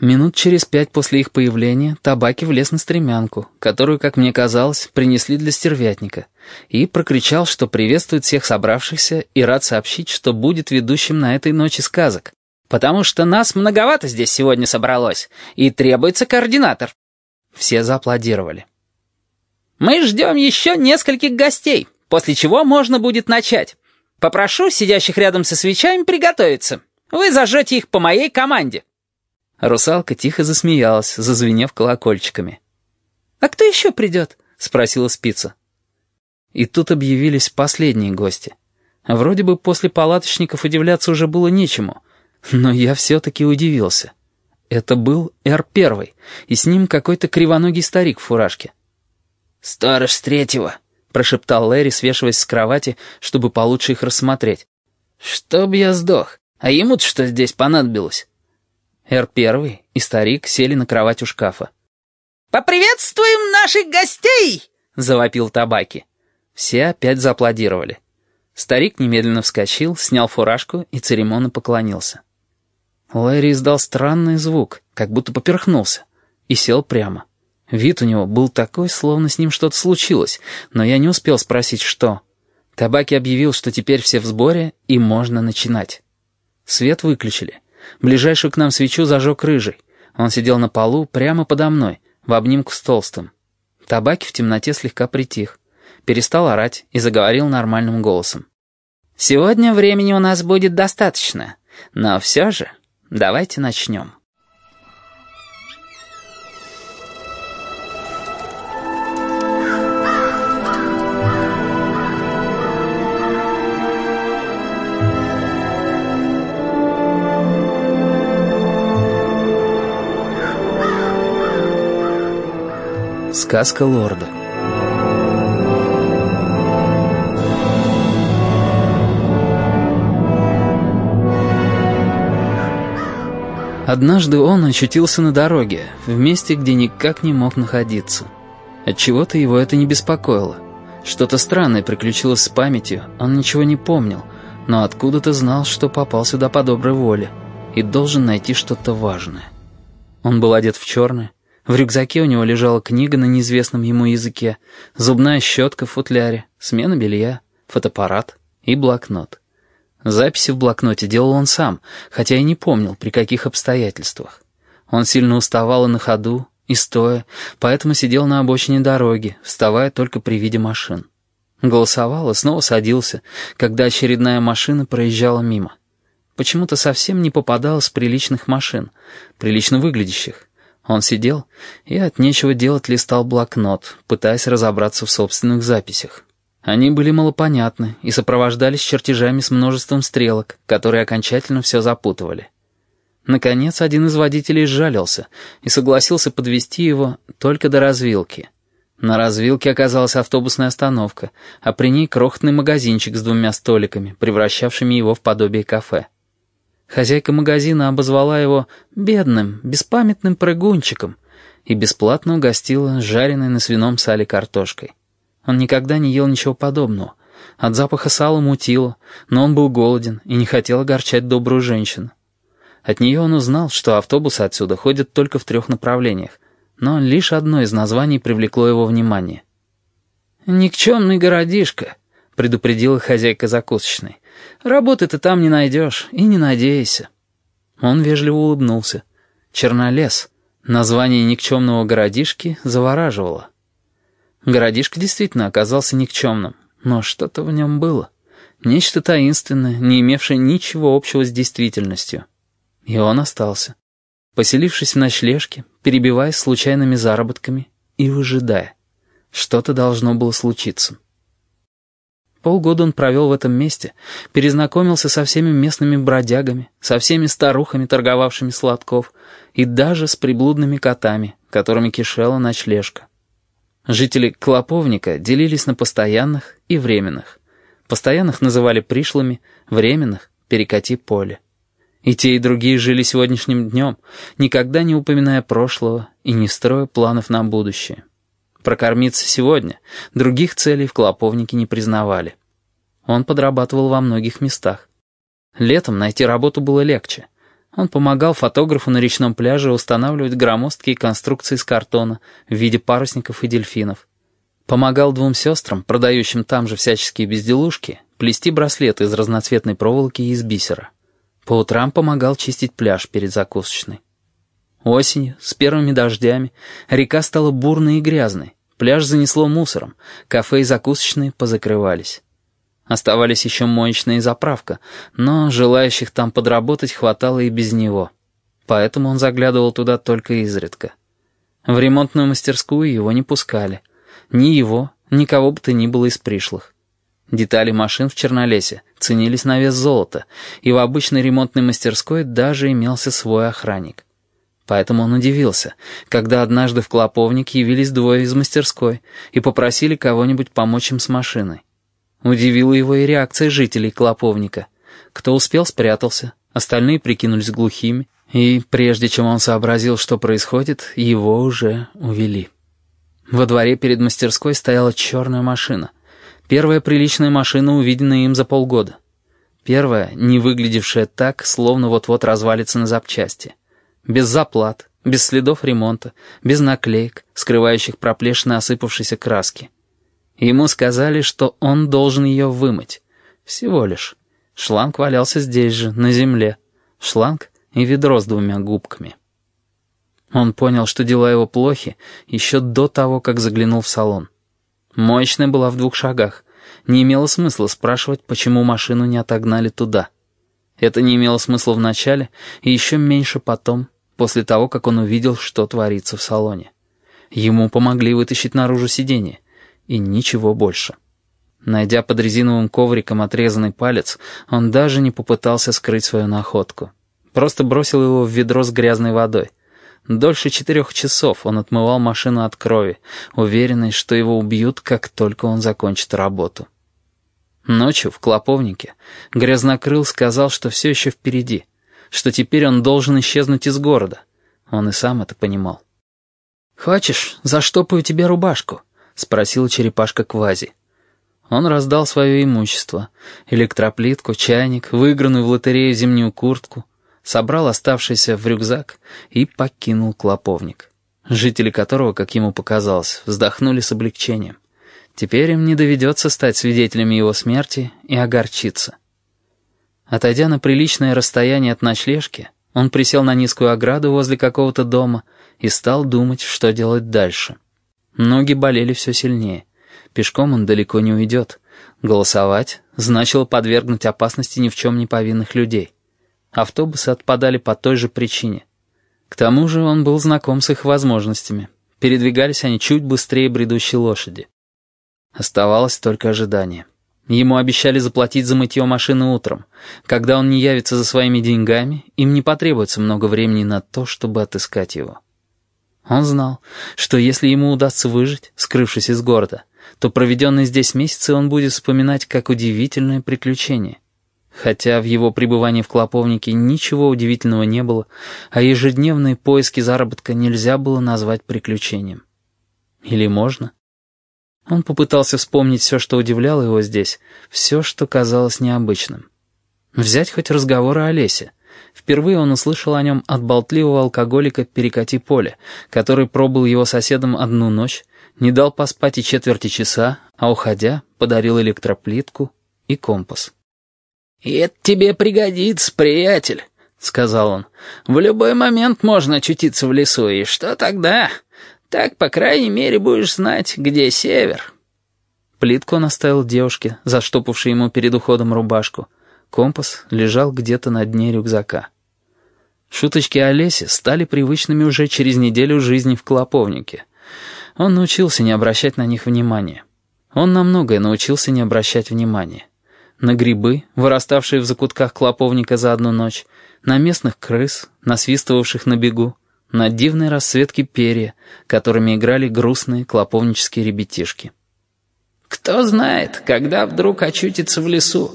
Минут через пять после их появления Табаки влез на стремянку, которую, как мне казалось, принесли для стервятника, и прокричал, что приветствует всех собравшихся и рад сообщить, что будет ведущим на этой ночи сказок, потому что нас многовато здесь сегодня собралось, и требуется координатор. Все зааплодировали. «Мы ждем еще нескольких гостей, после чего можно будет начать. Попрошу сидящих рядом со свечами приготовиться. Вы зажжете их по моей команде». Русалка тихо засмеялась, зазвенев колокольчиками. «А кто еще придет?» — спросила спица. И тут объявились последние гости. Вроде бы после палаточников удивляться уже было нечему, но я все-таки удивился. Это был Р-1, и с ним какой-то кривоногий старик в фуражке. «Сторож третьего», — прошептал Лэри, свешиваясь с кровати, чтобы получше их рассмотреть. «Чтоб я сдох, а ему-то что здесь понадобилось?» Р-1 и старик сели на кровать у шкафа. «Поприветствуем наших гостей!» — завопил Табаки. Все опять зааплодировали. Старик немедленно вскочил, снял фуражку и церемонно поклонился. Лэри издал странный звук, как будто поперхнулся, и сел прямо. Вид у него был такой, словно с ним что-то случилось, но я не успел спросить, что. Табаки объявил, что теперь все в сборе, и можно начинать. Свет выключили. Ближайшую к нам свечу зажег рыжий. Он сидел на полу прямо подо мной, в обнимку с толстым. Табаки в темноте слегка притих. Перестал орать и заговорил нормальным голосом. «Сегодня времени у нас будет достаточно, но все же давайте начнем». Сказка лорда. Однажды он очутился на дороге, в месте, где никак не мог находиться. Отчего-то его это не беспокоило. Что-то странное приключилось с памятью, он ничего не помнил, но откуда-то знал, что попал сюда по доброй воле и должен найти что-то важное. Он был одет в черное, в рюкзаке у него лежала книга на неизвестном ему языке, зубная щетка в футляре, смена белья, фотоаппарат и блокнот. Записи в блокноте делал он сам, хотя и не помнил, при каких обстоятельствах. Он сильно уставал и на ходу, и стоя, поэтому сидел на обочине дороги, вставая только при виде машин. Голосовал и снова садился, когда очередная машина проезжала мимо. Почему-то совсем не попадалось приличных машин, прилично выглядящих. Он сидел и от нечего делать листал блокнот, пытаясь разобраться в собственных записях. Они были малопонятны и сопровождались чертежами с множеством стрелок, которые окончательно все запутывали. Наконец, один из водителей сжалился и согласился подвести его только до развилки. На развилке оказалась автобусная остановка, а при ней крохотный магазинчик с двумя столиками, превращавшими его в подобие кафе. Хозяйка магазина обозвала его «бедным, беспамятным прыгунчиком» и бесплатно угостила жареной на свином сале картошкой. Он никогда не ел ничего подобного. От запаха сала мутило, но он был голоден и не хотел огорчать добрую женщину. От нее он узнал, что автобусы отсюда ходят только в трех направлениях, но лишь одно из названий привлекло его внимание. «Никчемный городишко», — предупредила хозяйка закусочной. Работы ты там не найдешь, и не надейся». Он вежливо улыбнулся. Чернолес. Название никчемного городишки завораживало. Городишко действительно оказался никчемным, но что-то в нем было. Нечто таинственное, не имевшее ничего общего с действительностью. И он остался, поселившись в ночлежке, перебиваясь случайными заработками и выжидая. Что-то должно было случиться. Полгода он провел в этом месте, перезнакомился со всеми местными бродягами, со всеми старухами, торговавшими сладков, и даже с приблудными котами, которыми кишела ночлежка. Жители Клоповника делились на постоянных и временных. Постоянных называли пришлыми, временных — перекати поле. И те, и другие жили сегодняшним днем, никогда не упоминая прошлого и не строя планов на будущее. Прокормиться сегодня, других целей в Клоповнике не признавали. Он подрабатывал во многих местах. Летом найти работу было легче. Он помогал фотографу на речном пляже устанавливать громоздкие конструкции из картона в виде парусников и дельфинов. Помогал двум сестрам, продающим там же всяческие безделушки, плести браслеты из разноцветной проволоки и из бисера. По утрам помогал чистить пляж перед закусочной. Осенью, с первыми дождями, река стала бурной и грязной, пляж занесло мусором, кафе и закусочные позакрывались. Оставались еще моечная и заправка, но желающих там подработать хватало и без него. Поэтому он заглядывал туда только изредка. В ремонтную мастерскую его не пускали. Ни его, ни кого бы то ни было из пришлых. Детали машин в Чернолесе ценились на вес золота, и в обычной ремонтной мастерской даже имелся свой охранник. Поэтому он удивился, когда однажды в Клоповник явились двое из мастерской и попросили кого-нибудь помочь им с машиной. Удивила его и реакция жителей Клоповника. Кто успел, спрятался, остальные прикинулись глухими, и прежде чем он сообразил, что происходит, его уже увели. Во дворе перед мастерской стояла черная машина. Первая приличная машина, увиденная им за полгода. Первая, не выглядевшая так, словно вот-вот развалится на запчасти без заплат, без следов ремонта, без наклеек, скрывающих проплешины осыпавшейся краски. Ему сказали, что он должен ее вымыть. Всего лишь. Шланг валялся здесь же, на земле. Шланг и ведро с двумя губками. Он понял, что дела его плохи, еще до того, как заглянул в салон. Моечная была в двух шагах. Не имело смысла спрашивать, почему машину не отогнали туда. Это не имело смысла вначале, и еще меньше потом, после того, как он увидел, что творится в салоне. Ему помогли вытащить наружу сиденье, и ничего больше. Найдя под резиновым ковриком отрезанный палец, он даже не попытался скрыть свою находку. Просто бросил его в ведро с грязной водой. Дольше четырех часов он отмывал машину от крови, уверенный, что его убьют, как только он закончит работу. Ночью в Клоповнике Грязнокрыл сказал, что все еще впереди, что теперь он должен исчезнуть из города. Он и сам это понимал. «Хочешь, заштопаю тебе рубашку?» — спросила черепашка Квази. Он раздал свое имущество — электроплитку, чайник, выигранную в лотерею зимнюю куртку, собрал оставшийся в рюкзак и покинул Клоповник, жители которого, как ему показалось, вздохнули с облегчением. Теперь им не доведется стать свидетелями его смерти и огорчиться. Отойдя на приличное расстояние от ночлежки, он присел на низкую ограду возле какого-то дома и стал думать, что делать дальше. Ноги болели все сильнее. Пешком он далеко не уйдет. Голосовать значило подвергнуть опасности ни в чем не повинных людей. Автобусы отпадали по той же причине. К тому же он был знаком с их возможностями. Передвигались они чуть быстрее бредущей лошади. Оставалось только ожидание. Ему обещали заплатить за мытье машины утром. Когда он не явится за своими деньгами, им не потребуется много времени на то, чтобы отыскать его. Он знал, что если ему удастся выжить, скрывшись из города, то проведенные здесь месяцы он будет вспоминать как удивительное приключение. Хотя в его пребывании в Клоповнике ничего удивительного не было, а ежедневные поиски заработка нельзя было назвать приключением. Или можно? Он попытался вспомнить все, что удивляло его здесь, все, что казалось необычным. Взять хоть разговор о Олесе. Впервые он услышал о нем от болтливого алкоголика «Перекати поле», который пробыл его соседом одну ночь, не дал поспать и четверти часа, а, уходя, подарил электроплитку и компас. «И это тебе пригодится, приятель. сказал он. «В любой момент можно очутиться в лесу, и что тогда? Так, по крайней мере, будешь знать, где север». Плитку он оставил девушке, заштопавшей ему перед уходом рубашку. Компас лежал где-то на дне рюкзака. Шуточки Олеси стали привычными уже через неделю жизни в Клоповнике. Он научился не обращать на них внимания. Он на многое научился не обращать внимания. На грибы, выраставшие в закутках клоповника за одну ночь, на местных крыс, насвистывавших на бегу, на дивные расцветки перья, которыми играли грустные клоповнические ребятишки. «Кто знает, когда вдруг очутится в лесу?»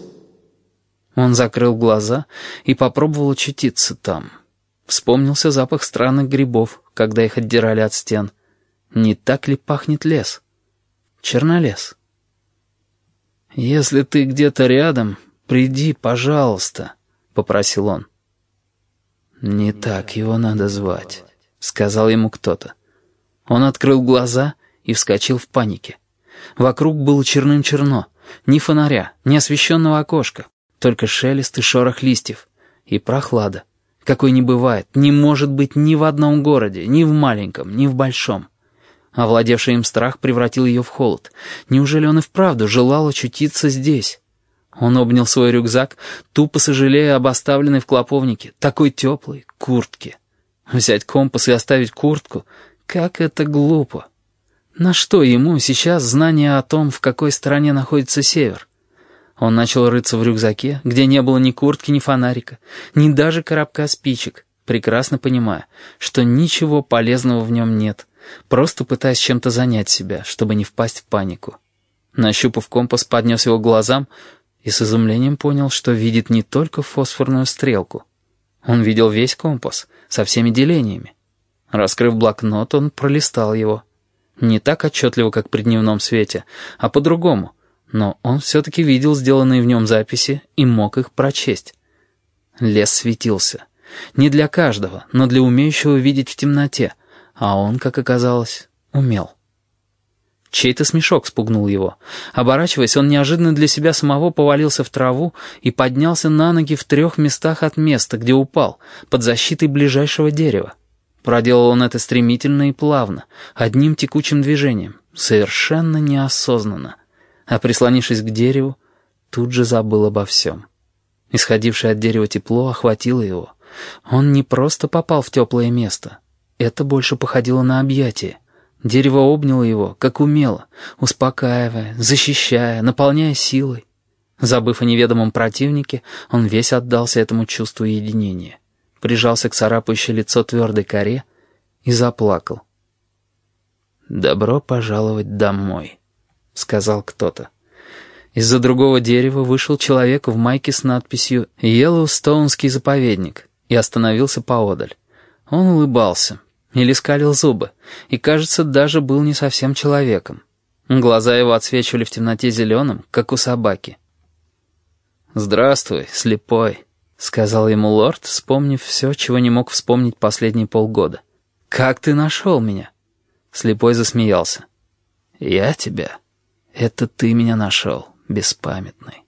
Он закрыл глаза и попробовал очутиться там. Вспомнился запах странных грибов, когда их отдирали от стен. Не так ли пахнет лес? Чернолес. «Если ты где-то рядом, приди, пожалуйста», — попросил он. «Не так его надо звать», — сказал ему кто-то. Он открыл глаза и вскочил в панике. Вокруг было черным-черно, ни фонаря, ни освещенного окошка, только шелест и шорох листьев, и прохлада, какой не бывает, не может быть ни в одном городе, ни в маленьком, ни в большом. Овладевший им страх превратил ее в холод. Неужели он и вправду желал очутиться здесь? Он обнял свой рюкзак, тупо сожалея об оставленной в клоповнике, такой теплой, куртке. Взять компас и оставить куртку? Как это глупо! На что ему сейчас знание о том, в какой стороне находится север? Он начал рыться в рюкзаке, где не было ни куртки, ни фонарика, ни даже коробка спичек, прекрасно понимая, что ничего полезного в нем нет — просто пытаясь чем-то занять себя, чтобы не впасть в панику. Нащупав компас, поднес его глазам и с изумлением понял, что видит не только фосфорную стрелку. Он видел весь компас, со всеми делениями. Раскрыв блокнот, он пролистал его. Не так отчетливо, как при дневном свете, а по-другому, но он все-таки видел сделанные в нем записи и мог их прочесть. Лес светился. Не для каждого, но для умеющего видеть в темноте — а он, как оказалось, умел. Чей-то смешок спугнул его. Оборачиваясь, он неожиданно для себя самого повалился в траву и поднялся на ноги в трех местах от места, где упал, под защитой ближайшего дерева. Проделал он это стремительно и плавно, одним текучим движением, совершенно неосознанно. А прислонившись к дереву, тут же забыл обо всем. Исходившее от дерева тепло охватило его. Он не просто попал в теплое место — это больше походило на объятие. Дерево обняло его, как умело, успокаивая, защищая, наполняя силой. Забыв о неведомом противнике, он весь отдался этому чувству единения. Прижался к царапающей лицо твердой коре и заплакал. «Добро пожаловать домой», — сказал кто-то. Из-за другого дерева вышел человек в майке с надписью «Йеллоустоунский заповедник» и остановился поодаль. Он улыбался, или скалил зубы, и, кажется, даже был не совсем человеком. Глаза его отсвечивали в темноте зеленым, как у собаки. «Здравствуй, слепой», — сказал ему лорд, вспомнив все, чего не мог вспомнить последние полгода. «Как ты нашел меня?» Слепой засмеялся. «Я тебя? Это ты меня нашел, беспамятный».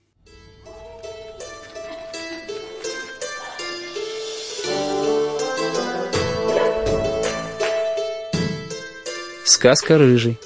Сказка «Рыжий».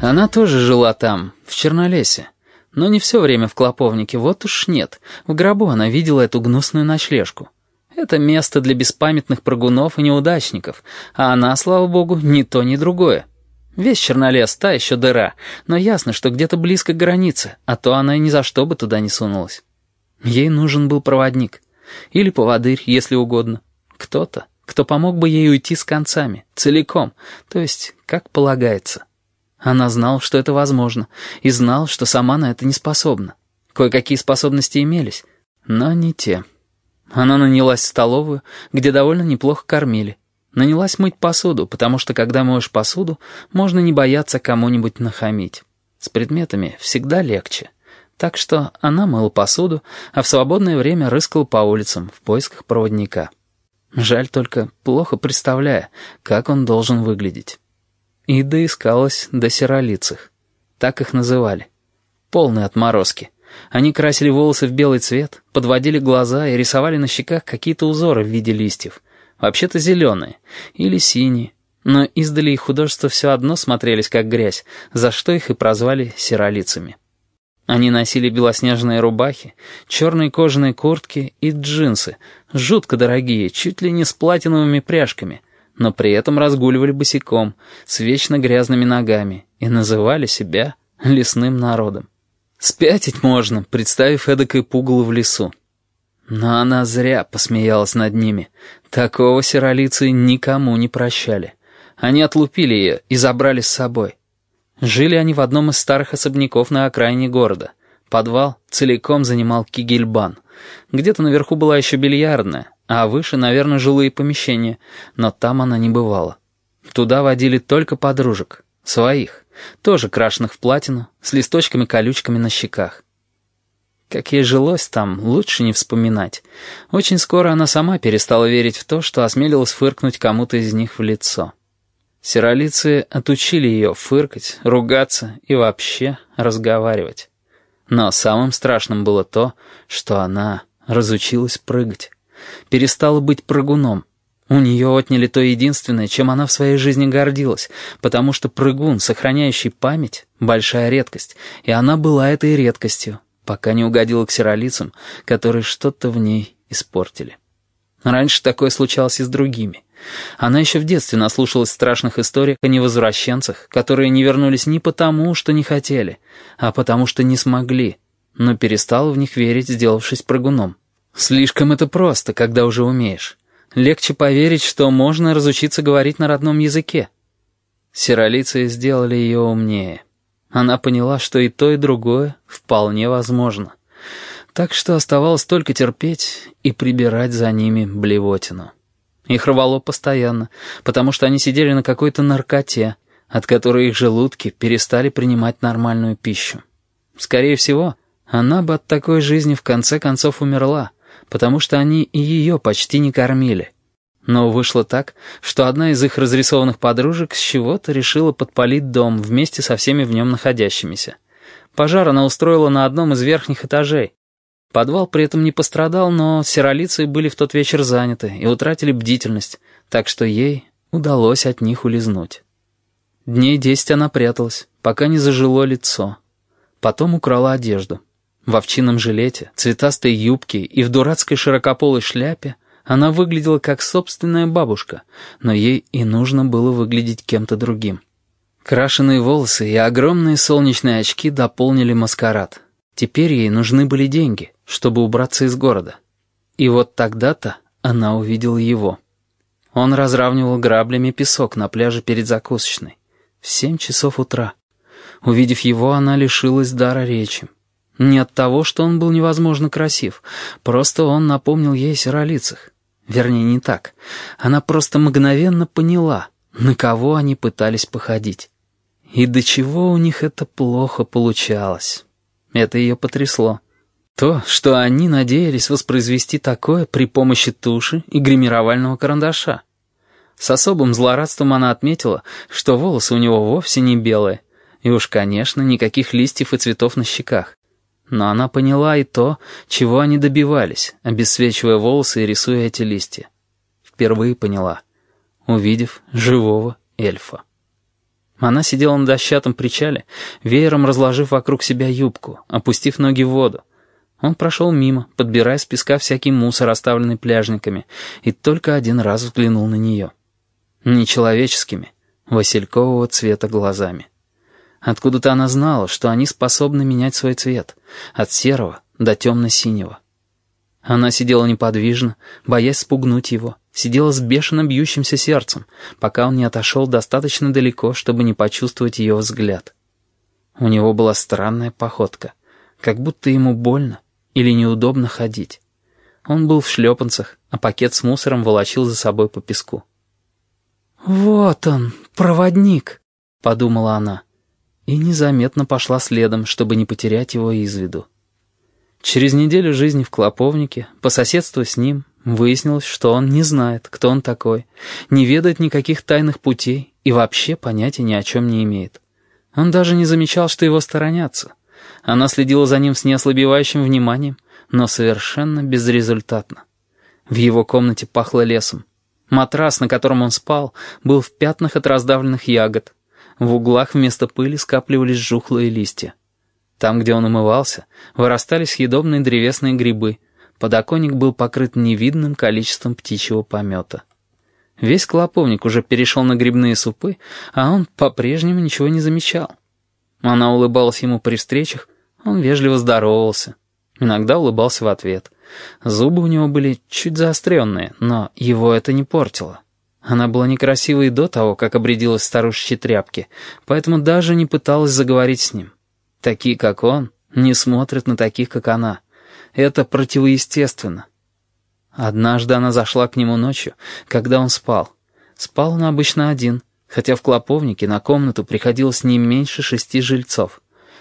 Она тоже жила там, в Чернолесе. Но не все время в Клоповнике, вот уж нет. В гробу она видела эту гнусную ночлежку. Это место для беспамятных прыгунов и неудачников, а она, слава богу, ни то, ни другое. Весь Чернолес, та еще дыра, но ясно, что где-то близко к границе, а то она и ни за что бы туда не сунулась. Ей нужен был проводник. Или поводырь, если угодно. Кто-то, кто помог бы ей уйти с концами, целиком, то есть, как полагается. Она знала, что это возможно, и знала, что сама на это не способна. Кое-какие способности имелись, но не те. Она нанялась в столовую, где довольно неплохо кормили. Нанялась мыть посуду, потому что, когда моешь посуду, можно не бояться кому-нибудь нахамить. С предметами всегда легче. Так что она мыла посуду, а в свободное время рыскала по улицам в поисках проводника. Жаль только, плохо представляя, как он должен выглядеть. и доискалась до серолицых. Так их называли. Полные отморозки. Они красили волосы в белый цвет, подводили глаза и рисовали на щеках какие-то узоры в виде листьев. Вообще-то зеленые или синие. Но издали их художества все одно смотрелись как грязь, за что их и прозвали серолицами. Они носили белоснежные рубахи, черные кожаные куртки и джинсы, жутко дорогие, чуть ли не с платиновыми пряжками, но при этом разгуливали босиком, с вечно грязными ногами и называли себя лесным народом. Спятить можно, представив эдакое пугало в лесу. Но она зря посмеялась над ними. Такого серолицы никому не прощали. Они отлупили ее и забрали с собой. Жили они в одном из старых особняков на окраине города. Подвал целиком занимал кигельбан. Где-то наверху была еще бильярдная, а выше, наверное, жилые помещения, но там она не бывала. Туда водили только подружек, своих тоже крашенных в платину, с листочками-колючками на щеках. Как ей жилось там, лучше не вспоминать. Очень скоро она сама перестала верить в то, что осмелилась фыркнуть кому-то из них в лицо. Сиролицы отучили ее фыркать, ругаться и вообще разговаривать. Но самым страшным было то, что она разучилась прыгать. Перестала быть прыгуном — у нее отняли то единственное, чем она в своей жизни гордилась, потому что прыгун, сохраняющий память, — большая редкость, и она была этой редкостью, пока не угодила к сиролицам, которые что-то в ней испортили. Раньше такое случалось и с другими. Она еще в детстве наслушалась страшных историй о невозвращенцах, которые не вернулись не потому, что не хотели, а потому что не смогли, но перестала в них верить, сделавшись прыгуном. Слишком это просто, когда уже умеешь. Легче поверить, что можно разучиться говорить на родном языке. Сиролицы сделали ее умнее. Она поняла, что и то, и другое вполне возможно. Так что оставалось только терпеть и прибирать за ними блевотину. Их рвало постоянно, потому что они сидели на какой-то наркоте, от которой их желудки перестали принимать нормальную пищу. Скорее всего, она бы от такой жизни в конце концов умерла — потому что они и ее почти не кормили. Но вышло так, что одна из их разрисованных подружек с чего-то решила подпалить дом вместе со всеми в нем находящимися. Пожар она устроила на одном из верхних этажей. Подвал при этом не пострадал, но сиролицы были в тот вечер заняты и утратили бдительность, так что ей удалось от них улизнуть. Дней десять она пряталась, пока не зажило лицо. Потом украла одежду. В овчинном жилете, цветастой юбке и в дурацкой широкополой шляпе она выглядела как собственная бабушка, но ей и нужно было выглядеть кем-то другим. Крашеные волосы и огромные солнечные очки дополнили маскарад. Теперь ей нужны были деньги, чтобы убраться из города. И вот тогда-то она увидела его. Он разравнивал граблями песок на пляже перед закусочной. В семь часов утра. Увидев его, она лишилась дара речи. Не от того, что он был невозможно красив, просто он напомнил ей о сиролицах. Вернее, не так. Она просто мгновенно поняла, на кого они пытались походить. И до чего у них это плохо получалось. Это ее потрясло. То, что они надеялись воспроизвести такое при помощи туши и гримировального карандаша. С особым злорадством она отметила, что волосы у него вовсе не белые, и уж, конечно, никаких листьев и цветов на щеках. Но она поняла и то, чего они добивались, обесцвечивая волосы и рисуя эти листья. Впервые поняла, увидев живого эльфа. Она сидела на дощатом причале, веером разложив вокруг себя юбку, опустив ноги в воду. Он прошел мимо, подбирая с песка всякий мусор, оставленный пляжниками, и только один раз взглянул на нее. Нечеловеческими, василькового цвета глазами. Откуда-то она знала, что они способны менять свой цвет, от серого до темно-синего. Она сидела неподвижно, боясь спугнуть его, сидела с бешено бьющимся сердцем, пока он не отошел достаточно далеко, чтобы не почувствовать ее взгляд. У него была странная походка, как будто ему больно или неудобно ходить. Он был в шлепанцах, а пакет с мусором волочил за собой по песку. «Вот он, проводник», — подумала она и незаметно пошла следом, чтобы не потерять его из виду. Через неделю жизни в Клоповнике, по соседству с ним, выяснилось, что он не знает, кто он такой, не ведает никаких тайных путей и вообще понятия ни о чем не имеет. Он даже не замечал, что его сторонятся. Она следила за ним с неослабевающим вниманием, но совершенно безрезультатно. В его комнате пахло лесом. Матрас, на котором он спал, был в пятнах от раздавленных ягод. В углах вместо пыли скапливались жухлые листья. Там, где он умывался, вырастали съедобные древесные грибы. Подоконник был покрыт невидным количеством птичьего помета. Весь клоповник уже перешел на грибные супы, а он по-прежнему ничего не замечал. Она улыбалась ему при встречах, он вежливо здоровался. Иногда улыбался в ответ. Зубы у него были чуть заостренные, но его это не портило. Она была некрасивой до того, как обрядилась старушечьи тряпки, поэтому даже не пыталась заговорить с ним. Такие, как он, не смотрят на таких, как она. Это противоестественно. Однажды она зашла к нему ночью, когда он спал. Спал он обычно один, хотя в клоповнике на комнату приходилось не меньше шести жильцов —